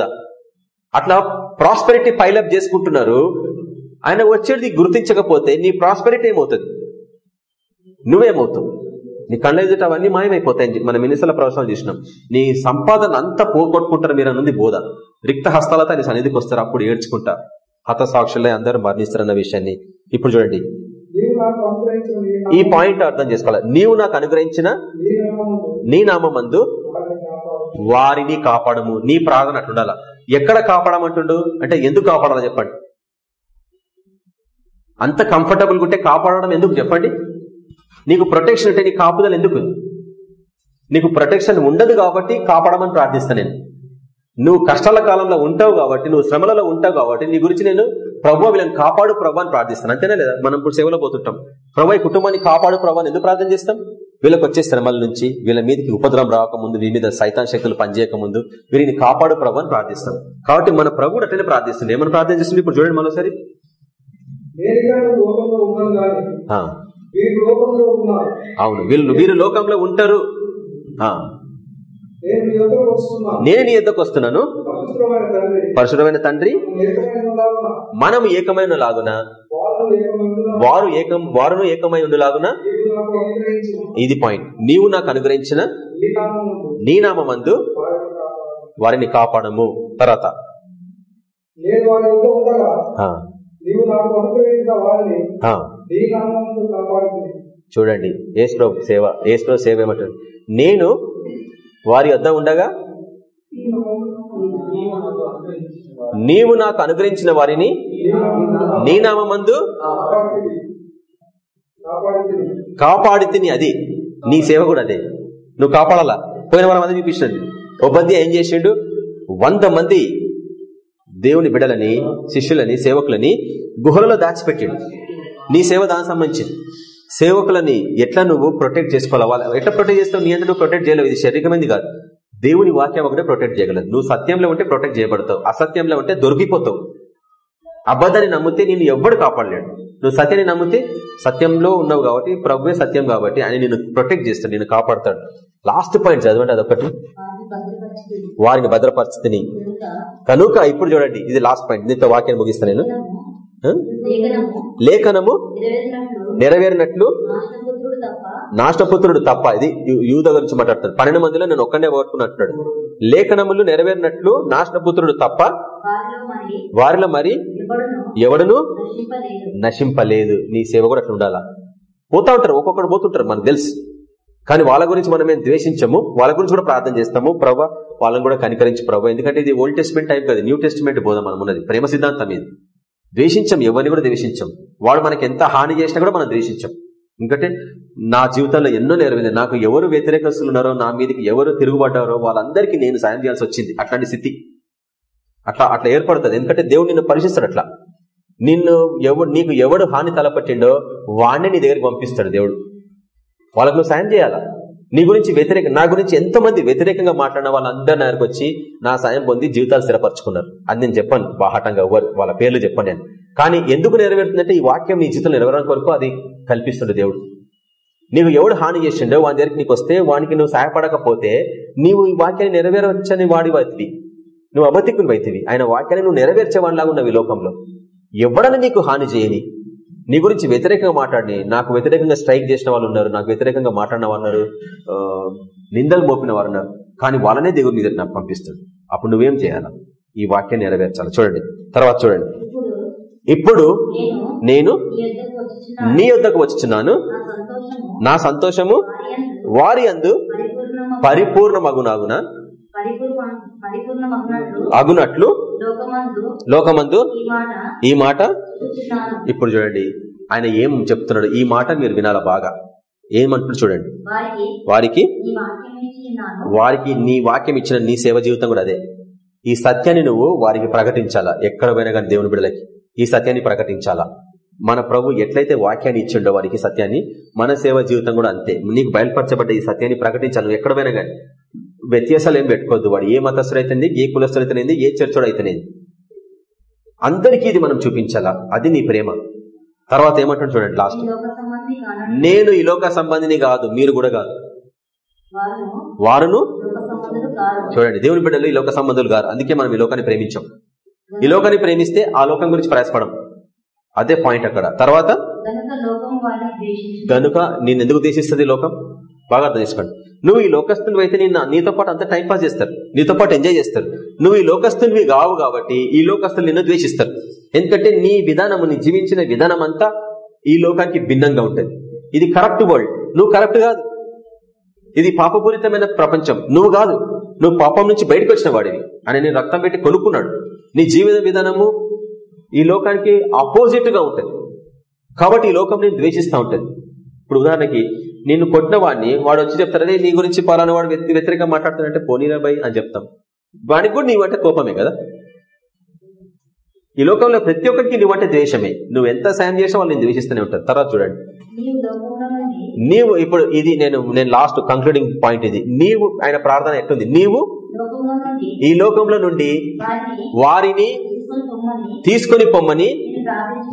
అట్లా ప్రాస్పెరిటీ పైలప్ చేసుకుంటున్నారు. ఆయన వచ్చేది గుర్తించకపోతే నీ ప్రాస్పెరిటీ ఏమవుతుంది? నువ్వేమవుతావు? నీ కళ్ళ ఎదుట అవన్నీ మాయమైపోతాయి మనం ఎన్నిసార్లు ప్రవేశాలు చేసినాం. నీ సంపాదన అంతా పోగొట్టుకుంటారు మీరు అనుంది బోధ. రిక్త హస్తాలతో నీ సన్నిధికి వస్తారు అప్పుడు ఏడ్చుకుంటా. హత సాక్షులే అందరూ మరణిస్తారన్న విషయాన్ని ఇప్పుడు చూడండి. ఈ పాయింట్ అర్థం చేసుకోవాలి. నీవు నాకు అనుగ్రహించిన నీ నామందు వారిని కాపాడము. నీ ప్రార్థన అట్లుండాలా? ఎక్కడ కాపాడమంటుండు? అంటే ఎందుకు కాపాడాలో చెప్పండి. అంత కంఫర్టబుల్ ఉంటే కాపాడడం ఎందుకు చెప్పండి? నీకు ప్రొటెక్షన్ ఉంటే నీ కాపుదల ఎందుకు? నీకు ప్రొటెక్షన్ ఉండదు కాబట్టి కాపాడమని ప్రార్థిస్తా నేను. నువ్వు కష్టాల కాలంలో ఉంటావు కాబట్టి నువ్వు శ్రమలలో ఉంటావు కాబట్టి నీ గురించి నేను ప్రభు వీళ్ళని కాపాడు ప్రభు అని ప్రార్థిస్తాను. అంతేనా లేదా? మనం ఇప్పుడు సేవలో పోతుంటాం. ప్రభు ఈ కుటుంబాన్ని కాపాడు ప్రభు అని ఎందుకు ప్రార్థన చేస్తాం? వీళ్ళకి వచ్చే శ్రమల నుంచి వీళ్ళ మీదకి ఉపద్రవం రాకముందు వీరి మీద సైతాన్ శక్తులు పనిచేయక ముందు వీరిని కాపాడు ప్రభు అని ప్రార్థిస్తాం. కాబట్టి మన ప్రభు అట్లనే ప్రార్థిస్తుంది ఏమని ప్రార్థన చేస్తుంది? ఇప్పుడు చూడండి మరోసారి. అవును. వీళ్ళు వీరు లోకంలో ఉంటారు. నేను యొక్కకు వస్తున్నాను. నీ ఎద్దకు వస్తున్నాను. పరశురమైన తండ్రి. మనం ఏకమైన లాగున వారు ఏకం వారును ఏకమై ఉండులాగున? ఇది పాయింట్ నీవు నాకు అనుగ్రహించిన నీ నామందు. వారిని కాపాడు. వారిని కాపాడము. తర్వాత. చూడండి. ఏస్ప్రో సేవ ఏస్ప్రో సేవ ఏమంటాడు? నేను వారి వద్ద ఉండగా? నీవు నాకు అనుగ్రహించిన వారిని నీ నామందు కాపాడితిని అది. నీ సేవ కూడా అదే. నువ్వు కాపాడాలా? పోయిన వారం అది చూపించినది. ఒబ్బంది ఏం చేసిండు? వంద మంది దేవుని బిడలని శిష్యులని సేవకులని గుహలలో దాచిపెట్టిండు. నీ సేవ దానికి సంబంధించింది. సేవకులని ఎట్లా నువ్వు ప్రొటెక్ట్ చేసుకోవాలా? వాళ్ళ ఎట్లా ప్రొటెక్ట్ చేస్తావు? నీ నువ్వు ప్రొటెక్ట్ చేయలేవు. ఇది శరీరమైంది కాదు. దేవుని వాక్యం ఒకటే ప్రొటెక్ట్ చేయగలదు. నువ్వు సత్యంలో ఉంటే ప్రొటెక్ట్ చేయబడతావు. అసత్యంలో ఉంటే దొరికిపోతావు. అబద్ధాన్ని నమ్మితే నేను ఎవ్వడు కాపాడలేడు. నువ్వు సత్యాన్ని నమ్మితే సత్యంలో ఉన్నావు కాబట్టి ప్రభువే సత్యం కాబట్టి అని నేను ప్రొటెక్ట్ చేస్తాను నేను కాపాడతాడు. లాస్ట్ పాయింట్ చదవండి అదొకటి వారిని వారిని భద్రపరిస్థితిని కనుక ఇప్పుడు చూడండి ఇది లాస్ట్ పాయింట్ దీంతో వాక్యాన్ని ముగిస్తాను నేను. లేఖనము నెరవేరినట్లు నాష్టపుత్రుడు తప్ప ఇది యూద గురించి మాట్లాడతాడు పన్నెండు మందిలో నేను ఒక్కనే ఓర్పునట్టున్నాడు లేఖనములు నెరవేరినట్లు నాశనపుత్రుడు తప్ప వారిలో మరి ఎవడను? ఎవడును నశింపలేదు. నీ సేవ కూడా అట్లా ఉండాలా? పోతా ఉంటారు ఒక్కొక్కడు పోతుంటారు మనకు తెలుసు. కానీ వాళ్ళ గురించి మనం ఏం ద్వేషించము? వాళ్ళ గురించి కూడా ప్రార్థన చేస్తాము. ప్రభావ వాళ్ళని కూడా కనికరించి ప్రభావ ఎందుకంటే ఇది ఓల్డ్ టెస్ట్మెంట్ టైప్ కదా న్యూ టెస్ట్మెంట్ బోధ మనం ఉన్నది. ప్రేమ సిద్ధాంతం ఇది. ద్వేషించం ఎవరిని కూడా ద్వేషించం. వాడు మనకి ఎంత హాని చేసినా కూడా మనం ద్వేషించం. ఎందుకంటే నా జీవితంలో ఎన్నో నెరవేరింది. నాకు ఎవరు వ్యతిరేకస్తులు ఉన్నారో నా మీదకి ఎవరు తిరుగుబడ్డారో వాళ్ళందరికీ నేను సాయం చేయాల్సి వచ్చింది. అట్లాంటి స్థితి. అట్లా అట్లా ఏర్పడుతుంది. ఎందుకంటే దేవుడు నిన్ను పరీక్షిస్తాడు అట్లా. నిన్ను ఎవడు నీకు ఎవడు హాని తలపట్టిండో వాడిని నీ దగ్గరికి పంపిస్తాడు దేవుడు. వాళ్ళకు నువ్వు సాయం చేయాలా? నీ గురించి వ్యతిరేక నా గురించి ఎంతమంది వ్యతిరేకంగా మాట్లాడిన వాళ్ళందరి నా దగ్గరకు వచ్చి నా సాయం పొంది జీవితాలు స్థిరపరచుకున్నారు. అని నేను చెప్పాను బాహటంగా ఎవరు వాళ్ళ పేర్లు చెప్పాను నేను. కానీ ఎందుకు నెరవేరుతుందంటే ఈ వాక్యం నీ జీవితంలో నెరవేరడానికి కొరకు అది కల్పిస్తుండే దేవుడు. నీవు ఎవడు హాని చేసిండో వాని దగ్గరికి నీకు వస్తే వానికి నువ్వు సహాయపడకపోతే నీవు ఈ వాక్యాన్ని నెరవేరవచ్చని వాడి వైతివి. నువ్వు అబద్ధికుని వైతివి. ఆయన వాక్యాన్ని నువ్వు నెరవేర్చే వాడిలాగా ఉన్నావు ఈ లోకంలో. ఎవడని నీకు హాని చేయని? నీ గురించి వ్యతిరేకంగా మాట్లాడి నాకు వ్యతిరేకంగా స్ట్రైక్ చేసిన వాళ్ళు ఉన్నారు నాకు వ్యతిరేకంగా మాట్లాడిన వాళ్ళు నిందలు మోపిన వారు ఉన్నారు. కానీ వాళ్ళనే దేవుడు దగ్గర నాకు పంపిస్తాడు అప్పుడు నువ్వేం చేయాలా? ఈ వాక్యాన్ని నెరవేర్చాలి? చూడండి. తర్వాత చూడండి. ఇప్పుడు నేను నీ యొద్దకు వచ్చుచున్నాను. నీ సంతోషము వారి అందు పరిపూర్ణమ- పరిపూర్ణమగునాగున? అగునట్లు లోకమందు లోకమందు ఈ మాట ఇప్పుడు చూడండి. ఆయన ఏం చెప్తున్నాడు? ఈ మాట మీరు వినాలా బాగా? ఏమంటున్నాడు చూడండి. వారికి వారికి నీ వాక్యం ఇచ్చిన నీ సేవ జీవితం కూడా అదే. ఈ సత్యాన్ని నువ్వు వారికి ప్రకటించాలా? ఎక్కడ పోయినా కానీ దేవుని బిడ్డలకి ఈ సత్యాన్ని ప్రకటించాలా? మన ప్రభు ఎట్లయితే వాక్యాన్ని ఇచ్చిండో వారికి సత్యాన్ని మన సేవ జీవితం కూడా అంతే. నీకు బయలుపరచబడ్డ ఈ సత్యాన్ని ప్రకటించాలి. నువ్వు ఎక్కడ పోయినా కానీ. వ్యత్యాసాలు ఏం పెట్టుకోవద్దు. వాడు ఏ మతస్థుడైతుంది ఏ కులస్థుడైతేనేది ఏ చర్చోడు అయితేనేది అందరికీ ఇది మనం చూపించాలా? అది నీ ప్రేమ. తర్వాత ఏమంటాడు చూడండి లాస్ట్. నేను ఈ లోక సంబంధిని కాదు మీరు కూడా కాదు. వారు వారును? చూడండి దేవుని బిడ్డలు ఈ లోక సంబంధులు గారు. అందుకే మనం ఈ లోకాన్ని ప్రేమించాం. ఈ లోకాన్ని ప్రేమిస్తే ఆ లోకం గురించి ప్రయాసపడం. అదే పాయింట్ అక్కడ. తర్వాత? గనుక నేను ఎందుకు దేశిస్తుంది లోకం? బాగా అర్థం చేసుకోండి. నువ్వు ఈ లోకస్తులు అయితే నిన్న నీతో పాటు అంతా టైం పాస్ చేస్తారు. నీతో పాటు ఎంజాయ్ చేస్తారు. నువ్వు ఈ లోకస్తునివి కావు కాబట్టి ఈ లోకస్తులు నిన్ను ద్వేషిస్తారు. ఎందుకంటే నీ విధానము నీ జీవించిన విధానం అంతా ఈ లోకానికి భిన్నంగా ఉంటుంది. ఇది కరప్ట్ వరల్డ్ నువ్వు కరప్ట్ కాదు. ఇది పాపపూరితమైన ప్రపంచం. నువ్వు కాదు. నువ్వు పాపం నుంచి బయటకు వచ్చిన వాడివి. అని నేను రక్తం పెట్టి కొనుక్కున్నాడు. నీ జీవిత విధానము ఈ లోకానికి అపోజిట్గా ఉంటుంది. కాబట్టి ఈ లోకం నేను ద్వేషిస్తూ ఉంటుంది. ఇప్పుడు ఉదాహరణకి నిన్ను కొట్టిన వాడిని వాడు వచ్చి చెప్తారు నీ గురించి పలానా వాడు వ్యక్తి వ్యతిరేకంగా మాట్లాడుతానంటే పోనీరాబాయ్ అని చెప్తాం. వాడికి కూడా నీవంటే కోపమే కదా? ఈ లోకంలో ప్రతి ఒక్కరికి నువ్వంటే ద్వేషమే. నువ్వు ఎంత సాయం చేసినా వాళ్ళు నేను ద్వేషిస్తూనే ఉంటారు. తర్వాత చూడండి. నీవు ఇప్పుడు ఇది నేను నేను లాస్ట్ కంక్లూడింగ్ పాయింట్ ఇది. నీవు ఆయన ప్రార్థన ఎట్లుంది? నీవు ఈ లోకంలో నుండి వారిని తీసుకొని పొమ్మని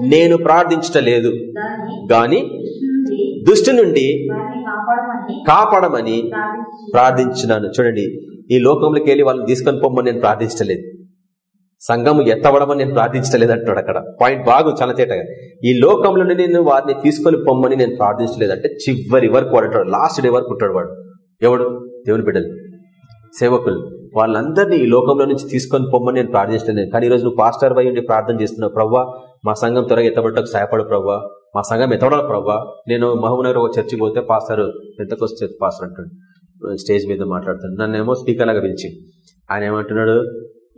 నేను ప్రార్థించటలేదు గాని దృష్టి నుండి కాపాడమని కాపాడమని ప్రార్థించు ప్రార్థించినాను. చూడండి ఈ లోకంలోకి వెళ్ళి వాళ్ళని తీసుకొని పొమ్మని నేను ప్రార్థించలేదు. సంఘము ఎత్తవడమని నేను ప్రార్థించలేదు అంటున్నాడు అక్కడ. పాయింట్ బాగు చాలా తేటగా ఈ లోకంలో నేను వారిని తీసుకొని పొమ్మని నేను ప్రార్థించలేదు అంటే చివరి వరకు వాడు అంటాడు లాస్ట్ డే వరకు ఉంటాడు వాడు. ఎవడు? దేవుని బిడ్డలు. సేవకులు. వాళ్ళందరినీ ఈ లోకంలో నుంచి తీసుకొని పొమ్మని నేను ప్రార్థించలేదు. కానీ ఈ రోజు నువ్వు పాస్టర్ వై ఉండి ప్రార్థన చేస్తున్నావు. ప్రవ్వా మా సంఘం త్వరగా ఎత్తబడటకు సహాయపడు ప్రవ్వా. మా సంఘం ఎతవడాలి ప్రవ్వా నేను మహబూబ్నగర్ ఒక చర్చికి పోతే పాస్టర్ ఎంతకొస్తే పాస్టర్ అంటాడు. స్టేజ్ మీద మాట్లాడుతాడు. నన్నేమో స్పీకర్ లాగా పిలిచి. ఆయన ఏమంటున్నాడు?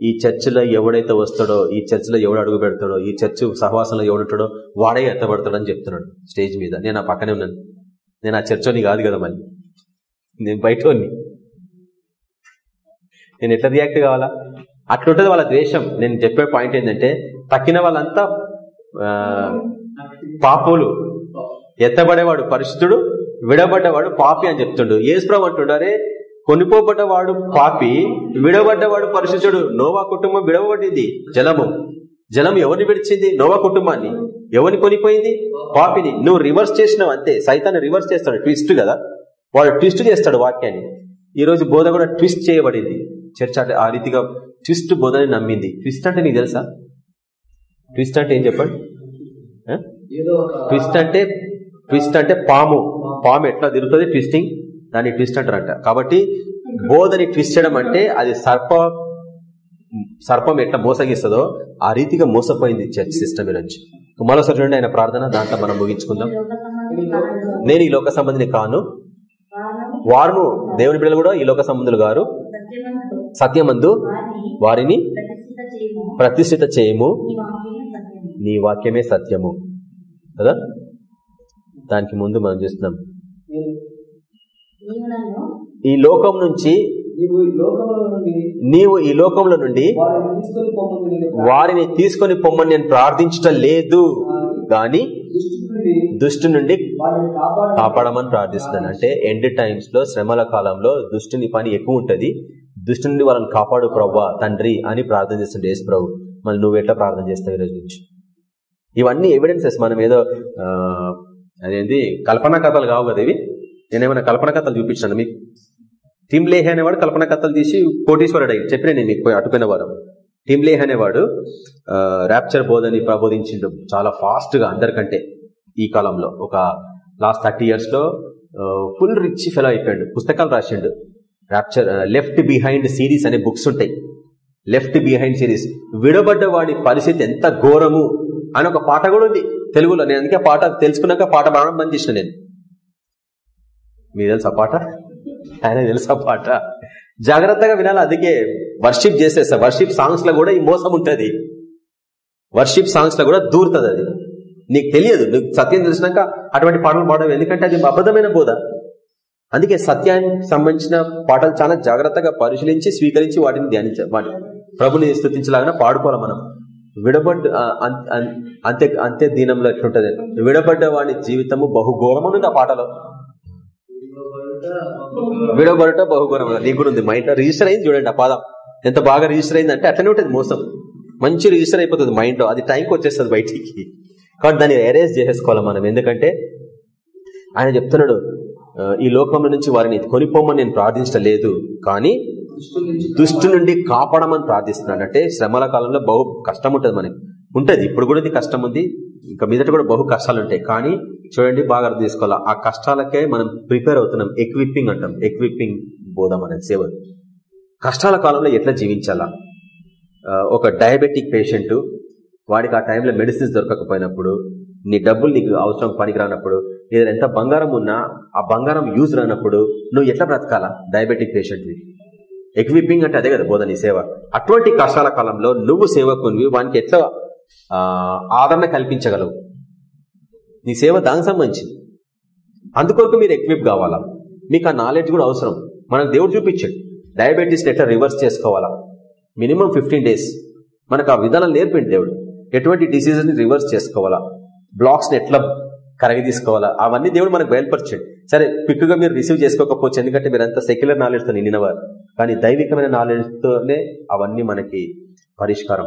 ఈ చర్చిలో ఎవడైతే వస్తాడో ఈ చర్చిలో ఎవడు అడుగు పెడతాడో ఈ చర్చి సహవాసంలో ఎవడుంటాడో వాడే ఎత్తబడతాడని చెప్తున్నాడు స్టేజ్ మీద. నేను ఆ పక్కనే ఉన్నాను. నేను ఆ చర్చోని కాదు కదా మళ్ళీ నేను బయటోని. నేను ఎట్లా రియాక్ట్ కావాలా? అట్లుంటది వాళ్ళ ద్వేషం. నేను చెప్పే పాయింట్ ఏంటంటే తక్కిన వాళ్ళంతా పాపులు. ఎత్తబడేవాడు పరిశుద్ధుడు విడబడ్డవాడు పాపి అని చెప్తుండు. ఏసుప్రభు అంటుండు అరే కొనిపోబడ్డవాడు పాపి విడబడ్డవాడు పరిశుద్ధుడు. నోవా కుటుంబం విడవబడింది. జలము జలం ఎవరిని విడిచింది? నోవా కుటుంబాన్ని. ఎవరిని కొనిపోయింది? పాపిని. నువ్వు రివర్స్ చేసినావు అంతే. సైతాన్ని రివర్స్ చేస్తాడు. ట్విస్ట్ కదా. వాడు ట్విస్ట్ చేస్తాడు వాక్యాన్ని. ఈ రోజు బోధ కూడా ట్విస్ట్ చేయబడింది. చర్చ అంటే ఆ రీతిగా ట్విస్ట్ బోధని నమ్మింది. ట్విస్ట్ అంటే నీకు తెలుసా? ట్విస్ట్ అంటే ఏం చెప్పండి? ట్విస్ట్ అంటే ట్విస్ట్ అంటే పాము. పాము ఎట్లా తిరుగుతుంది? ట్విస్టింగ్. దాన్ని ట్విస్ట్ అంటారంట. కాబట్టి బోధని ట్విస్ట్ చేయడం అంటే అది సర్ప సర్పం ఎట్లా మోసగిస్తుందో ఆ రీతిగా మోసపోయింది చర్చ్ సిస్టమ్ నుంచి మరోసారి చూడండి ఆయన ప్రార్థన. దాంట్లో మనం ముగించుకుందాం. నేను ఈ లోక సంబంధిని కాను. వారును వారును దేవుని బిడ్డలు కూడా ఈ లోక సంబంధులు గారు. సత్యమందు వారిని ప్రతిష్ఠిత చేయము ప్రతిష్ఠిత చేయము ఈ వాక్యమే సత్యము నీ వాక్యమే సత్యము. కదా? దానికి ముందు మనం చూస్తున్నాం. ఈ లోకం నుంచి నీవు ఈ లోకంలో నుండి వారిని తీసుకొని పొమ్మని నేను ప్రార్థించటం లేదు. గాని దృష్టి నుండి దుష్టు నుండి కాపాడమని ప్రార్థిస్తున్నాను. అంటే ఎండ్ టైమ్స్లో శ్రమల కాలంలో దుష్టుని పని ఎక్కువ ఉంటది. దుష్టు నుండి వాళ్ళని కాపాడు ప్రవ్వా తండ్రి అని ప్రార్థన చేస్తుండే యేసు ప్రభు మళ్ళీ నువ్వు ఎట్లా ప్రార్థన చేస్తావు ఈ రోజు నుంచి? ఇవన్నీ ఎవిడెన్సెస్ మనం ఏదో అదేంటి కల్పనా కథలు కావు కదా ఇవి? నేనేమైనా కల్పన కథలు చూపించాను మీకు? టిమ్లేహ్ అనేవాడు కల్పన కథలు తీసి కోటీశ్వరుడు అయ్యి చెప్పిన నేను మీకు అటుపోయిన వారం. టిమ్లేహ్ అనేవాడు ర్యాప్చర్ బోధని ప్రబోధించిండు చాలా ఫాస్ట్గా అందరికంటే ఈ కాలంలో. ఒక లాస్ట్ థర్టీ ఇయర్స్లో ఫుల్ రిచ్ ఫెలో అయిపోయాడు పుస్తకాలు రాసిండు. ర్యాప్చర్ లెఫ్ట్ బిహైండ్ సిరీస్ అనే బుక్స్ ఉంటాయి. లెఫ్ట్ బిహైండ్ సిరీస్ విడబడ్డ వాడి పరిస్థితి ఎంత ఘోరము? అని ఒక పాట కూడా ఉంది తెలుగులో. నేను అందుకే పాట తెలుసుకున్నాక పాట ప్రారంభం చేసిన నేను. మీకు తెలుసా పాట? ఆయన తెలుసా పాట? జాగ్రత్తగా వినాలి అందుకే వర్షిప్ చేసేస్తా. వర్షిప్ సాంగ్స్లో కూడా ఈ మోసం ఉంటుంది. వర్షిప్ సాంగ్స్లో కూడా దూరుతుంది అది. నీకు తెలియదు నీకు సత్యం తెలిసినాక అటువంటి పాటలు పాడవు. ఎందుకంటే అది అబద్ధమైన బోధ. అందుకే సత్యానికి సంబంధించిన పాటలు చాలా జాగ్రత్తగా పరిశీలించి స్వీకరించి వాటిని ధ్యానించ వాటి ప్రభుని స్థుతించలాగా పాడుకోవాలి మనం. విడబడ్డ అంతే అంతే దీనంలో ఎట్లుంటది విడబడ్డ వాడి జీవితము బహుఘోరమని ఆ పాటలో. విడబడట బహుఘోరం నీకు కూడా ఉంది. మైండ్ రిజిస్టర్ అయింది చూడండి ఆ పాదం. ఎంత బాగా రిజిస్టర్ అయింది అంటే అట్లనే ఉంటుంది మోసం. మంచి రిజిస్టర్ అయిపోతుంది మైండ్లో అది టైంకి వచ్చేస్తుంది బయటికి. కాబట్టి దాన్ని ఎరేజ్ చేసేసుకోవాలి మనం. ఎందుకంటే ఆయన చెప్తున్నాడు ఈ లోకంలో నుంచి వారిని కొనిపోమని నేను ప్రార్థించలేదు కానీ దుష్టు నుండి కాపాడమని ప్రార్థిస్తున్నాడు. అంటే శ్రమల కాలంలో బహు కష్టం ఉంటుంది మనకి. ఉంటుంది. ఇప్పుడు కూడా ఇది కష్టం ఉంది. ఇంకా మీదట కూడా బహు కష్టాలు ఉంటాయి. కానీ చూడండి బాగా అర్థం చేసుకోవాలా? ఆ కష్టాలకే మనం ప్రిపేర్ అవుతున్నాం. ఎక్విప్పింగ్ అంటాం. ఎక్విప్పింగ్ బోధం అనేది సేవ కష్టాల కాలంలో ఎట్లా జీవించాలా? ఒక డయాబెటిక్ పేషెంట్ వాడికి ఆ టైంలో మెడిసిన్స్ దొరకకపోయినప్పుడు నీ డబ్బులు నీకు అవసరం పనికి రానప్పుడు లేదా ఎంత బంగారం ఉన్నా ఆ బంగారం యూజ్ రానప్పుడు నువ్వు ఎట్లా బ్రతకాలా? డయాబెటిక్ పేషెంట్వి ఎక్విపింగ్ అంటే అదే కదా బోధని సేవ. అటువంటి కష్టాల కాలంలో నువ్వు సేవకునివి వానికి ఎట్లా ఆదరణ కల్పించగలవు? నీ సేవ దానికి సంబంధించింది. అందుకొరకు మీరు ఎక్విప్ కావాలా? మీకు ఆ నాలెడ్జ్ కూడా అవసరం. మనకు దేవుడు చూపించాడు. డయాబెటీస్ని ఎట్లా రివర్స్ చేసుకోవాలా? మినిమం ఫిఫ్టీన్ డేస్ మనకు ఆ విధానం నేర్పిండి దేవుడు. ఎటువంటి డిసీజెస్ని రివర్స్ చేసుకోవాలా? బ్లాక్స్ని ఎట్లా కరగి తీసుకోవాలా? అవన్నీ దేవుడు మనకు బయలుపరచండి. సరే క్విక్గా మీరు రిసీవ్ చేసుకోకపోవచ్చు. ఎందుకంటే మీరు అంత సెక్యులర్ నాలెడ్జ్తో నిండినవారు కానీ దైవికమైన నాలెడ్జ్ తోనే అవన్నీ మనకి పరిష్కారం.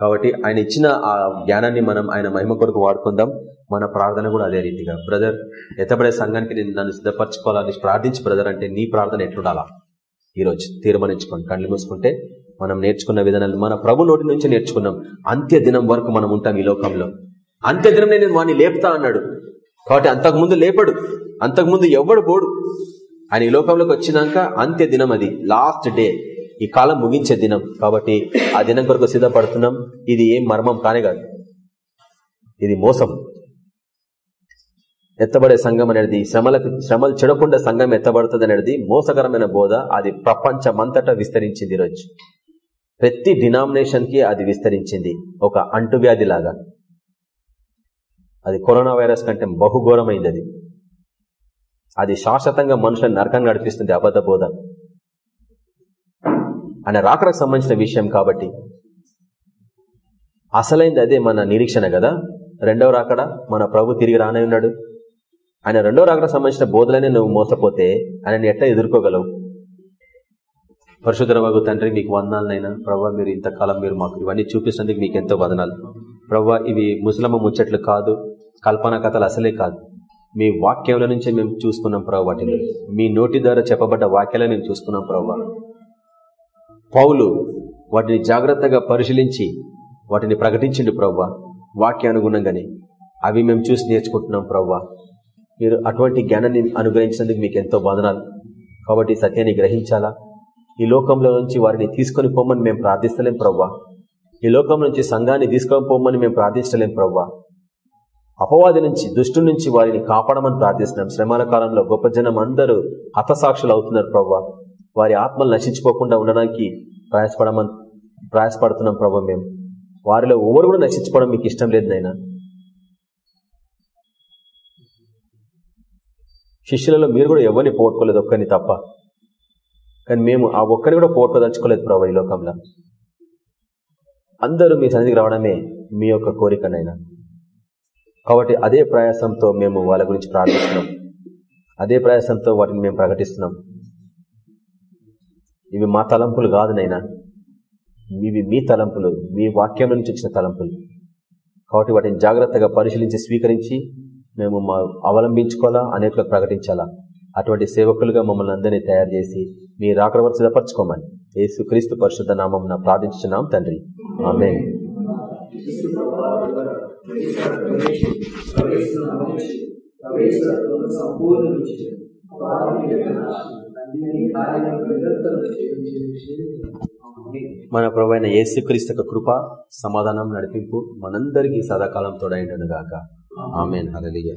కాబట్టి ఆయన ఇచ్చిన ఆ జ్ఞానాన్ని మనం ఆయన మహిమ కొరకు వాడుకుందాం. మన ప్రార్థన కూడా అదే రీతిగా. బ్రదర్ ఎత్తబడే సంఘానికి నేను నన్ను సిద్ధపరచుకోవాలని ప్రార్థించి బ్రదర్ అంటే నీ ప్రార్థన ఎట్లుండాలా? ఈరోజు తీర్మానించుకోండి కళ్ళు మూసుకుంటే మనం నేర్చుకున్న విధానాలు మన ప్రభు నోటి నుంచి నేర్చుకున్నాం. అంత్య దినం వరకు మనం ఉంటాం ఈ లోకంలో. అంత్య దినం నేను వాడిని లేపుతా అన్నాడు. కాబట్టి అంతకుముందు లేపడు. అంతకుముందు ఎవడు పోడు. ఆయన ఈ లోకంలోకి వచ్చినాక అంత్య దినం అది లాస్ట్ డే ఈ కాలం ముగించే దినం. కాబట్టి ఆ దినం కొరకు సిద్ధపడుతున్నాం. ఇది ఏం మర్మం కానే కాదు. ఇది మోసం. ఎత్తబడే సంఘం అనేది శ్రమలకు శ్రమలు చెడకుండా సంఘం ఎత్తబడుతుంది అనేది మోసకరమైన బోధ. అది ప్రపంచమంతటా విస్తరించింది ఈరోజు. ప్రతి డినామినేషన్కి అది విస్తరించింది. ఒక అంటువ్యాధి లాగా అది కరోనా వైరస్ కంటే బహుఘోరమైంది అది. అది శాశ్వతంగా మనుషులను నరకాన్ని నడిపిస్తుంది అబద్ధ బోధ. ఆయన రాకరకు సంబంధించిన విషయం కాబట్టి. అసలైంది అదే మన నిరీక్షణ కదా? రెండవ రాకడ మన ప్రభు తిరిగి రానే ఉన్నాడు. ఆయన రెండో రాకడ సంబంధించిన బోధలనే నువ్వు మోసపోతే ఆయనని ఎట్లా ఎదుర్కోగలవు? పరశుధరవగు తండ్రి మీకు వందనాలనైనా. ప్రభావ మీరు ఇంతకాలం మీరు మాకు ఇవన్నీ చూపిస్తున్నందుకు మీకు ఎంతో వదనాలు. ప్రభావ ఇవి ముసలమ్మ ముచ్చట్లు కాదు కల్పన కథలు అసలే కాదు. మీ వాక్యాల నుంచే మేము చూసుకున్నాం ప్రభు వాటిని. మీ నోటి ద్వారా చెప్పబడ్డ వాక్యాలను మేము చూసుకున్నాం ప్రభావ పౌలు వాటిని జాగ్రత్తగా పరిశీలించి వాటిని ప్రకటించిండు ప్రవ్వా వాక్యానుగుణంగానే అవి మేము చూసి నేర్చుకుంటున్నాం ప్రవ్వా మీరు అటువంటి జ్ఞానాన్ని అనుగ్రహించినందుకు మీకు ఎంతో బాధనాలు కాబట్టి సత్యాన్ని గ్రహించాలా? ఈ లోకంలో నుంచి వారిని తీసుకొని పోమని మేము ప్రార్థిస్తలేం ప్రవ్వా ఈ లోకం నుంచి సంఘాన్ని తీసుకొని పోమని మేము ప్రార్థించలేం ప్రవ్వా అపవాది నుంచి దుష్టు నుంచి వారిని కాపాడమని ప్రార్థిస్తున్నాం. శ్రమాల కాలంలో గొప్ప జనం అందరూ హతసాక్షులు అవుతున్నారు ప్రవ్వా. వారి ఆత్మలు నశించిపోకుండా ఉండడానికి ప్రయాసపడమని ప్రయాసపడుతున్నాం ప్రభా మేము. వారిలో ఎవరు కూడా నశించుకోవడం మీకు ఇష్టం లేదు నాయన. శిష్యులలో మీరు కూడా ఎవరిని పోగొట్టుకోలేదు? ఒక్కరిని తప్ప. కానీ మేము ఆ ఒక్కరిని కూడా పోగొట్టుకోదలుచుకోలేదు ప్రభా ఈ లోకంలో. అందరూ మీ సన్నిధికి రావడమే మీ యొక్క కోరికనైనా కాబట్టి అదే ప్రయాసంతో మేము వాళ్ళ గురించి ప్రార్థిస్తున్నాం. అదే ప్రయాసంతో వాటిని మేము ప్రకటిస్తున్నాం. ఇవి మా తలంపులు కాదు నైనా ఇవి మీ తలంపులు మీ వాక్యం నుంచి వచ్చిన తలంపులు. కాబట్టి వాటిని జాగ్రత్తగా పరిశీలించి స్వీకరించి మేము మా అవలంబించుకోవాలా అనేకులకు ప్రకటించాలా? అటువంటి సేవకులుగా మమ్మల్ని అందరినీ తయారు చేసి మీ రాకడ సిద్ధపరచుకోమని యేసు క్రీస్తు పరిశుద్ధ నామం ప్రార్థించున్నాం తండ్రి. ఆమె మన ప్రభు అయిన యేసుక్రీస్తు కృప సమాధానం నడిపింపు మనందరికీ సదాకాలం తోడైండను గాక. ఆమెన్. హల్లెలూయా.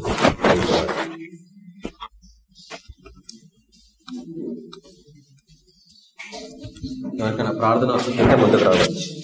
ఎవరికైనా ప్రార్థన అవసరం ఉంటే ముందుకు రావచ్చు.